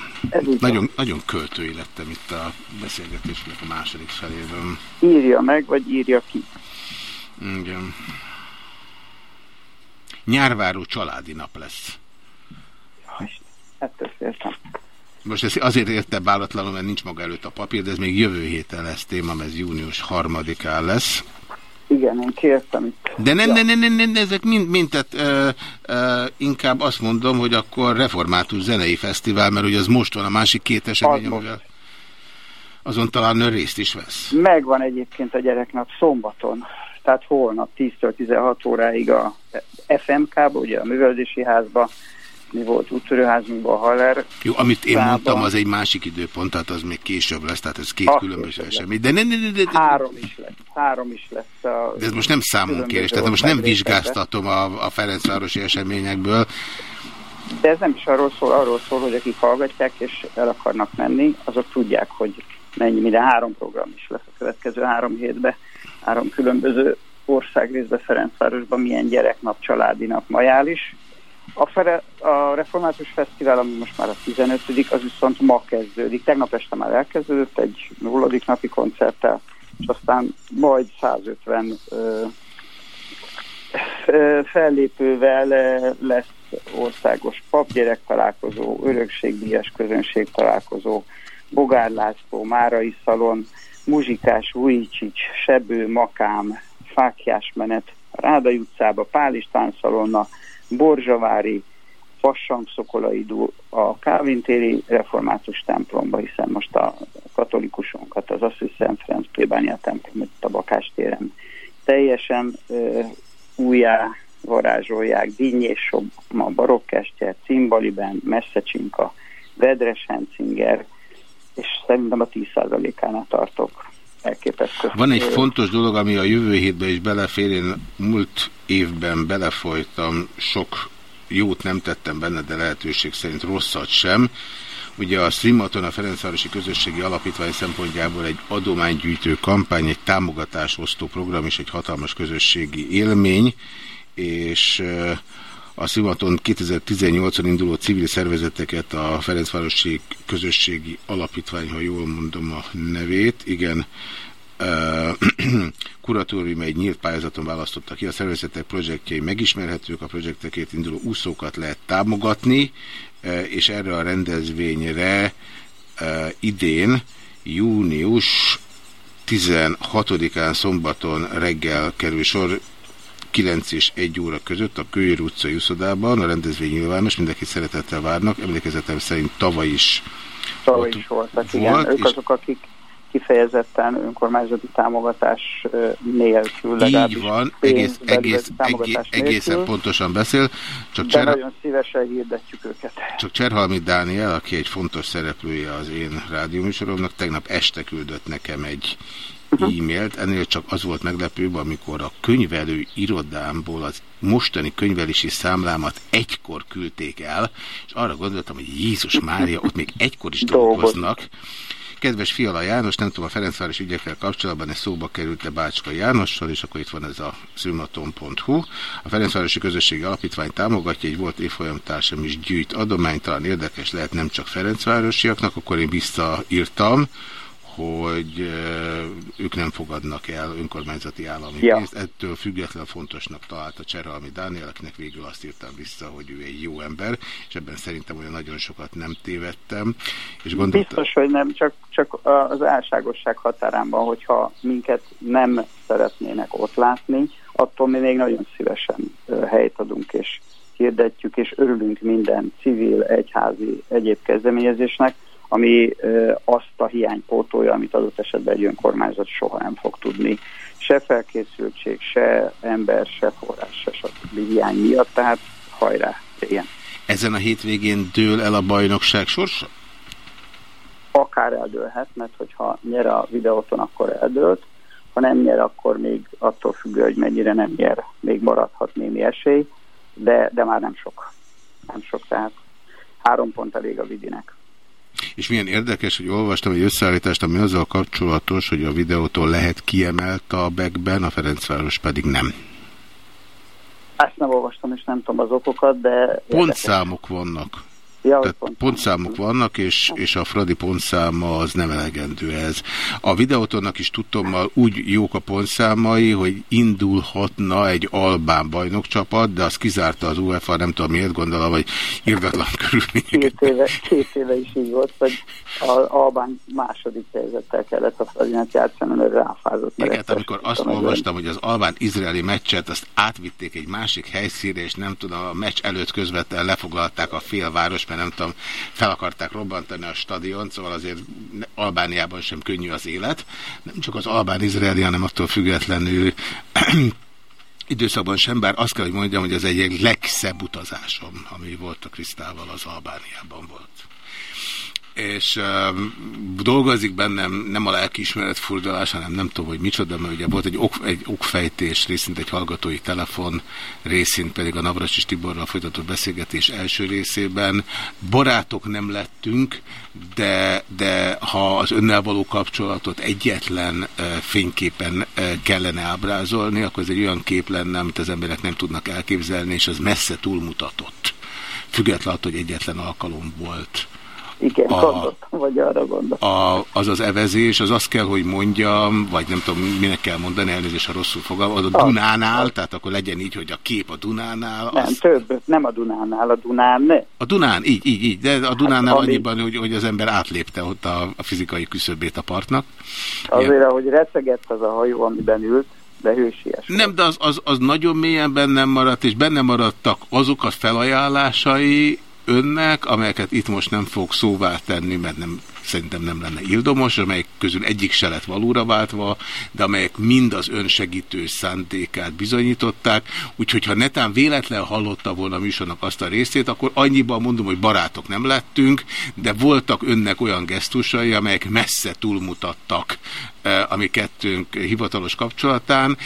Nagyon, nagyon költői lettem itt a beszélgetésnek a második felében. Írja meg, vagy írja ki. Igen. Nyárváró családi nap lesz. Hát ezt értem. Most ez azért érte bálatlanul, mert nincs maga előtt a papír, de ez még jövő héten lesz téma, ez június harmadikán lesz. Igen, én kértem itt. De nem, nem, nem, nem, nem ezek mind, mind tehát, ö, ö, inkább azt mondom, hogy akkor református zenei fesztivál, mert ugye az most van a másik két esemény, az amivel azon talán ön részt is vesz. Megvan egyébként a gyereknap szombaton, tehát holnap 10-től 16 óráig a FMK-ba, ugye a művelődési házba, mi volt úttörőházunkban, Haller. Jó, amit én szában. mondtam, az egy másik időpont, tehát az még később lesz, tehát ez két Azt különböző esemény. De, ne, ne, ne, ne, három is lesz, három is lesz. A de ez most nem számunkérés, tehát most nem vizsgáztatom a, a Ferencvárosi eseményekből. De ez nem is arról szól, arról szól, hogy akik hallgatják és el akarnak menni, azok tudják, hogy mennyi, minden három program is lesz a következő három hétben, három különböző országrészbe Ferencvárosban, milyen gyereknap, családi nap, majális, a, Fere, a Református Fesztivál, ami most már a 15 az viszont ma kezdődik. Tegnap este már elkezdődött egy nulladik napi koncerttel, és aztán majd 150 ö, ö, fellépővel lesz országos papgyerek találkozó, örökségdíjas közönség találkozó, Bogár László, Márai Szalon, Muzsikás, Újcsics, Sebő, Makám, Fákjás menet, Rádai utcába, Pál István szalonna, Borzsavári, Fassang Szokolaidú a Kávintéri református templomba, hiszen most a katolikusunkat, az Asszus Szent Ferenc plébánia templom, a Bakás téren teljesen ö, újjá varázsolják, Dinnyés a Barokkester, Cimbaliben, Messzecsinka, Vedres Henzinger, és szerintem a 10%-ánál tartok elképesztő. Van egy fontos dolog, ami a jövő hétben is belefér. Én múlt évben belefolytam, sok jót nem tettem benne, de lehetőség szerint rosszat sem. Ugye a Streamaton a Ferencvárosi Közösségi Alapítvány szempontjából egy adománygyűjtő kampány, egy támogatásosztó program és egy hatalmas közösségi élmény, és a Szimaton 2018-on induló civil szervezeteket a Ferencvárosi Közösségi Alapítvány, ha jól mondom a nevét, igen, kuratórium egy nyílt pályázaton választotta ki. A szervezetek projektjei megismerhetők, a projektekért induló úszókat lehet támogatni, és erre a rendezvényre idén június 16-án szombaton reggel kerül sor 9 és 1 óra között a Kőér utcai úszodában. A rendezvény nyilvános, mindenki szeretettel várnak. Emlékezetem szerint tavaly is Tavaly is voltak, igen. Volt, ők azok, akik kifejezetten önkormányzati támogatás nélkül. Így van, egész, egész, egész, egészen nélkül, pontosan beszél. Csak de Cser... nagyon szívesen hirdetjük őket. Csak Cserhalmi Dániel, aki egy fontos szereplője az én rádióműsoromnak, tegnap este küldött nekem egy. E-mailt, ennél csak az volt meglepőbb, amikor a könyvelő irodámból az mostani könyvelési számlámat egykor küldték el, és arra gondoltam, hogy Jézus Mária, ott még egykor is dolgoznak. Kedves Fiala János, nem tudom, a Ferencváros ügyekkel kapcsolatban ez szóba került-e Bácska Jánossal, és akkor itt van ez a szülmaton.hu. A Ferencvárosi Közösségi Alapítvány támogatja, egy volt évfolyamtársam is gyűjt adományt, talán érdekes lehet nem csak Ferencvárosiaknak, akkor én visszaírtam, hogy ők nem fogadnak el önkormányzati állami ja. pénzt. Ettől függetlenül fontosnak találta Cserhalmi Dániel, akinek végül azt írtam vissza, hogy ő egy jó ember, és ebben szerintem olyan nagyon sokat nem tévedtem. És gondoltam... Biztos, hogy nem, csak, csak az álságosság határában, hogyha minket nem szeretnének ott látni, attól mi még nagyon szívesen helyt adunk és hirdetjük, és örülünk minden civil, egyházi, egyéb kezdeményezésnek, ami azt a hiány pótolja, amit adott esetben egy önkormányzat soha nem fog tudni. Se felkészültség, se ember, se forrás, se stb. hiány miatt, tehát hajrá, igen. Ezen a hétvégén dől el a bajnokság sorsa? Akár eldőlhet, mert hogyha nyer a videóton, akkor eldőlt. Ha nem nyer, akkor még attól függő, hogy mennyire nem nyer, még maradhat némi esély, de, de már nem sok. Nem sok, tehát három pont elég a vidinek. És milyen érdekes, hogy olvastam egy összeállítást, ami azzal kapcsolatos, hogy a videótól lehet kiemelt a bekben, a Ferencváros pedig nem. Ezt nem olvastam, és nem tudom az okokat, de... Pontszámok vannak. Ja, Tehát pont pontszámok vannak, és, és a Fradi pontszáma az nem elegendő ez. A videótonnak is tudtommal úgy jók a pontszámai, hogy indulhatna egy albán bajnokcsapat, de az kizárta az UEFA, nem tudom miért gondolom, hogy irdatlan körülményeket. Két éve, két éve is így volt, hogy az albán második helyzettel kellett a Fradinak játszani, mert ráfázott. Igen, hát amikor azt olvastam, hogy az albán-izraeli meccset, azt átvitték egy másik helyszínre, és nem tudom, a meccs előtt közvetlenül lefoglalták a félváros, mert nem tudom, fel akarták robbantani a stadion, szóval azért Albániában sem könnyű az élet. Nem csak az albán-izraeli, hanem attól függetlenül időszakban sem, bár azt kell, hogy mondjam, hogy az egy legszebb utazásom, ami volt a Krisztával, az Albániában volt és uh, dolgozik bennem nem a lelkiismeret furdalás, hanem nem tudom, hogy micsoda, mert ugye volt egy, ok, egy okfejtés, részint egy hallgatói telefon, részint pedig a Navracsis Tiborral folytatott beszélgetés első részében. Barátok nem lettünk, de, de ha az önnel való kapcsolatot egyetlen uh, fényképen uh, kellene ábrázolni, akkor ez egy olyan kép lenne, amit az emberek nem tudnak elképzelni, és az messze túlmutatott. Függetlenül, hogy egyetlen alkalom volt igen, a, gondoltam, vagy arra gondoltam. A, az az evezés, az azt kell, hogy mondjam, vagy nem tudom, minek kell mondani, elnézést, ha rosszul fogalmaz, az a Dunánál, az. tehát akkor legyen így, hogy a kép a Dunánál. Nem, az... több, nem a Dunánál, a Dunán. A Dunán, így, így, így, de a Dunánál hát, annyiban, hogy, hogy az ember átlépte ott a, a fizikai küszöbét a partnak. Azért, Ilyen. ahogy recegett az a hajó, amiben ült, de hősies. Nem, de az, az, az nagyon mélyen bennem maradt, és benne maradtak azok a felajánlásai, önnek, amelyeket itt most nem fog szóvá tenni, mert nem, szerintem nem lenne ildomos, amelyek közül egyik se lett valóra váltva, de amelyek mind az önsegítő szándékát bizonyították, úgyhogy ha netán véletlen hallotta volna a műsornak azt a részét, akkor annyiban mondom, hogy barátok nem lettünk, de voltak önnek olyan gesztusai, amelyek messze túlmutattak eh, a mi kettőnk hivatalos kapcsolatán,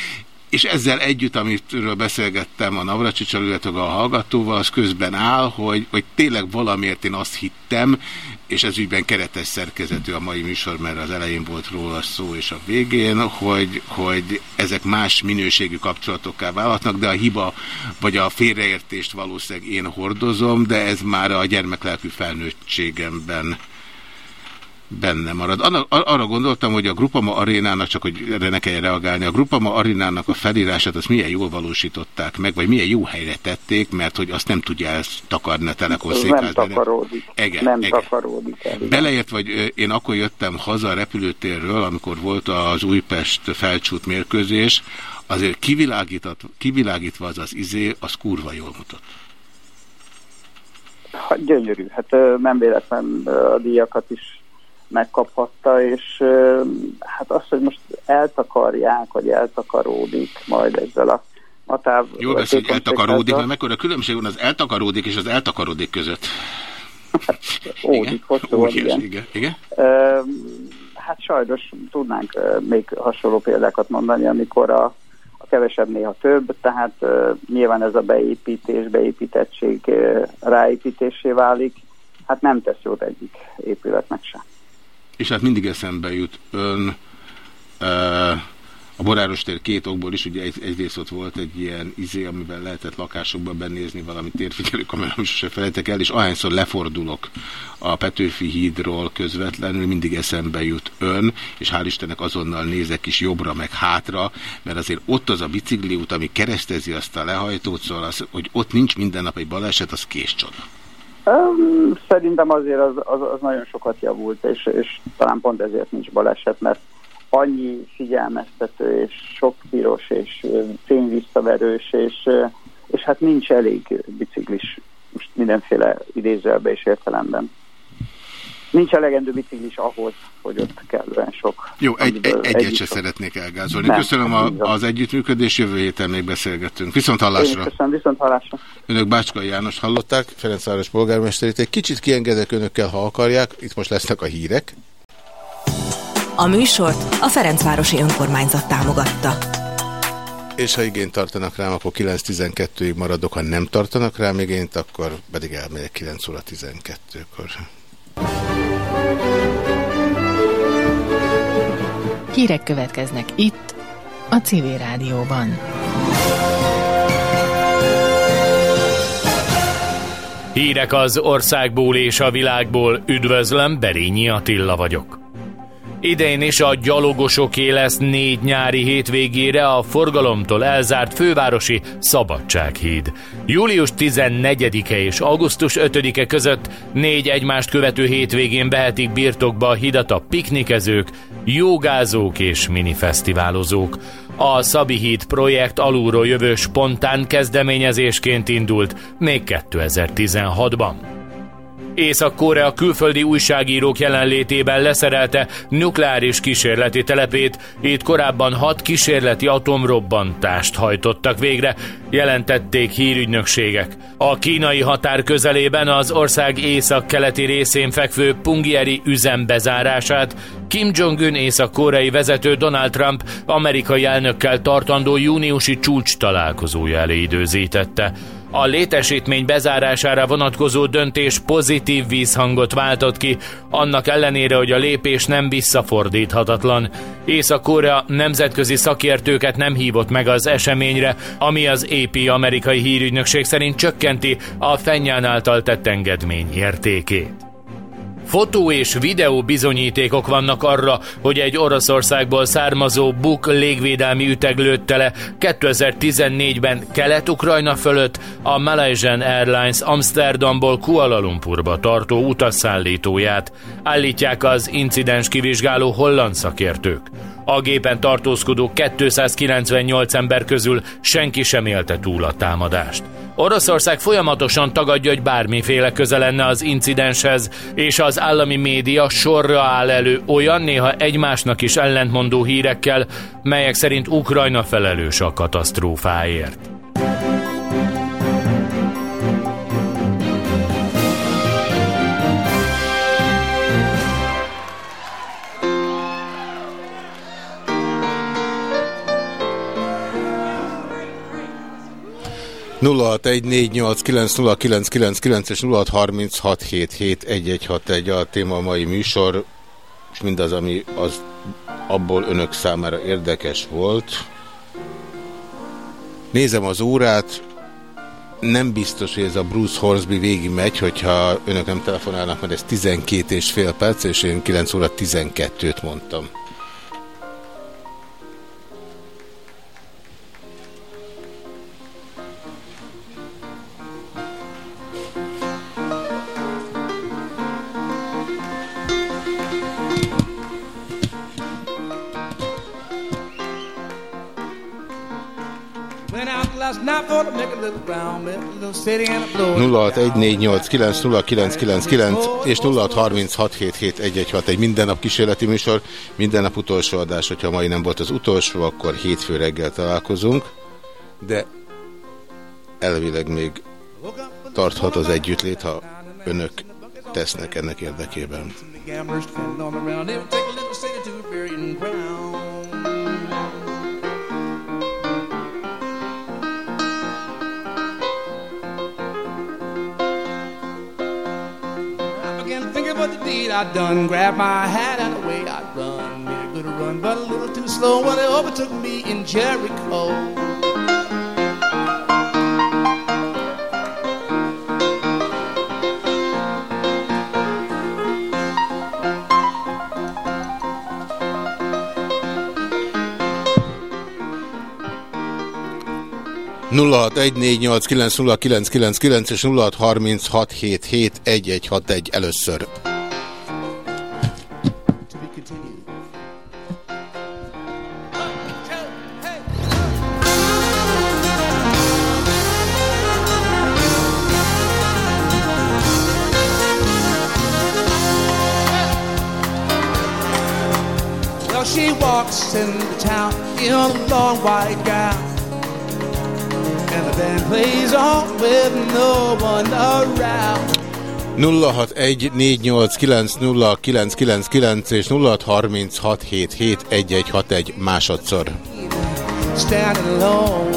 és ezzel együtt, amitről beszélgettem a Navracsicsal, illetve a hallgatóval, az közben áll, hogy, hogy tényleg valamiért én azt hittem, és ez ügyben keretes szerkezetű a mai műsor, mert az elején volt róla szó, és a végén, hogy, hogy ezek más minőségű kapcsolatokká válhatnak, de a hiba vagy a félreértést valószínűleg én hordozom, de ez már a gyermeklelkű felnőttségemben benne marad. Arra gondoltam, hogy a Grupama arénának, csak hogy erre ne kelljen reagálni, a Grupama arénának a felírását azt milyen jól valósították meg, vagy milyen jó helyre tették, mert hogy azt nem tudja ezt takarni a Telekom Nem takaródik. Igen, nem igen. takaródik el. Beleért, vagy én akkor jöttem haza a repülőtérről, amikor volt az Újpest felcsút mérkőzés, azért kivilágítva az az izé, az kurva jól mutat. Hát gyönyörű. Hát nem véletlen a díjakat is megkaphatta, és hát azt, hogy most eltakarják, vagy eltakaródik majd ezzel a a táv... Jó lesz, hogy eltakaródik, mert mekkora különbség van az eltakaródik és az eltakaródik között. Hát, ódik, hosszú, igen. igen. igen. Hát sajnos tudnánk még hasonló példákat mondani, amikor a, a kevesebb néha több, tehát nyilván ez a beépítés, beépítettség ráépítésé válik, hát nem tesz jót egyik épületnek sem. És hát mindig eszembe jut ön a Boráros tér két okból is, ugye egy, egyrészt ott volt egy ilyen izé, amiben lehetett lakásokban benézni valami térfigyelő kamerám, sose felejtek el, és ahányszor lefordulok a Petőfi hídról közvetlenül, mindig eszembe jut ön, és hál' Istennek azonnal nézek is jobbra meg hátra, mert azért ott az a bicikliút, ami keresztezi azt a lehajtót, szóval az, hogy ott nincs minden nap egy baleset, az késcsoda. Um, szerintem azért az, az, az nagyon sokat javult, és, és talán pont ezért nincs baleset, mert annyi figyelmeztető, és sok piros, és fényvisszaverős, és, és hát nincs elég biciklis, most mindenféle idézőjelbe és értelemben. Nincs elegendő biciklis ahhoz, hogy ott kellően sok. Jó, egy, egy, egyet se szeretnék elgázolni. Nem, köszönöm a, az együttműködés, jövő héten még beszélgetünk. Viszont hallásra. Köszönöm, viszont hallásra. Önök Bácskai János hallották, Ferencváros polgármesterét. Egy kicsit kiengedek önökkel, ha akarják. Itt most lesznek a hírek. A műsort a Ferencvárosi Önkormányzat támogatta. És ha igényt tartanak rám, akkor 9.12-ig maradok, ha nem tartanak rám igényt, akkor pedig elmegyek 9 óra 12-kor. Hírek következnek itt, a Civil Rádióban. Hírek az országból és a világból. Üdvözlöm, Berényi Attila vagyok. Idén is a gyalogosoké lesz négy nyári hétvégére a forgalomtól elzárt fővárosi Szabadsághíd. Július 14-e és augusztus 5-e között négy egymást követő hétvégén vehetik birtokba a hidat a piknikezők, jogázók és minifesztiválozók. A Szabi Híd projekt alulról jövő spontán kezdeményezésként indult még 2016-ban. Észak-Korea külföldi újságírók jelenlétében leszerelte nukleáris kísérleti telepét, itt korábban hat kísérleti atomrobbantást hajtottak végre, jelentették hírügynökségek. A kínai határ közelében az ország észak-keleti részén fekvő Pungieri üzem bezárását Kim Jong-un észak-koreai vezető Donald Trump amerikai elnökkel tartandó júniusi csúcs találkozója elé időzítette. A létesítmény bezárására vonatkozó döntés pozitív vízhangot váltott ki, annak ellenére, hogy a lépés nem visszafordíthatatlan. Észak-Korea nemzetközi szakértőket nem hívott meg az eseményre, ami az AP amerikai hírügynökség szerint csökkenti a Fenyán által tett engedmény értékét. Fotó és videó bizonyítékok vannak arra, hogy egy Oroszországból származó Buk légvédelmi üteg lőtte le 2014-ben Kelet-Ukrajna fölött a Malaysian Airlines Amsterdamból Kuala Lumpurba tartó utasszállítóját, állítják az incidens kivizsgáló holland szakértők. A gépen tartózkodó 298 ember közül senki sem élte túl a támadást. Oroszország folyamatosan tagadja, hogy bármiféle köze lenne az incidenshez, és az állami média sorra áll elő olyan néha egymásnak is ellentmondó hírekkel, melyek szerint Ukrajna felelős a katasztrófáért. 0614890999 és 0636771161 a téma a mai műsor, és mindaz, ami az abból önök számára érdekes volt. Nézem az órát, nem biztos, hogy ez a Bruce Horsby végig megy, hogyha önök nem telefonálnak, mert ez 12 és fél perc, és én 9 óra 12-t mondtam. 0614890999 és 0636771161 minden nap kísérleti műsor, minden nap utolsó adás, hogyha mai nem volt az utolsó, akkor hétfő reggel találkozunk, de elvileg még tarthat az együttlét, ha önök tesznek ennek érdekében. I'd done, grabbed my hat and away I'd run. Made a good run, but a little too slow when they overtook me in Jericho. és 0636771161 először. Walks into town in a long white gown. And the band plays on with no one around. 0614890999 és 0636771161 másodszor. Standing alone.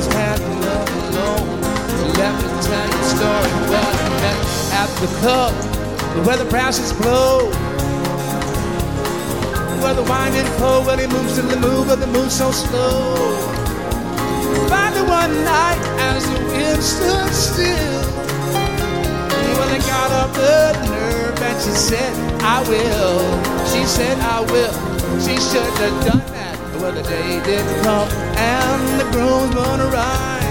Standing alone. Let me tell you a story. Well, I met at the club where the brasses blow. Where the wine didn't flow, where he moves to the move, but the move so slow. Finally one night as the wind stood still. Well, I got up the nerve and she said, I will. She said, I will. She should have done that. Well, the day didn't come and the groom's gonna ride.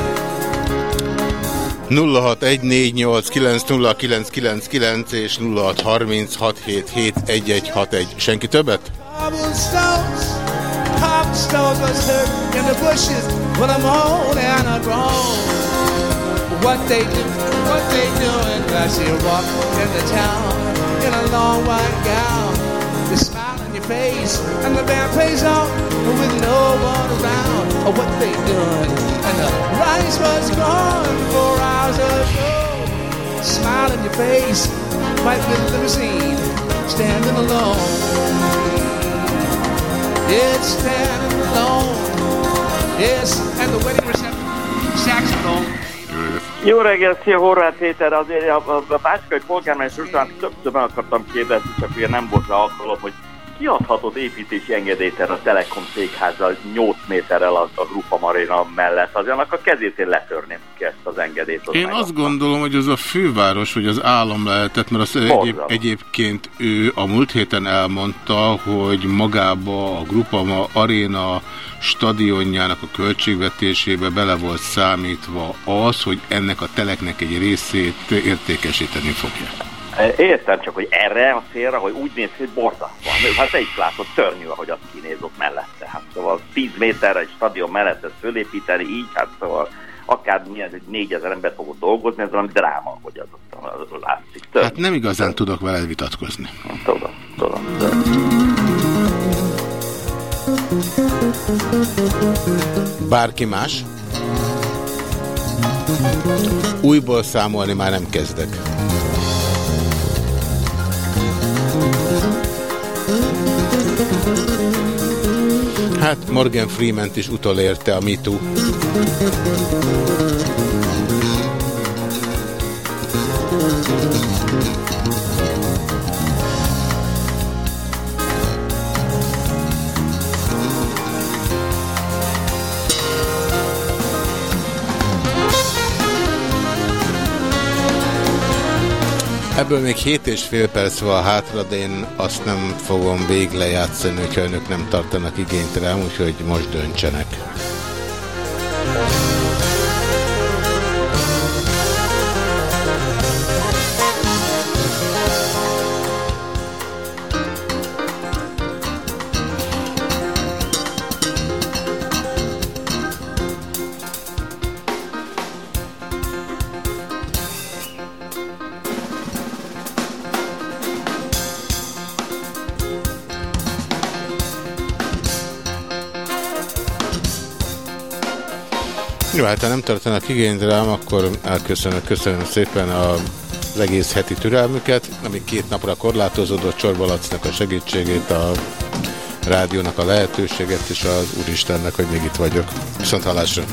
0614890999 és 0636771161. Senki többet? And. What they do, what they doing? As she walk in the town in a long white gown, face and the band plays on with no one around. Oh, what they doing? And the rice was gone four hours ago. Smile on your face, white with limousine, standing alone. It's standing alone. Yes, and the wedding reception, saxophone. Jó reggelt, szia Horváth Péter, azért a, a, a Bácskai polgármester után többször meg akartam kérdezni, csak ugye nem volt rá alkalom, hogy kiadhatod építési engedélyt erre a Telekom székházzal 8 méterrel a, a Grupa Marina mellett, azért annak a kezét én letörném ki ezt az engedélyt. ott Én meg. azt gondolom, hogy az a főváros, vagy az állam lehetett, mert az egyéb, egyébként ő a múlt héten elmondta, hogy magába a Grupama Arena stadionjának a költségvetésébe bele volt számítva az, hogy ennek a teleknek egy részét értékesíteni fogja. Értem csak, hogy erre a célra, hogy úgy néz ki, hogy borzasztóan. Hát te is látod, törnyű, ahogy az kinéz ott mellette. Hát szóval 10 méterre egy stadion mellett ezt fölépíteni, így hát szóval akár milyen, hogy 4000 ember fogod dolgozni, ez valami dráma, hogy az ott látszik. Törnyű. Hát nem igazán tudok veled vitatkozni. Tudom, tudom. Bárki más? Újból számolni már nem kezdek. Hát Morgan freeman is utolérte a MeToo. Ebből még 7 és fél perc van hátra, de én azt nem fogom véglejátszani, hogyha önök nem tartanak igényt rám, úgyhogy most döntsenek. Hát ha nem tartanak igényt rám, akkor elköszönök. Köszönöm szépen a az egész heti türelmüket, ami két napra korlátozódott, Csorbalacnak a segítségét, a rádiónak a lehetőséget, és az Úristennek, hogy még itt vagyok. Viszont hallásra!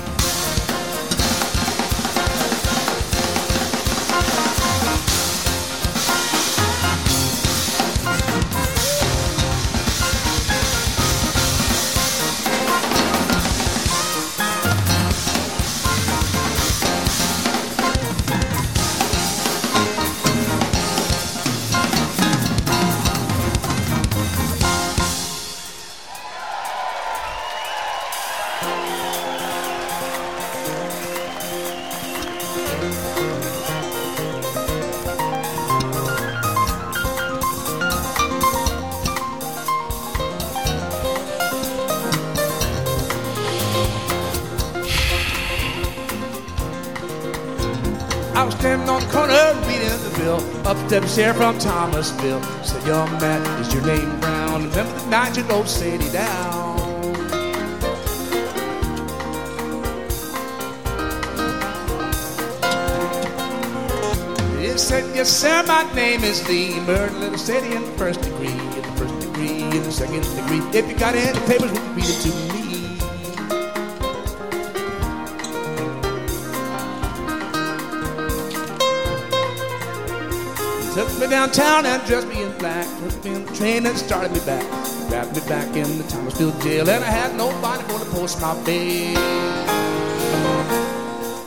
Sheriff from Thomasville. Said, young man, is your name Brown? Remember the night you go city down. He said, yes sir, my name is Lee. Murdered little city in the first degree. In the first degree, in the second degree. If you got any papers, would you read it to me? Took me downtown and dressed me in black. Took me in the train and started me back. Grabbed me back in the Thomasville jail. And I had nobody to post my bail.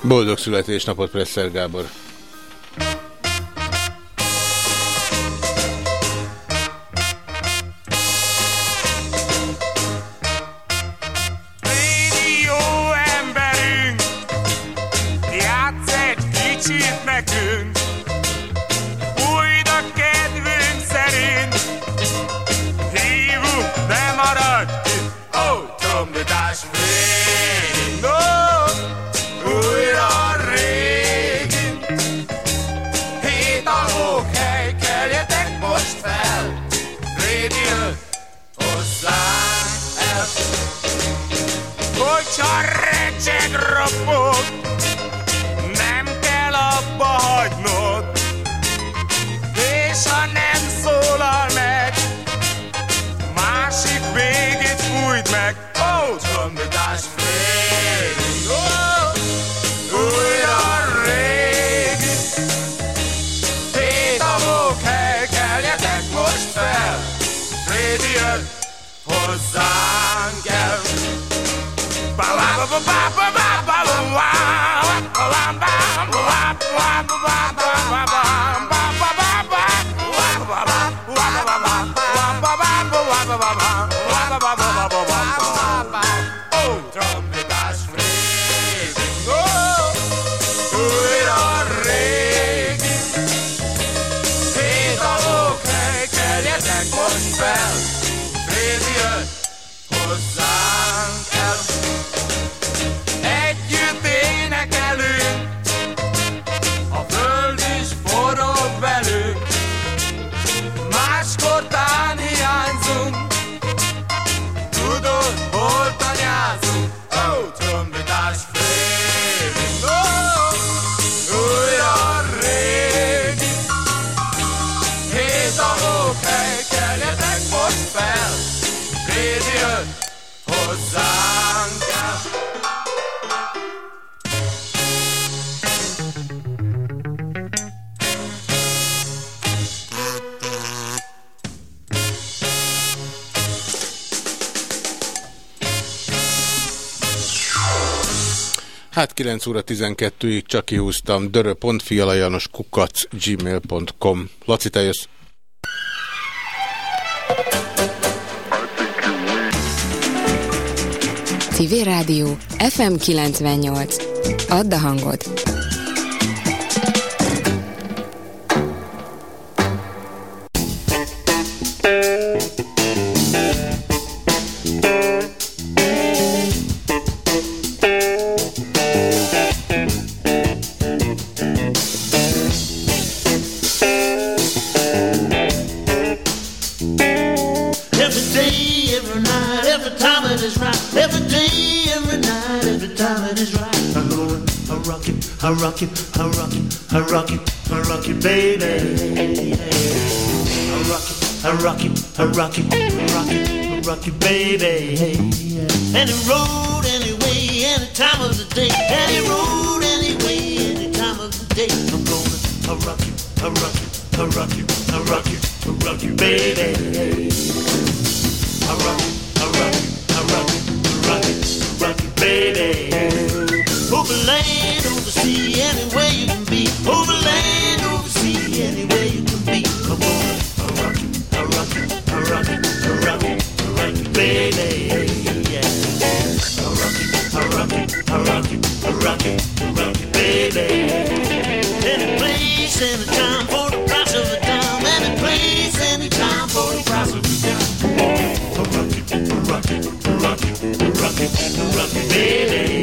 Boldog születésnapot, Presser Gábor! Most Hát 9 óra 12-ig csak kihúztam dörö.fialajanos kukac gmail.com. Laci, te jössz. Civil Rádió FM 98. Add a hangod. I rock it, I rock it, I rock it, I rock it, baby. I rock it, I rock it, I rock it, I rock it, I rock it, baby. Any road, any way, any time of the day. Any road, any way, any time of the day. I'm gonna I rock it, I rock it, I rock it, I rock it, I rock it, baby. I rock it, I rock it, I rock it, I rock it, I rock it, baby. Over sea, anywhere you can be. Over land, over sea, anywhere you can be. Come on, a rocket, a rocket, a rocket, a rocket, a rocket, baby. A rocket, a rocket, a rocket, a rocket, a rocket, baby. Any place, any time, for the price of a dime. Any place, any time, for the price of a dime. A rocket, a rocket, a rocket, a rocket, a rocket, baby.